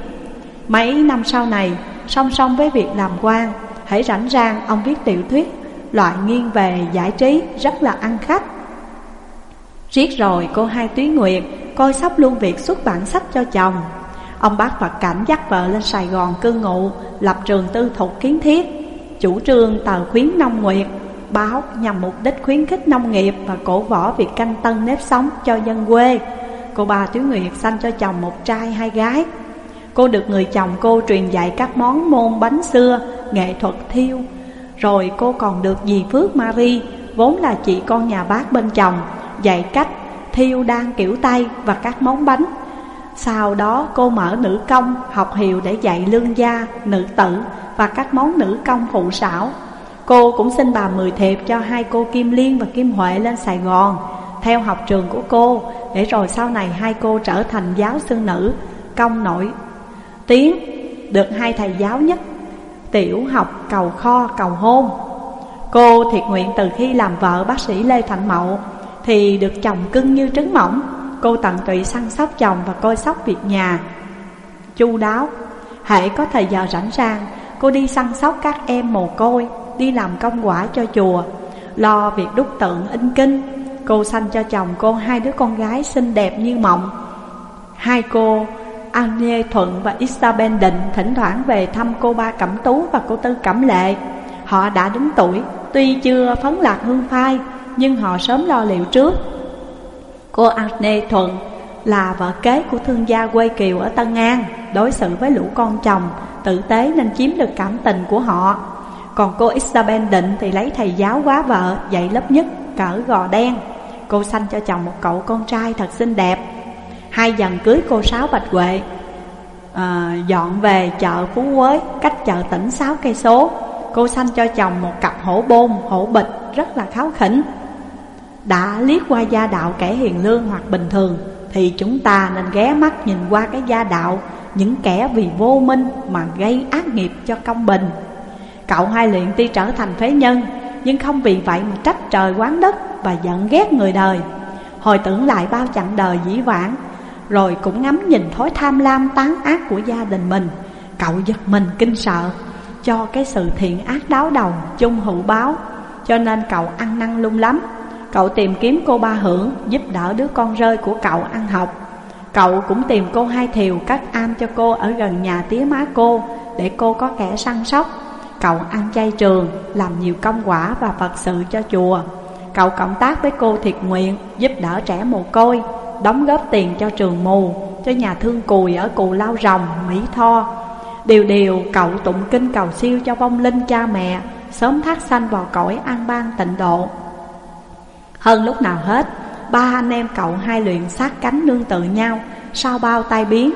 Mấy năm sau này, Song song với việc làm quan, Hãy rảnh rang, ông viết tiểu thuyết Loại nghiêng về giải trí Rất là ăn khách. Riết rồi, cô hai Túy Nguyệt Coi sóc luôn việc xuất bản sách cho chồng. Ông bác Phật Cảnh dắt vợ lên Sài Gòn cư ngụ, Lập trường tư thục kiến thiết. Chủ trương tờ khuyến nông nguyệt, Báo nhằm mục đích khuyến khích nông nghiệp Và cổ võ việc canh tân nếp sống cho dân quê. Cô bà Tuyết Nguyệt sanh cho chồng một trai hai gái. Cô được người chồng cô truyền dạy các món môn bánh xưa, Nghệ thuật thiêu rồi cô còn được dì Phước Marie Vốn là chị con nhà bác bên chồng Dạy cách thiêu đan kiểu tay và các món bánh Sau đó cô mở nữ công học hiệu để dạy lương gia, nữ tử và các món nữ công phụ xảo. Cô cũng xin bà Mười Thiệp cho hai cô Kim Liên và Kim Huệ lên Sài Gòn theo học trường của cô để rồi sau này hai cô trở thành giáo sư nữ công nổi tiếng được hai thầy giáo nhất tiểu học cầu kho, cầu hôn. Cô thiệt nguyện từ khi làm vợ bác sĩ Lê thạnh Mậu, thì được chồng cưng như trứng mỏng. Cô tận tụy săn sóc chồng và coi sóc việc nhà chu đáo. Hãy có thời giờ rảnh rang, Cô đi săn sóc các em mồ côi, Đi làm công quả cho chùa Lo việc đúc tượng in kinh, Cô sanh cho chồng cô hai đứa con gái xinh đẹp như mộng Hai cô Anne Thuận và Isabel Định Thỉnh thoảng về thăm cô ba Cẩm Tú và cô Tư Cẩm Lệ. Họ đã đến tuổi, Tuy chưa phấn lạc hương phai, Nhưng họ sớm lo liệu trước. Cô Anne Thuận là vợ kế của thương gia quê Kiều ở Tân An, Đối xử với lũ con chồng, tử tế nên chiếm được cảm tình của họ. Còn cô Isabel định thì lấy thầy giáo quá vợ, dạy lớp nhất, cỡ gò đen. Cô sanh cho chồng một cậu con trai thật xinh đẹp. Hai dần cưới cô Sáu Bạch Huệ à, Dọn về chợ Phú Quế cách chợ tỉnh 6 cây số Cô sanh cho chồng một cặp hổ bôn, hổ bịch rất là kháo khỉnh Đã liếc qua gia đạo kẻ hiền lương hoặc bình thường Thì chúng ta nên ghé mắt nhìn qua cái gia đạo những kẻ vì vô minh mà gây ác nghiệp cho công bình. Cậu hai luyện tuy trở thành phế nhân, nhưng không vì vậy mà trách trời quán đất và giận ghét người đời. Hồi tưởng lại bao chặng đời dĩ vãng, rồi cũng ngắm nhìn thói tham lam tán ác của gia đình mình. Cậu giật mình kinh sợ, cho cái sự thiện ác đáo đầu chung hữu báo. Cho nên cậu ăn năn lung lắm. Cậu tìm kiếm cô ba hưởng giúp đỡ đứa con rơi của cậu ăn học. Cậu cũng tìm cô hai thiều cắt am cho cô ở gần nhà tía má cô Để cô có kẻ săn sóc. Cậu ăn chay trường, làm nhiều công quả và Phật sự cho chùa. Cậu cộng tác với cô thiệt nguyện, giúp đỡ trẻ mồ côi. Đóng góp tiền cho trường mù, cho nhà thương cùi ở Cù Lao Rồng, Mỹ Tho. Điều điều cậu tụng kinh cầu siêu cho vong linh cha mẹ Sớm thác sanh vào cõi an bang tịnh độ. Hơn lúc nào hết Ba anh em cậu hai luyện sát cánh nương tự nhau Sau bao tai biến.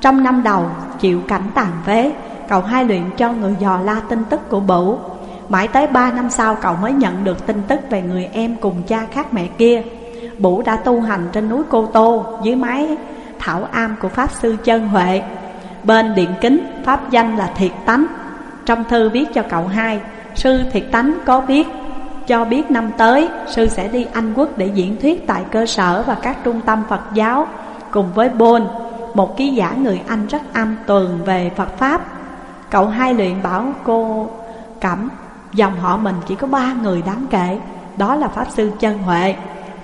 Trong năm đầu chịu cảnh tàn phế Cậu hai luyện cho người dò la tin tức của Bửu. Mãi tới ba năm sau cậu mới nhận được tin tức về người em cùng cha khác mẹ kia. Bủ đã tu hành trên núi Cô Tô Dưới mái thảo am của Pháp Sư Chân Huệ. Bên điện kính pháp danh là Thiệt Tánh. Trong thư viết cho cậu hai Sư Thiệt Tánh có viết cho biết năm tới sư sẽ đi Anh Quốc để diễn thuyết tại cơ sở và các trung tâm Phật giáo cùng với Bôn, một ký giả người Anh rất am tường về Phật Pháp. Cậu hai luyện bảo cô Cẩm, dòng họ mình chỉ có ba người đáng kể, đó là Pháp Sư Chân Huệ,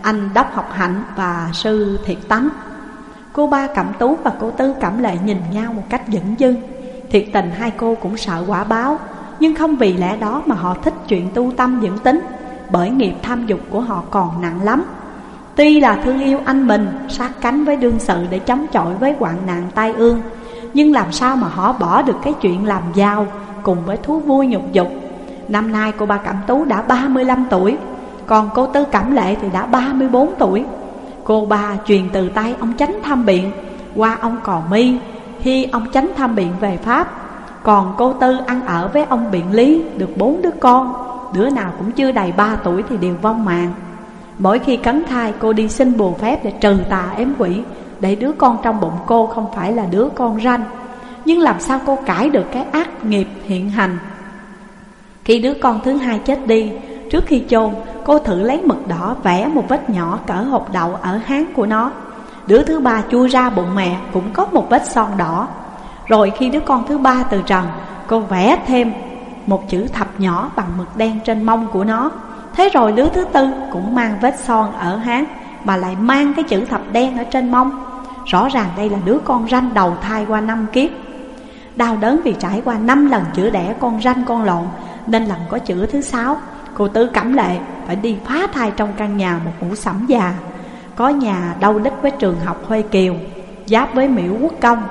anh Đốc Học Hạnh và Sư Thiệt Tánh. Cô ba Cẩm Tú và cô Tư Cẩm Lệ nhìn nhau một cách dững dưng. Thiệt tình hai cô cũng sợ quả báo, nhưng không vì lẽ đó mà họ thích chuyện tu tâm dưỡng tính Bởi nghiệp tham dục của họ còn nặng lắm Tuy là thương yêu anh mình Sát cánh với đương sự để chống chọi với hoạn nạn tai ương Nhưng làm sao mà họ bỏ được cái chuyện làm giàu Cùng với thú vui nhục dục Năm nay cô ba Cẩm Tú đã 35 tuổi còn cô Tư Cẩm Lệ thì đã 34 tuổi. Cô ba truyền từ tay ông chánh tham biện, Qua ông Cò Mi, Khi ông chánh tham biện về Pháp. Còn cô Tư ăn ở với ông Biện Lý, được bốn đứa con, Đứa nào cũng chưa đầy ba tuổi thì đều vong mạng. Mỗi khi cấn thai, cô đi xin bùa phép để trừ tà ếm quỷ, Để đứa con trong bụng cô không phải là đứa con ranh. Nhưng làm sao cô cải được cái ác nghiệp hiện hành? Khi đứa con thứ hai chết đi Trước khi chôn, cô thử lấy mực đỏ vẽ một vết nhỏ cỡ hộp đậu ở háng của nó. Đứa thứ ba chui ra bụng mẹ cũng có một vết son đỏ. Rồi khi đứa con thứ ba từ trần, Cô vẽ thêm một chữ thập nhỏ bằng mực đen trên mông của nó. Thế rồi đứa thứ tư cũng mang vết son ở háng, Mà lại mang cái chữ thập đen ở trên mông. Rõ ràng đây là đứa con ranh đầu thai qua năm kiếp. Đau đớn vì trải qua năm lần chữa đẻ con ranh con lộn, Nên lần có chữa thứ sáu. Cô Tư cẩm lệ phải đi phá thai trong căn nhà một ngũ sẩm già. Có nhà đâu đích với trường học Huê Kiều, Giáp với miễu quốc công.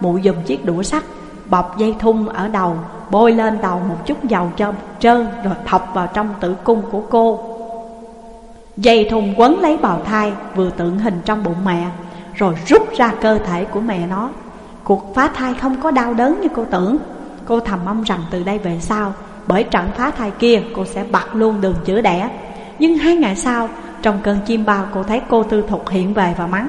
Mụ dùng chiếc đũa sắt, Bọc dây thun ở đầu, Bôi lên đầu một chút dầu cho trơn Rồi thọc vào trong tử cung của cô. Dây thun quấn lấy bào thai, Vừa tượng hình trong bụng mẹ, Rồi rút ra cơ thể của mẹ nó. Cuộc phá thai không có đau đớn như cô tưởng. Cô thầm mong rằng từ đây về sau bởi trận phá thai kia, cô sẽ bật luôn đường chữa đẻ. Nhưng hai ngày sau, Trong cơn chim bao, cô thấy cô tư thục hiện về và mắng.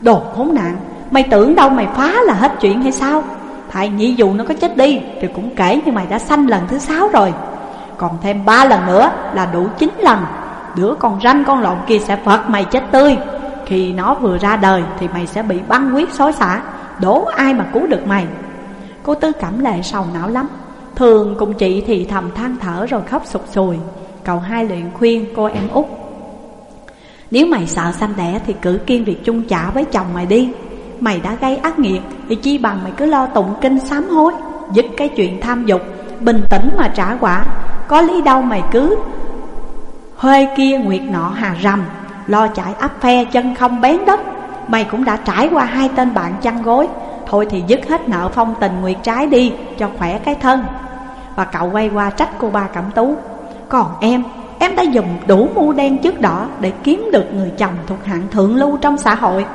Đồ khốn nạn, Mày tưởng đâu mày phá là hết chuyện hay sao? Thầy nhị dù nó có chết đi, Thì cũng kể như mày đã sanh lần thứ sáu rồi. Còn thêm ba lần nữa là đủ chín lần. Đứa con ranh con lộn kia sẽ phật mày chết tươi. Khi nó vừa ra đời, thì mày sẽ bị băng huyết xối xả. Đổ ai mà cứu được mày? Cô Tư cảm lệ sầu não lắm. Thường cùng chị thì thầm than thở rồi khóc sụt sùi. Cậu hai luyện khuyên cô em út. Nếu mày sợ sanh đẻ thì cử kiên việc chung trả với chồng mày đi. Mày đã gây ác nghiệt Thì chi bằng mày cứ lo tụng kinh sám hối, Dứt cái chuyện tham dục, Bình tĩnh mà trả quả. Có lý đâu mày cứ Huê kia nguyệt nọ hà rầm Lo chạy áp phe chân không bén đất. Mày cũng đã trải qua hai tên bạn chăn gối Thôi thì dứt hết nợ phong tình nguyệt trái đi, Cho khỏe cái thân. Và cậu quay qua trách cô ba Cẩm Tú. Còn em Em đã dùng đủ mưu đen trước đỏ Để kiếm được người chồng thuộc hạng thượng lưu trong xã hội.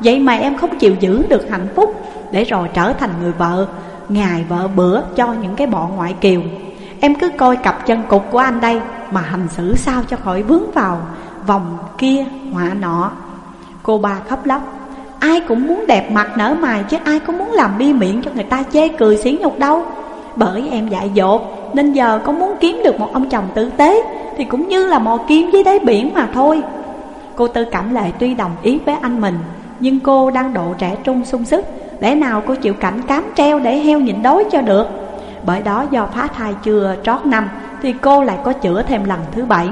Vậy mà em không chịu giữ được hạnh phúc Để rồi trở thành người vợ, Ngài vợ bữa cho những cái bọn ngoại kiều. Em cứ coi cặp chân cục của anh đây Mà hành xử sao cho khỏi vướng vào Vòng kia họa nọ. Cô ba khóc lóc. Ai cũng muốn đẹp mặt nở mày Chứ ai có muốn làm bi miệng cho người ta chê cười xí nhục đâu. Bởi em dại dột, Nên giờ có muốn kiếm được một ông chồng tử tế Thì cũng như là mò kim dưới đáy biển mà thôi. Cô Tư Cảm Lệ tuy đồng ý với anh mình, nhưng cô đang độ trẻ trung sung sức, Lẽ nào cô chịu cảnh cám treo để heo nhịn đói cho được? Bởi đó do phá thai chưa trót năm Thì cô lại có chữa thêm lần thứ bảy.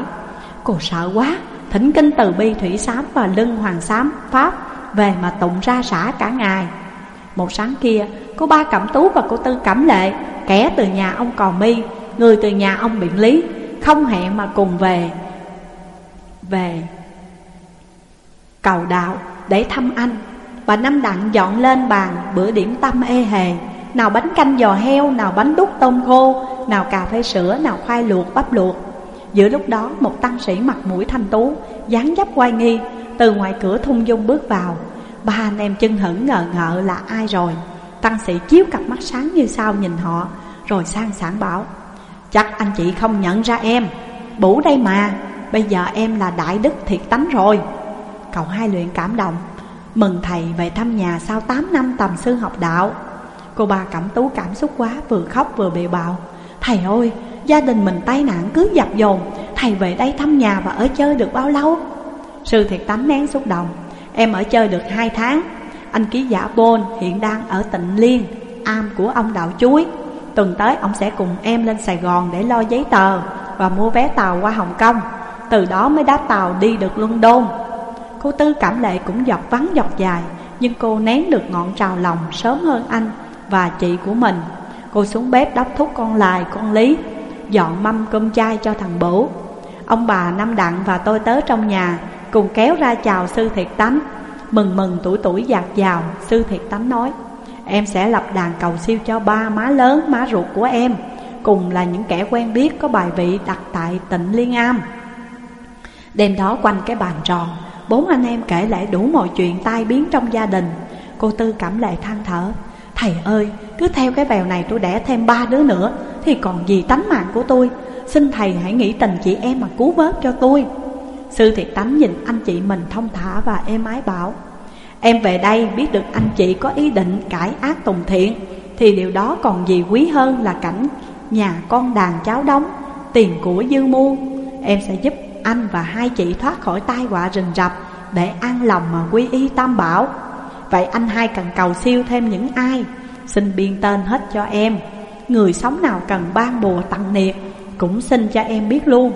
Cô sợ quá, Thỉnh kinh từ bi thủy sám và lưng hoàng sám Pháp. Về mà tụng ra xã cả ngày. Một sáng kia Cô ba Cẩm Tú và cô Tư Cẩm Lệ Kẻ từ nhà ông Cò Mi Người từ nhà ông Biện Lý Không hẹn mà cùng về Về Cầu đạo để thăm anh. Và năm đặng dọn lên bàn bữa điểm tâm ê hề. Nào bánh canh giò heo, nào bánh đúc tôm khô Nào cà phê sữa, nào khoai luộc, bắp luộc. Giữa lúc đó một tăng sĩ mặt mũi thanh tú dáng dấp oai nghi từ ngoài cửa thung dung bước vào. Ba anh em chân hững ngờ ngợ là ai rồi? Tăng sĩ chiếu cặp mắt sáng như sao nhìn họ, Rồi sang sảng bảo, Chắc anh chị không nhận ra em. Bủ đây mà, Bây giờ em là đại đức thiệt tánh rồi. Cậu hai luyện cảm động, Mừng thầy về thăm nhà sau 8 năm tầm sư học đạo. Cô ba cẩm tú cảm xúc quá, Vừa khóc vừa bị bạo Thầy ơi, gia đình mình tai nạn cứ dập dồn, Thầy về đây thăm nhà và ở chơi được bao lâu? Sư thiệt tánh nén xúc động. Em ở chơi được 2 tháng. Anh ký giả Bôn hiện đang ở tịnh Liên Am của ông Đạo Chuối. Tuần tới ông sẽ cùng em lên Sài Gòn để lo giấy tờ Và mua vé tàu qua Hồng Kông. Từ đó mới đáp tàu đi được London. Cô Tư cảm lệ cũng giọt vắng giọt dài Nhưng cô nén được ngọn trào lòng sớm hơn anh và chị của mình. Cô xuống bếp đắp thúc con lài, con lý Dọn mâm cơm chay cho thằng bố. Ông bà Năm Đặng và tôi tớ trong nhà Cùng kéo ra chào sư thiệt tánh. Mừng mừng tuổi tuổi dạt dào Sư thiệt tánh nói Em sẽ lập đàn cầu siêu cho ba má lớn, má ruột của em. Cùng là những kẻ quen biết có bài vị đặt tại tịnh Liên Am. Đêm đó quanh cái bàn tròn Bốn anh em kể lại đủ mọi chuyện tai biến trong gia đình. Cô Tư cảm lệ than thở Thầy ơi, cứ theo cái bèo này tôi đẻ thêm ba đứa nữa Thì còn gì tánh mạng của tôi? Xin thầy hãy nghĩ tình chị em mà cứu vớt cho tôi. Sư thiệt tánh nhìn anh chị mình thông thả và êm ái bảo, Em về đây biết được anh chị có ý định cải ác tùng thiện, Thì điều đó còn gì quý hơn là cảnh nhà con đàn cháu đóng, Tiền của dư mu Em sẽ giúp anh và hai chị thoát khỏi tai họa rình rập Để an lòng mà quy y tam bảo. Vậy anh hai cần cầu siêu thêm những ai? Xin biên tên hết cho em. Người sống nào cần ban bùa tặng niệm, Cũng xin cho em biết luôn.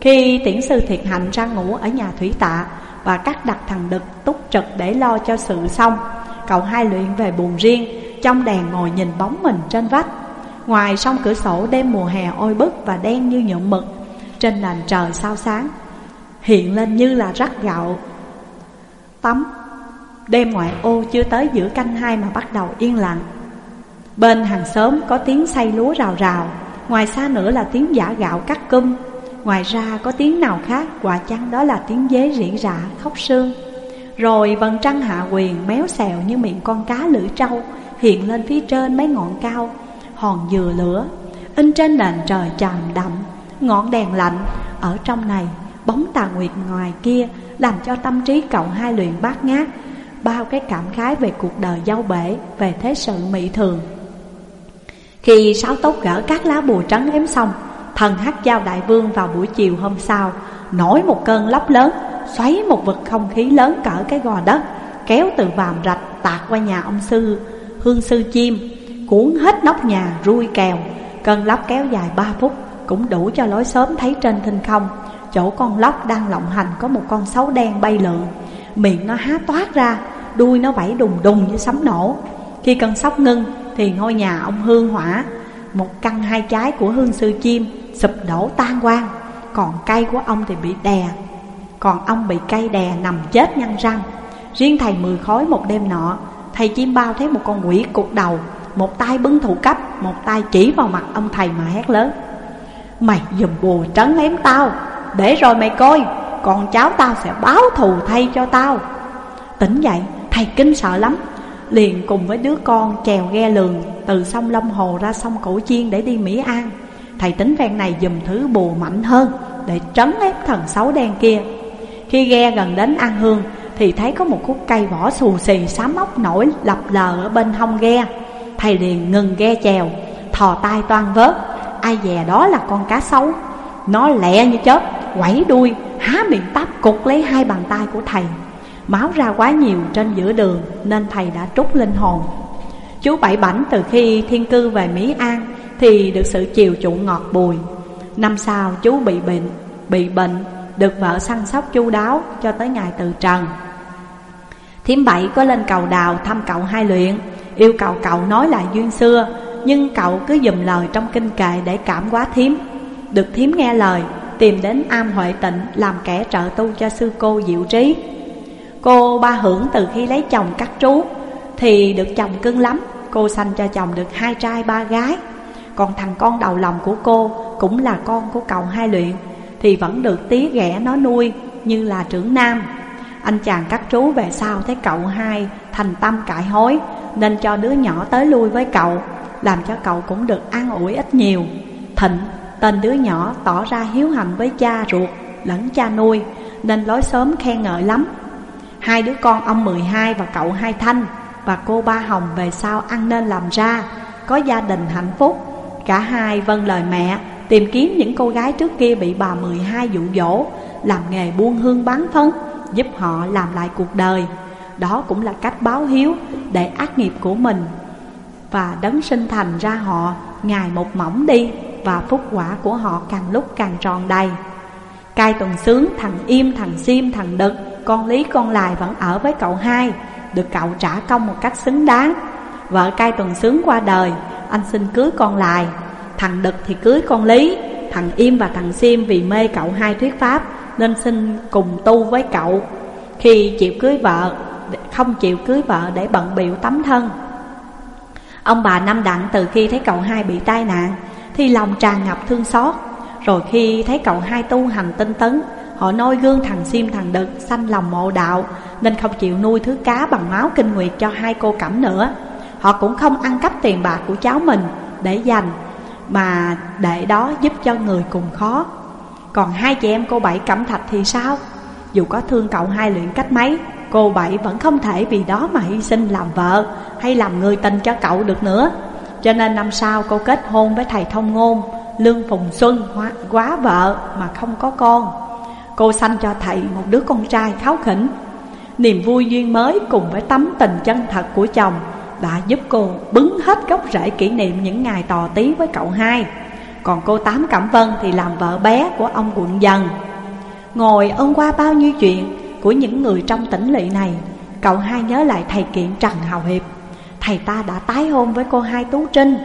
Khi tiễn sư thiệt hạnh ra ngủ ở nhà thủy tạ Và cắt đặt thằng đực túc trực để lo cho sự xong, Cậu hai luyện về buồn riêng, Trong đèn ngồi nhìn bóng mình trên vách. Ngoài sông cửa sổ đêm mùa hè ôi bức và đen như nhuộm mực, Trên nền trời sao sáng, Hiện lên như là rắc gạo. Tắm, Đêm ngoại ô chưa tới giữa canh hai mà bắt đầu yên lặng. Bên hàng xóm có tiếng say lúa rào rào, Ngoài xa nữa là tiếng giả gạo cắt cung Ngoài ra có tiếng nào khác Quả chăng đó là tiếng dế rỉ rả khóc sương Rồi vầng trăng hạ quyền méo xèo như miệng con cá lưỡi trâu Hiện lên phía trên mấy ngọn cao. Hòn dừa lửa In trên nền trời trầm đậm Ngọn đèn lạnh. Ở trong này Bóng tà nguyệt ngoài kia Làm cho tâm trí cậu hai luyện bát ngát bao cái cảm khái về cuộc đời dâu bể, về thế sự mỹ thường. Khi sáu tốt gỡ các lá bùa trắng ếm xong, thần hát giao đại vương vào buổi chiều hôm sau, nổi một cơn lốc lớn, xoáy một vực không khí lớn cỡ cái gò đất, kéo từ vàm rạch tạt qua nhà ông sư, hương sư chim, cuốn hết nóc nhà rui kèo. Cơn lốc kéo dài ba phút, cũng đủ cho lối sớm thấy trên thinh không. Chỗ con lốc đang lộng hành có một con sấu đen bay lượn Miệng nó há toát ra Đuôi nó vẫy đùng đùng như sấm nổ Khi cơn sóc ngưng Thì ngôi nhà ông Hương Hỏa một căn hai trái của hương sư chim, Sụp đổ tan quang Còn cây của ông thì bị đè. Còn ông bị cây đè nằm chết nhăn răng. Riêng thầy mười khói một đêm nọ, Thầy chim bao thấy một con quỷ cục đầu, Một tay bưng thủ cấp, Một tay chỉ vào mặt ông thầy mà hét lớn. Mày dùm bùa trấn ém tao, Để rồi mày coi Con cháu tao sẽ báo thù thay cho tao. Tỉnh dậy, thầy kinh sợ lắm. Liền cùng với đứa con chèo ghe lường Từ sông Long Hồ ra sông Cổ Chiên để đi Mỹ An. Thầy tính ven này dùm thứ bùa mạnh hơn Để trấn ép thần xấu đen kia. Khi ghe gần đến An Hương Thì thấy có một khúc cây vỏ xù xì xám ốc nổi lập lờ ở bên hông ghe. Thầy liền ngừng ghe chèo, Thò tay toan vớt, Ai dè đó là con cá sấu. Nó lẹ như chớp, Quẩy đuôi, Há miệng táp cục lấy hai bàn tay của thầy. Máu ra quá nhiều trên giữa đường Nên thầy đã trút linh hồn. Chú Bảy Bảnh từ khi thiên cư về Mỹ An Thì được sự chiều chuộng ngọt bùi. Năm sau chú bị bệnh Bị bệnh, Được vợ săn sóc chu đáo Cho tới ngày từ trần. Thiếm bảy có lên cầu đào thăm cậu hai luyện, Yêu cầu cậu nói lại duyên xưa, Nhưng cậu cứ dùm lời trong kinh kệ để cảm quá thiếm Được thiếm nghe lời, Tìm đến am Huệ Tịnh làm kẻ trợ tu cho sư cô Diệu Trí. Cô ba hưởng từ khi lấy chồng cắt trú Thì được chồng cưng lắm. Cô sanh cho chồng được hai trai, ba gái. Còn thằng con đầu lòng của cô Cũng là con của cậu hai luyện, Thì vẫn được tí ghẻ nó nuôi Như là trưởng nam. Anh chàng cắt trú về sau thấy cậu hai Thành tâm cải hối, Nên cho đứa nhỏ tới lui với cậu, Làm cho cậu cũng được an ủi ít nhiều. Thịnh, Tên đứa nhỏ, tỏ ra hiếu hành với cha ruột lẫn cha nuôi, Nên lối sớm khen ngợi lắm. Hai đứa con ông 12 và cậu Hai Thanh Và cô Ba Hồng về sau ăn nên làm ra. Có gia đình hạnh phúc. Cả hai vâng lời mẹ Tìm kiếm những cô gái trước kia bị bà 12 dụ dỗ Làm nghề buôn hương bán phấn Giúp họ làm lại cuộc đời. Đó cũng là cách báo hiếu Để ác nghiệp của mình Và đấng sinh thành ra họ. Ngày một mỏng đi Và phúc quả của họ càng lúc càng tròn đầy. Cai tuần sướng thằng Im, thằng Sim, thằng Đực con Lý con Lài vẫn ở với cậu hai, Được cậu trả công một cách xứng đáng. Vợ cai tuần sướng qua đời, Anh xin cưới con Lài Thằng Đực thì cưới con Lý, Thằng Im và thằng Sim vì mê cậu hai thuyết pháp, Nên xin cùng tu với cậu. Khi chịu cưới vợ Không chịu cưới vợ để bận biểu tấm thân. Ông bà Năm Đặng từ khi thấy cậu hai bị tai nạn, Thì lòng tràn ngập thương xót. Rồi khi thấy cậu hai tu hành tinh tấn Họ noi gương thằng Sim thằng Đực, sanh lòng mộ đạo, Nên không chịu nuôi thứ cá bằng máu kinh nguyệt cho hai cô cẩm nữa. Họ cũng không ăn cắp tiền bạc của cháu mình để dành, Mà để đó giúp cho người cùng khó. Còn hai chị em cô Bảy cẩm thạch thì sao? Dù có thương cậu hai luyện cách mấy, Cô Bảy vẫn không thể vì đó mà hy sinh làm vợ Hay làm người tình cho cậu được nữa. Cho nên năm sau cô kết hôn với thầy thông ngôn Lương Phùng Xuân quá vợ mà không có con. Cô sanh cho thầy một đứa con trai kháo khỉnh. Niềm vui duyên mới cùng với tấm tình chân thật của chồng Đã giúp cô bứng hết gốc rễ kỷ niệm những ngày tò tí với cậu hai. Còn cô Tám Cẩm Vân thì làm vợ bé của ông quận dần. Ngồi ôn qua bao nhiêu chuyện của những người trong tỉnh lỵ này, Cậu hai nhớ lại thầy kiện Trần Hào Hiệp. Thầy ta đã tái hôn với cô hai Tú Trinh,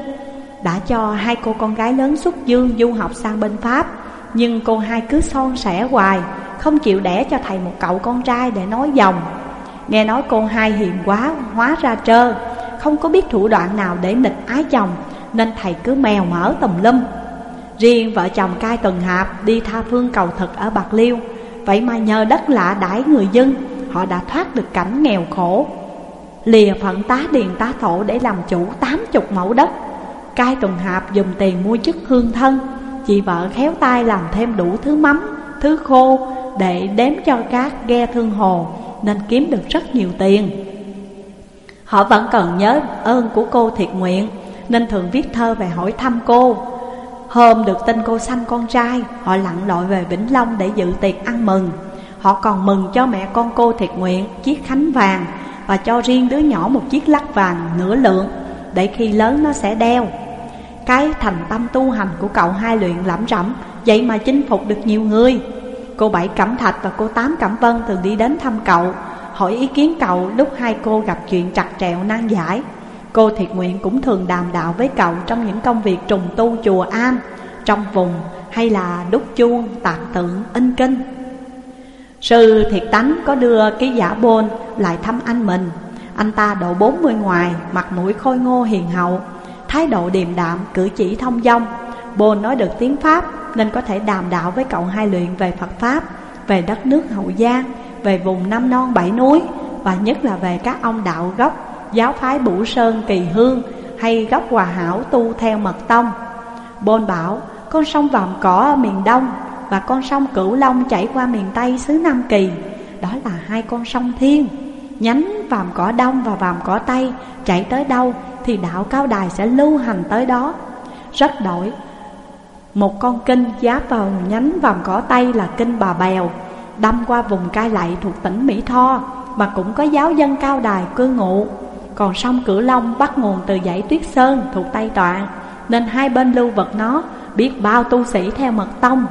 Đã cho hai cô con gái lớn xuất dương du học sang bên Pháp nhưng cô hai cứ son sẻ hoài, Không chịu đẻ cho thầy một cậu con trai để nói dòng. Nghe nói cô hai hiền quá, hóa ra trơ, Không có biết thủ đoạn nào để nịch ái chồng, Nên thầy cứ mèo mở tùm lum. Riêng vợ chồng cai tuần hạp đi tha phương cầu thực ở Bạc Liêu, Vậy mà nhờ đất lạ đãi người dân, Họ đã thoát được cảnh nghèo khổ. Lìa phận tá điền tá thổ để làm chủ tám chục mẫu đất, Cai tuần hạp dùng tiền mua chức hương thân Chị vợ khéo tay làm thêm đủ thứ mắm, thứ khô Để đếm cho các ghe thương hồ Nên kiếm được rất nhiều tiền. Họ vẫn cần nhớ ơn của cô thiệt nguyện Nên thường viết thơ về hỏi thăm cô. Hôm được tin cô sanh con trai Họ lặn lội về Vĩnh Long để dự tiệc ăn mừng. Họ còn mừng cho mẹ con cô thiệt nguyện chiếc khánh vàng Và cho riêng đứa nhỏ một chiếc lắc vàng nửa lượng Để khi lớn nó sẽ đeo cái thành tâm tu hành của cậu hai luyện lẩm rẩm Vậy mà chinh phục được nhiều người. Cô Bảy Cẩm Thạch và cô Tám Cẩm Vân thường đi đến thăm cậu Hỏi ý kiến cậu lúc hai cô gặp chuyện chặt trẹo nan giải. Cô thiệt nguyện cũng thường đàm đạo với cậu trong những công việc trùng tu chùa am Trong vùng hay là đúc chuông, tạc tượng, in kinh. Sư thiệt tánh có đưa ký giả bôn lại thăm anh mình. Anh ta độ 40 ngoài, mặt mũi khôi ngô hiền hậu thái độ điềm đạm, cử chỉ thông dong. Bồ nói được tiếng Pháp nên có thể đàm đạo với cậu hai luyện về Phật Pháp, về đất nước Hậu Giang, về vùng Năm Non Bảy Núi và nhất là về các ông đạo gốc giáo phái Bủ Sơn Kỳ Hương hay gốc Hòa Hảo tu theo mật tông. Bồn bảo con sông Vàm Cỏ ở miền Đông và con sông Cửu Long chảy qua miền Tây xứ Nam Kỳ. Đó là hai con sông thiên, nhánh Vàm Cỏ Đông và Vàm Cỏ Tây chảy tới đâu thì đạo cao đài sẽ lưu hành tới đó. Rất đổi Một con kinh giáp vào nhánh vòng cỏ Tây là kinh Bà Bèo Đâm qua vùng cai lậy thuộc tỉnh Mỹ Tho Mà cũng có giáo dân cao đài cư ngụ. Còn sông Cửu Long bắt nguồn từ dãy Tuyết Sơn thuộc Tây Tọa Nên hai bên lưu vật nó biết bao tu sĩ theo mật tông.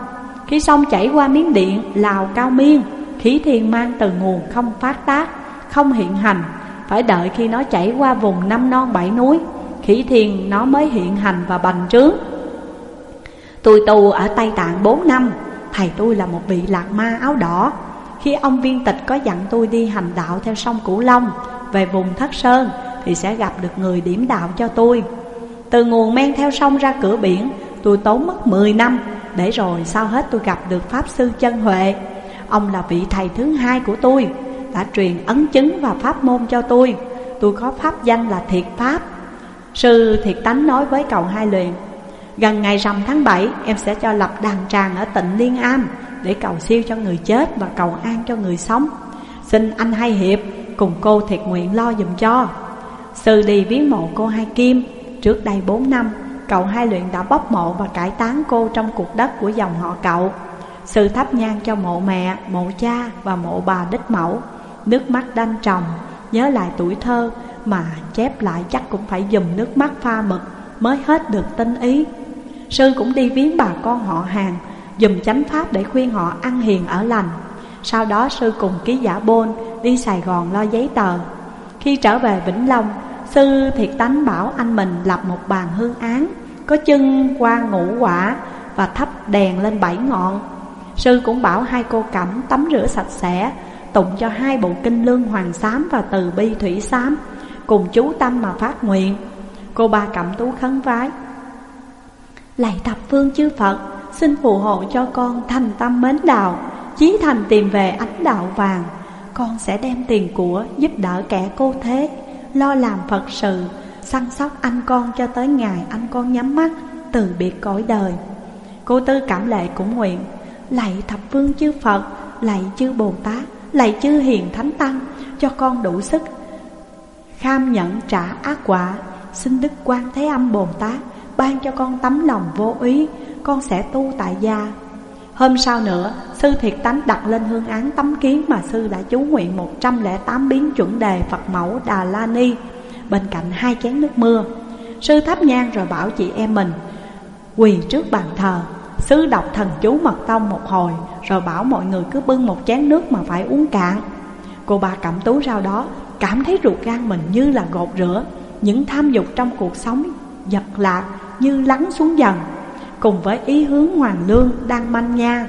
Khi sông chảy qua miếng điện, lào cao miên Khí thiên mang từ nguồn không phát tác, không hiện hành phải đợi khi nó chảy qua vùng năm non bảy núi Khí thiên nó mới hiện hành và bành trướng. Tôi tu ở Tây Tạng 4 năm, Thầy tôi là một vị lạc ma áo đỏ. Khi ông viên tịch có dặn tôi đi hành đạo theo sông Cửu Long, Về vùng Thất Sơn, Thì sẽ gặp được người điểm đạo cho tôi. Từ nguồn men theo sông ra cửa biển, Tôi tốn mất 10 năm, Để rồi sau hết tôi gặp được Pháp Sư Chân Huệ. Ông là vị thầy thứ hai của tôi. Đã truyền ấn chứng và pháp môn cho tôi. Tôi có pháp danh là Thiệt Pháp. Sư Thiệt Tánh nói với cầu hai luyện Gần ngày rằm tháng 7 em sẽ cho lập đàn tràng ở tỉnh Liên Am Để cầu siêu cho người chết và cầu an cho người sống. Xin anh hai hiệp cùng cô thiệt nguyện lo dùm cho. Sư đi viếng mộ cô Hai Kim Trước đây 4 năm Cậu hai luyện đã bóc mộ và cải táng cô trong cuộc đất của dòng họ cậu. Sư thắp nhang cho mộ mẹ, mộ cha và mộ bà đích mẫu. Nước mắt đanh tròng, nhớ lại tuổi thơ Mà chép lại chắc cũng phải dùng nước mắt pha mực Mới hết được tinh ý. Sư cũng đi viếng bà con họ hàng Dùng chánh pháp để khuyên họ ăn hiền ở lành. Sau đó sư cùng ký giả bôn đi Sài Gòn lo giấy tờ. Khi trở về Vĩnh Long Sư thiệt tánh bảo anh mình lập một bàn hương án Có chân qua ngũ quả và thắp đèn lên bảy ngọn. Sư cũng bảo hai cô cẩm tắm rửa sạch sẽ Tụng cho hai bộ kinh lương hoàng xám và từ bi thủy xám Cùng chú tâm mà phát nguyện. Cô ba cẩm tú khấn vái, Lạy thập phương chư Phật, Xin phù hộ cho con thành tâm mến đạo, Chí thành tìm về ánh đạo vàng. Con sẽ đem tiền của giúp đỡ kẻ cô thế, Lo làm Phật sự, Săn sóc anh con cho tới ngày anh con nhắm mắt Từ biệt cõi đời. Cô Tư cảm lệ cũng nguyện, Lạy thập phương chư Phật, Lạy chư Bồ Tát. Lạy chư Hiền Thánh Tăng Cho con đủ sức. Kham nhận trả ác quả, Xin Đức Quan Thế Âm Bồ Tát Ban cho con tấm lòng vô ý, Con sẽ tu tại gia. Hôm sau nữa, Sư Thiệt Tánh đặt lên hương án tấm kiến Mà sư đã chú nguyện 108 biến chuẩn đề Phật mẫu Đà La Ni, Bên cạnh hai chén nước mưa. Sư thắp nhang rồi bảo chị em mình, Quỳ trước bàn thờ. Sư đọc thần chú mật tông một hồi, Rồi bảo mọi người cứ bưng một chén nước mà phải uống cạn. Cô bà cẩm tú rau đó, Cảm thấy ruột gan mình như là gột rửa, Những tham dục trong cuộc sống Giật lạc như lắng xuống dần, Cùng với ý hướng hoàng lương đang manh nha.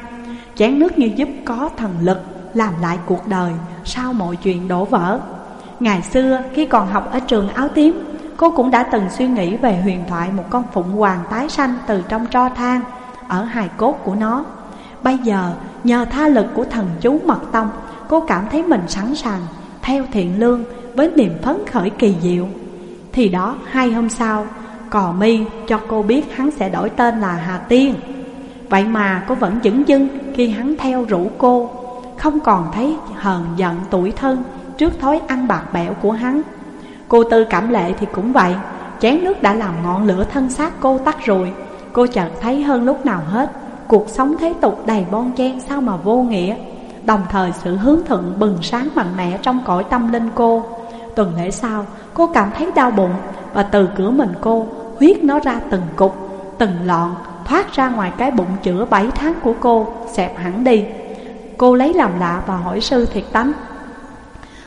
Chén nước như giúp có thần lực Làm lại cuộc đời sau mọi chuyện đổ vỡ. Ngày xưa, khi còn học ở trường áo tím, Cô cũng đã từng suy nghĩ về huyền thoại một con phụng hoàng tái sanh từ trong tro than ở hài cốt của nó. Bây giờ, nhờ tha lực của thần chú mật tông, Cô cảm thấy mình sẵn sàng, theo thiện lương, với niềm phấn khởi kỳ diệu. Thì đó, hai hôm sau, Cò mi cho cô biết hắn sẽ đổi tên là Hà Tiên. Vậy mà cô vẫn dững dưng khi hắn theo rủ cô. Không còn thấy hờn giận tuổi thân trước thói ăn bạc bẽo của hắn. Cô Tư Cảm Lệ thì cũng vậy, Chén nước đã làm ngọn lửa thân xác cô tắt rồi. Cô chợt thấy hơn lúc nào hết Cuộc sống thế tục đầy bon chen sao mà vô nghĩa. Đồng thời sự hướng thuận bừng sáng mạnh mẽ trong cõi tâm linh cô. Tuần lễ sau cô cảm thấy đau bụng Và từ cửa mình cô huyết nó ra từng cục, từng lọn Thoát ra ngoài cái bụng chữa bảy tháng của cô Xẹp hẳn đi. Cô lấy làm lạ và hỏi sư thiệt tánh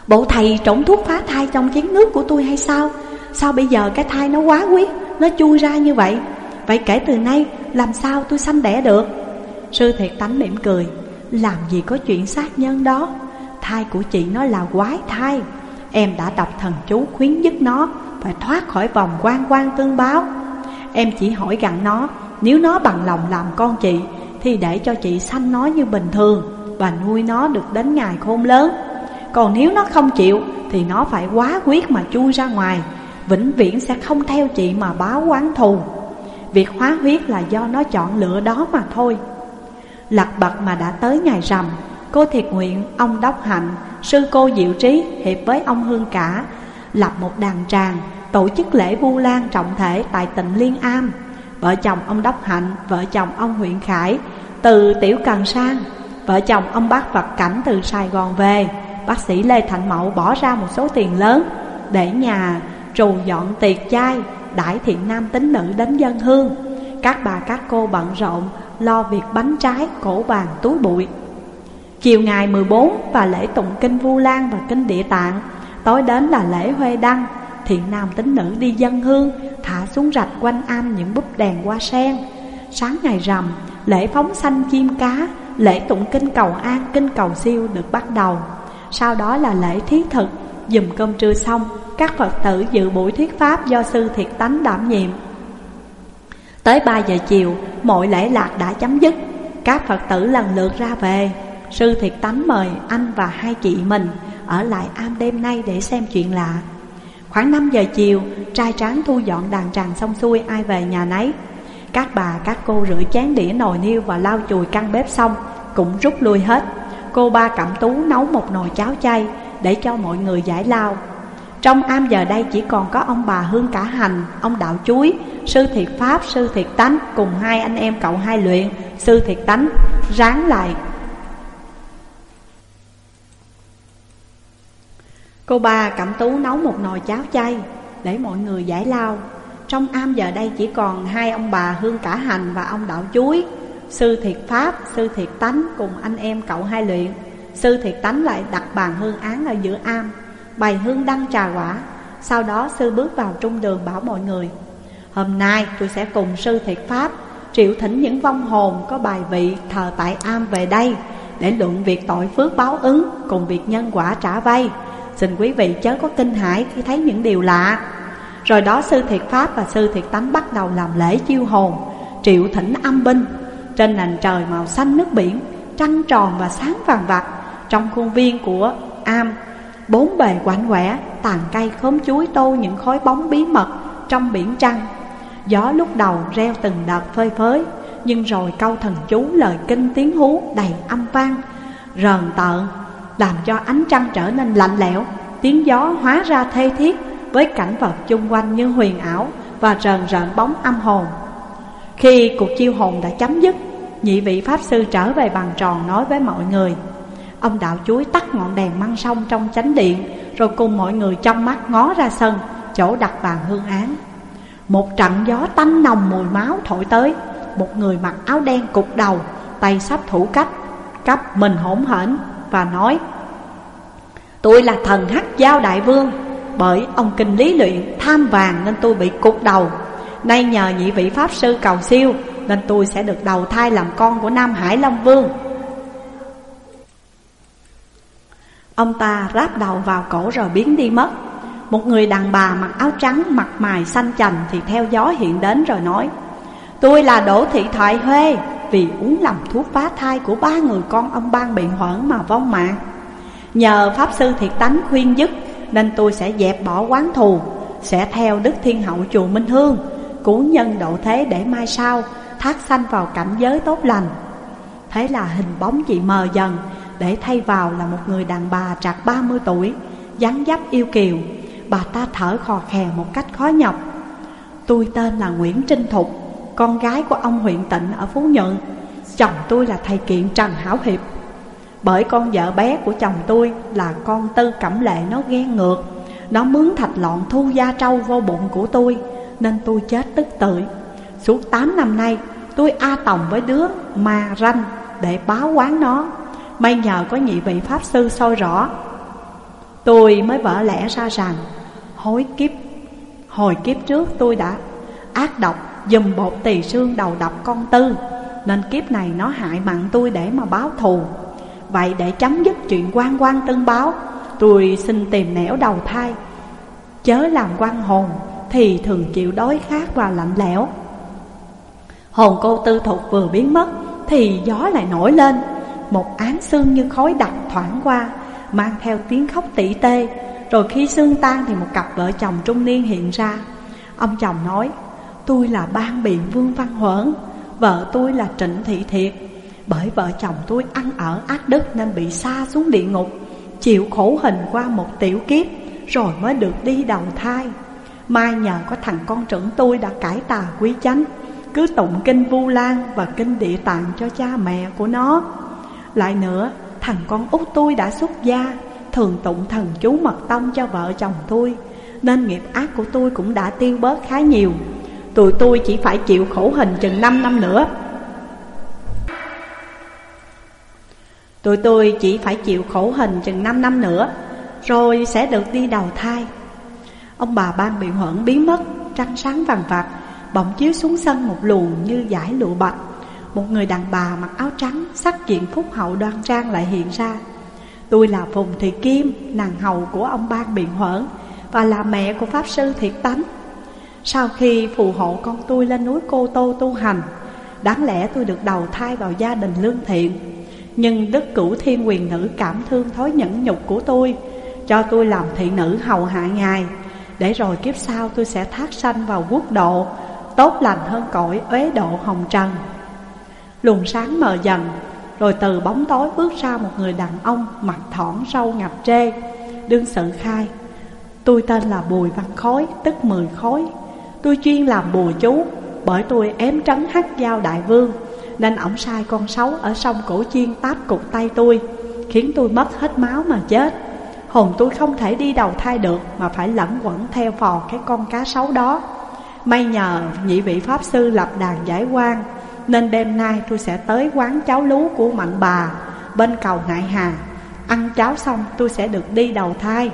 Bộ thầy trộn thuốc phá thai trong chén nước của tôi hay sao? Sao bây giờ cái thai nó quá quyết Nó chui ra như vậy? Vậy kể từ nay, làm sao tôi sanh đẻ được? Sư thiệt tánh mỉm cười. Làm gì có chuyện sát nhân đó. Thai của chị nó là quái thai. Em đã đọc thần chú khuyến dứt nó Phải thoát khỏi vòng quan quan tương báo. Em chỉ hỏi gặn nó, Nếu nó bằng lòng làm con chị, Thì để cho chị sanh nó như bình thường Và nuôi nó được đến ngày khôn lớn. Còn nếu nó không chịu, Thì nó phải quá quyết mà chui ra ngoài. Vĩnh viễn sẽ không theo chị mà báo quán thù. Việc hóa huyết là do nó chọn lựa đó mà thôi. Lặt bật mà đã tới ngày rằm, Cô thiệt nguyện ông Đốc Hạnh, Sư cô Diệu Trí, hiệp với ông Hương Cả, Lập một đàn tràng, Tổ chức lễ vu lan trọng thể tại tỉnh Liên Am. Vợ chồng ông Đốc Hạnh, Vợ chồng ông huyện Khải, Từ Tiểu Cần sang, Vợ chồng ông bác Vật Cảnh từ Sài Gòn về. Bác sĩ Lê thạnh Mậu bỏ ra một số tiền lớn Để nhà trù dọn tiệc chay đại thiện nam tín nữ đến dân hương. Các bà các cô bận rộn lo việc bánh trái, cổ bàn túi bụi. Chiều ngày 14 và lễ tụng kinh Vu Lan và kinh Địa Tạng Tối đến là lễ Huê Đăng Thiện nam tín nữ đi dân hương Thả xuống rạch quanh am những búp đèn hoa sen. Sáng ngày rằm Lễ phóng sanh chim cá Lễ tụng kinh cầu an, kinh cầu siêu được bắt đầu. Sau đó là lễ thí thực Dùm cơm trưa xong, Các Phật tử dự buổi thuyết pháp do Sư Thiệt Tánh đảm nhiệm. Tới 3 giờ chiều, Mọi lễ lạc đã chấm dứt. Các Phật tử lần lượt ra về. Sư Thiệt Tánh mời anh và hai chị mình Ở lại am đêm nay để xem chuyện lạ. Khoảng 5 giờ chiều, Trai tráng thu dọn đàn tràng xong xuôi Ai về nhà nấy. Các bà, các cô rửa chén đĩa nồi niêu Và lau chùi căn bếp xong, Cũng rút lui hết. Cô ba cẩm tú nấu một nồi cháo chay để cho mọi người giải lao. Trong am giờ đây chỉ còn có ông bà Hương Cả Hành Ông Đạo Chuối Sư Thiệt Pháp, Sư Thiệt Tánh Cùng hai anh em cậu hai luyện Sư Thiệt Tánh ráng lại. Cô ba cẩm tú nấu một nồi cháo chay Để mọi người giải lao. Trong am giờ đây chỉ còn hai ông bà Hương Cả Hành và ông Đạo Chuối Sư Thiệt Pháp, Sư Thiệt Tánh cùng anh em cậu hai luyện. Sư Thiệt Tánh lại đặt bàn hương án ở giữa am, Bày hương đăng trà quả. Sau đó sư bước vào trung đường bảo mọi người, Hôm nay tôi sẽ cùng Sư Thiệt Pháp Triệu thỉnh những vong hồn có bài vị thờ tại am về đây Để luận việc tội phước báo ứng cùng việc nhân quả trả vay. Xin quý vị chớ có kinh hãi khi thấy những điều lạ. Rồi đó sư thiệt pháp và sư thiệt tánh bắt đầu làm lễ chiêu hồn, Triệu thỉnh âm binh. Trên nền trời màu xanh nước biển, Trăng tròn và sáng vàng vặt trong khuôn viên của am Bốn bề quạnh quẻ Tàn cây khóm chuối tô những khói bóng bí mật Trong biển trăng Gió lúc đầu reo từng đợt phơi phới Nhưng rồi câu thần chú lời kinh tiếng hú đầy âm vang Rờn tợn làm cho ánh trăng trở nên lạnh lẽo, tiếng gió hóa ra thê thiết với cảnh vật chung quanh như huyền ảo và rờn rợn bóng âm hồn. Khi cuộc chiêu hồn đã chấm dứt, nhị vị Pháp Sư trở về bàn tròn nói với mọi người. Ông đạo chuối tắt ngọn đèn măng sông trong chánh điện, rồi cùng mọi người trong mắt ngó ra sân, chỗ đặt bàn hương án. Một trận gió tanh nồng mùi máu thổi tới, một người mặc áo đen cục đầu, tay sắp thủ cách, cấp mình hỗn hển và nói Tôi là thần hắc giao đại vương Bởi ông kinh lý luyện tham vàng nên tôi bị cục đầu Nay nhờ nhị vị pháp sư cầu siêu Nên tôi sẽ được đầu thai làm con của Nam Hải Long Vương Ông ta ráp đầu vào cổ rồi biến đi mất Một người đàn bà mặc áo trắng mặt mày xanh chành Thì theo gió hiện đến rồi nói Tôi là Đỗ Thị Thoại Huê vì uống lầm thuốc phá thai của ba người con ông ban bị hoãn mà vong mạng. Nhờ Pháp Sư Thiệt Tánh khuyên dứt nên tôi sẽ dẹp bỏ quán thù, sẽ theo Đức Thiên Hậu Chùa Minh Hương, cứu nhân độ thế để mai sau thác sanh vào cảnh giới tốt lành. Thế là hình bóng chị mờ dần, để thay vào là một người đàn bà trạc 30 tuổi, dáng dấp yêu kiều. Bà ta thở khò khè một cách khó nhọc. Tôi tên là Nguyễn Trinh Thục, con gái của ông huyện tịnh ở Phú Nhuận. Chồng tôi là thầy kiện Trần Hảo Hiệp. Bởi con vợ bé của chồng tôi là con Tư Cẩm Lệ nó ghen ngược. Nó mướn thạch lọn thu gia trâu vô bụng của tôi Nên tôi chết tức tưởi. Suốt 8 năm nay tôi a tòng với đứa ma ranh để báo quán nó. May nhờ có nhị vị Pháp Sư soi rõ, Tôi mới vỡ lẽ ra rằng, Hối kiếp, Hồi kiếp trước tôi đã ác độc, Dùm bột tỳ xương đầu độc con tư, Nên kiếp này nó hại mặn tôi để mà báo thù. Vậy để chấm dứt chuyện quan quan tân báo, Tôi xin tìm nẻo đầu thai, Chớ làm quan hồn Thì thường chịu đói khát và lạnh lẽo. Hồn cô tư thục vừa biến mất Thì gió lại nổi lên một án xương như khói đặc thoảng qua, Mang theo tiếng khóc tỉ tê. Rồi khi xương tan thì một cặp vợ chồng trung niên hiện ra. Ông chồng nói, Tôi là ban biện Vương Văn Huẩn, Vợ tôi là Trịnh Thị Thiệt. Bởi vợ chồng tôi ăn ở ác đức Nên bị xa xuống địa ngục, Chịu khổ hình qua một tiểu kiếp, Rồi mới được đi đầu thai. Mai nhờ có thằng con trưởng tôi đã cải tà quý chánh, Cứ tụng kinh Vu Lan và kinh địa tạng cho cha mẹ của nó. Lại nữa, thằng con út tôi đã xuất gia Thường tụng thần chú mật tông cho vợ chồng tôi Nên nghiệp ác của tôi cũng đã tiêu bớt khá nhiều. Tụi tôi chỉ phải chịu khổ hình chừng 5 năm nữa. Tụi tôi chỉ phải chịu khổ hình chừng 5 năm nữa Rồi sẽ được đi đầu thai. Ông bà ban biện huẩn biến mất Trăng sáng vàng vạt Bỗng chiếu xuống sân một luồng như giải lụa bạch. Một người đàn bà mặc áo trắng Sắc diện phúc hậu đoan trang lại hiện ra. Tôi là Phùng Thị Kim, Nàng hầu của ông ban biện huẩn Và là mẹ của Pháp Sư Thiệt Tánh. Sau khi phù hộ con tôi lên núi Cô Tô tu hành, Đáng lẽ tôi được đầu thai vào gia đình lương thiện. Nhưng đức cửu thiên quyền nữ cảm thương thói nhẫn nhục của tôi, Cho tôi làm thị nữ hầu hạ ngài. Để rồi kiếp sau tôi sẽ thác sanh vào quốc độ, Tốt lành hơn cõi uế độ hồng trần. Luồng sáng mờ dần, Rồi từ bóng tối bước ra một người đàn ông Mặt thỏn râu ngập trê. Đương sự khai, Tôi tên là Bùi Văn Khối, Tức Mười Khối. Tôi chuyên làm bùa chú, Bởi tôi ém trấn hắc giao đại vương, Nên ổng sai con sấu ở sông Cổ Chiên táp cục tay tôi, Khiến tôi mất hết máu mà chết. Hồn tôi không thể đi đầu thai được, Mà phải lẫn quẩn theo phò cái con cá sấu đó. May nhờ nhị vị Pháp Sư lập đàn giải quan nên đêm nay tôi sẽ tới quán cháo lú của mạnh bà, Bên cầu Ngại Hà. Ăn cháo xong, tôi sẽ được đi đầu thai.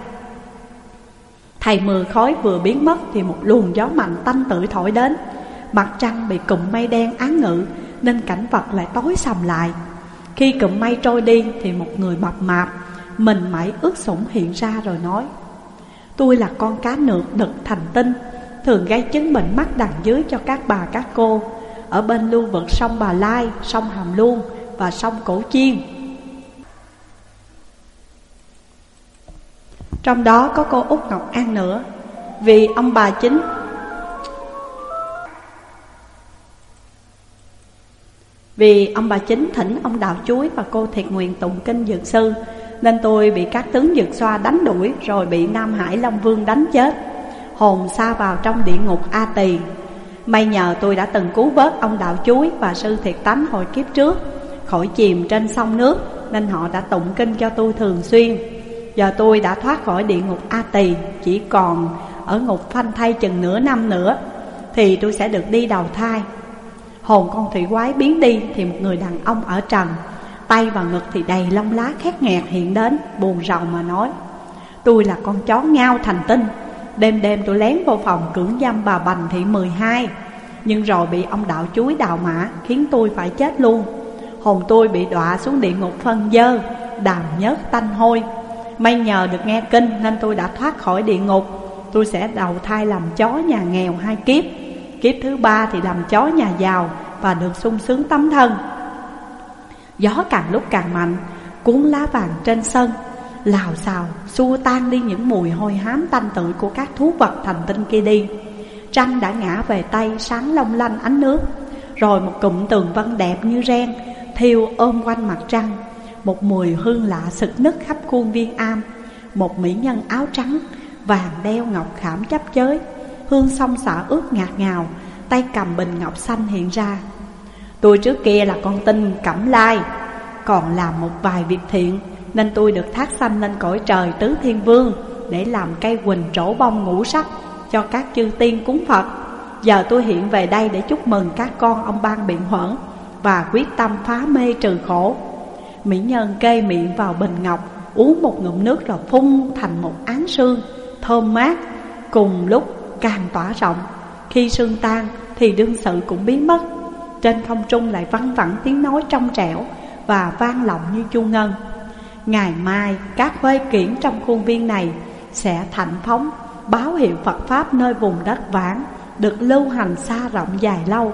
Thầy mưa khói vừa biến mất Thì một luồng gió mạnh tanh tự thổi đến. Mặt trăng bị cụm mây đen án ngự, Nên cảnh vật lại tối sầm lại. Khi cụm mây trôi đi Thì một người mập mạp, Mình mẩy ướt sũng hiện ra rồi nói, Tôi là con cá nược đực thành tinh, Thường gây chứng bệnh mắt đằng dưới cho các bà, các cô. Ở bên lưu vực sông Bà Lai, sông Hàm Luông và sông Cổ Chiên. Trong đó có cô Út Ngọc An nữa Vì ông bà chính. Vì ông bà chính thỉnh ông Đạo Chuối và cô Thiệt Nguyện tụng kinh dược sư Nên tôi bị các tướng dược xoa đánh đuổi Rồi bị Nam Hải Long Vương đánh chết. Hồn xa vào trong địa ngục A Tỳ. May nhờ tôi đã từng cứu vớt ông Đạo Chuối và sư Thiệt Tánh hồi kiếp trước. Khỏi chìm trên sông nước, Nên họ đã tụng kinh cho tôi thường xuyên. Giờ tôi đã thoát khỏi địa ngục A Tỳ, Chỉ còn ở ngục phanh thay chừng nửa năm nữa, Thì tôi sẽ được đi đầu thai. Hồn con thủy quái biến đi Thì một người đàn ông ở trần, Tay và ngực thì đầy lông lá khét nghẹt hiện đến, Buồn rầu mà nói, Tôi là con chó ngao thành tinh Đêm đêm tôi lén vô phòng cưỡng dâm bà Bành thị 12 Nhưng rồi bị ông đạo chuối đào mã, Khiến tôi phải chết luôn. Hồn tôi bị đọa xuống địa ngục phân dơ, Đàm nhớt tanh hôi. May nhờ được nghe kinh nên tôi đã thoát khỏi địa ngục. Tôi sẽ đầu thai làm chó nhà nghèo hai kiếp. Kiếp thứ ba thì làm chó nhà giàu Và được sung sướng tấm thân. Gió càng lúc càng mạnh, Cuốn lá vàng trên sân. Lào xào, xua tan đi những mùi hôi hám tanh tưởi của các thú vật thành tinh kia đi. Trăng đã ngã về tay sáng long lanh ánh nước. Rồi một cụm tường vân đẹp như ren, Thiêu ôm quanh mặt trăng. Một mùi hương lạ sực nức khắp khuôn viên am. Một mỹ nhân áo trắng, Vàng đeo ngọc khảm chấp chới. Hương song xả ướt ngạt ngào, Tay cầm bình ngọc xanh hiện ra. Tôi trước kia là con tinh cẩm lai, Còn làm một vài việc thiện. Nên tôi được thác sanh lên cõi trời tứ thiên vương Để làm cây quỳnh trổ bông ngũ sắc Cho các chư tiên cúng Phật. Giờ tôi hiện về đây để chúc mừng các con ông ban biện huẩn Và quyết tâm phá mê trừ khổ. Mỹ nhân kê miệng vào bình ngọc, Uống một ngụm nước rồi phun thành một án sương, Thơm mát, Cùng lúc càng tỏa rộng. Khi sương tan thì đương sự cũng biến mất. Trên không trung lại văng vẳng tiếng nói trong trẻo Và vang lọng như chu ngân. Ngày mai, các huê kiển trong khuôn viên này Sẽ thạnh phóng, báo hiệu Phật Pháp nơi vùng đất vãng, Được lưu hành xa rộng dài lâu.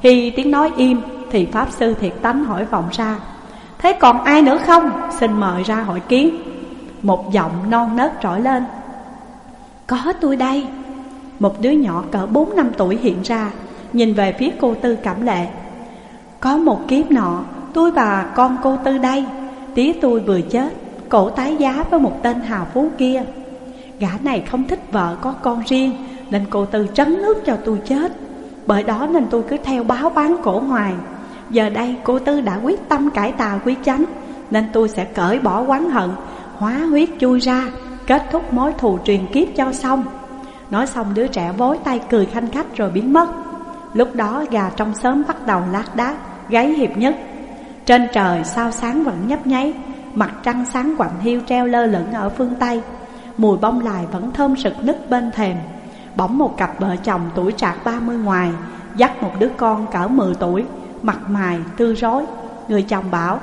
Khi tiếng nói im, thì Pháp Sư Thiệt Tánh hỏi vọng ra, Thế còn ai nữa không? Xin mời ra hội kiến. Một giọng non nớt trỗi lên, Có tôi đây. Một đứa nhỏ cỡ 4 năm tuổi hiện ra, Nhìn về phía cô Tư cảm lệ, Có một kiếp nọ, Tôi và con cô Tư đây. Tía tôi vừa chết, Cổ tái giá với một tên hào phú kia. Gã này không thích vợ có con riêng, Nên cô Tư trấn nước cho tôi chết. Bởi đó nên tôi cứ theo báo bán cổ hoài. Giờ đây cô Tư đã quyết tâm cải tà quy chánh, Nên tôi sẽ cởi bỏ quán hận, Hóa huyết chui ra, Kết thúc mối thù truyền kiếp cho xong. Nói xong đứa trẻ vối tay cười khanh khách rồi biến mất. Lúc đó gà trong xóm bắt đầu lác đác, Gáy hiệp nhất. Trên trời sao sáng vẫn nhấp nháy, Mặt trăng sáng quạnh hiu treo lơ lửng ở phương Tây. Mùi bông lại vẫn thơm sực nức bên thềm. Bỗng một cặp vợ chồng tuổi trạc ba mươi ngoài, Dắt một đứa con cỡ 10 tuổi, Mặt mày tươi rối Người chồng bảo,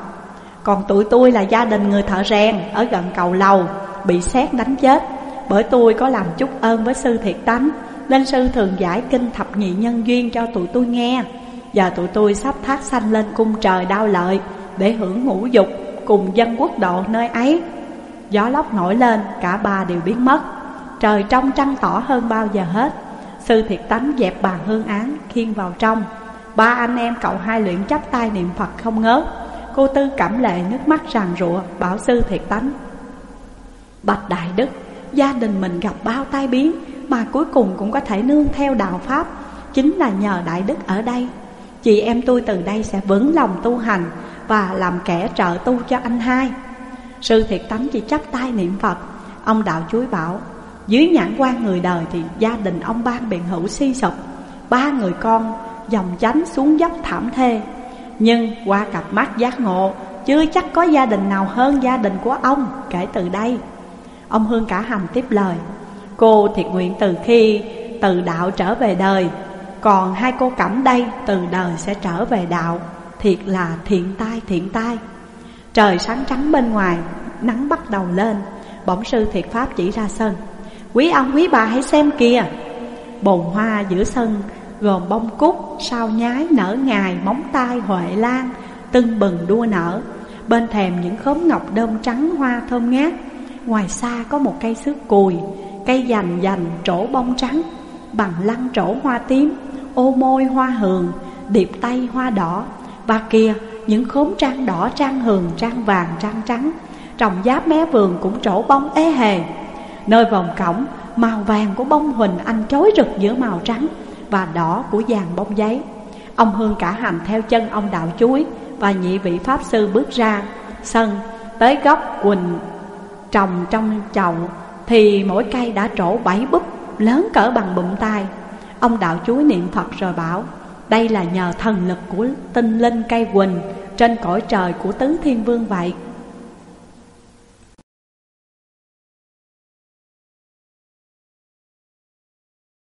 Còn tụi tôi là gia đình người thợ rèn Ở gần cầu lầu, Bị xét đánh chết. Bởi tôi có làm chút ơn với sư thiệt tánh, Nên sư thường giải kinh thập nhị nhân duyên cho tụi tôi nghe. Giờ tụi tôi sắp thác sanh lên cung trời đau lợi Để hưởng ngũ dục cùng dân quốc độ nơi ấy. Gió lốc nổi lên, cả ba đều biến mất. Trời trong trăng tỏ hơn bao giờ hết. Sư thiệt tánh dẹp bàn hương án, khiên vào trong. Ba anh em cậu hai luyện chắp tay niệm Phật không ngớt. Cô Tư cảm lệ nước mắt ràng rụa bảo sư thiệt tánh Bạch Đại Đức, gia đình mình gặp bao tai biến Mà cuối cùng cũng có thể nương theo đạo Pháp. Chính là nhờ Đại Đức ở đây. Chị em tôi từ đây sẽ vững lòng tu hành Và làm kẻ trợ tu cho anh hai. Sư thiệt tánh chỉ chắp tay niệm Phật. Ông đạo chuối bảo, Dưới nhãn quan người đời thì gia đình ông ban biện hữu suy sụp. Ba người con dòng chánh xuống dốc thảm thê. Nhưng qua cặp mắt giác ngộ, Chưa chắc có gia đình nào hơn gia đình của ông kể từ đây. Ông Hương cả hầm tiếp lời, Cô thiệt nguyện từ khi từ đạo trở về đời còn hai cô cẩm đây từ đời sẽ trở về đạo Thiệt là thiện tai thiện tai. Trời sáng trắng bên ngoài Nắng bắt đầu lên Bỗng sư thiệt pháp chỉ ra sân. Quý ông quý bà hãy xem kìa. Bồn hoa giữa sân Gồm bông cúc, sao nhái, nở ngài, móng tay, huệ lan Tưng bừng đua nở. Bên thèm những khóm ngọc đơm trắng hoa thơm ngát. Ngoài xa có một cây xước cùi Cây dành dành trổ bông trắng Bằng lăng trổ hoa tím. Ô môi hoa hường, Điệp tay hoa đỏ, Và kia những khóm trang đỏ, trang hường, trang vàng, trang trắng. Trồng giáp mé vườn cũng trổ bông ế hề. Nơi vòng cổng, Màu vàng của bông huỳnh anh trối rực giữa màu trắng Và đỏ của vàng bông giấy. Ông Hương cả hành theo chân ông đạo chuối Và nhị vị Pháp Sư bước ra. Sân, tới gốc quỳnh trồng trong chậu Thì mỗi cây đã trổ bảy búp lớn cỡ bằng bụng tay Ông đạo chuối niệm Phật rồi bảo, Đây là nhờ thần lực của tinh linh cây quỳnh, Trên cõi trời của tứ thiên vương vậy.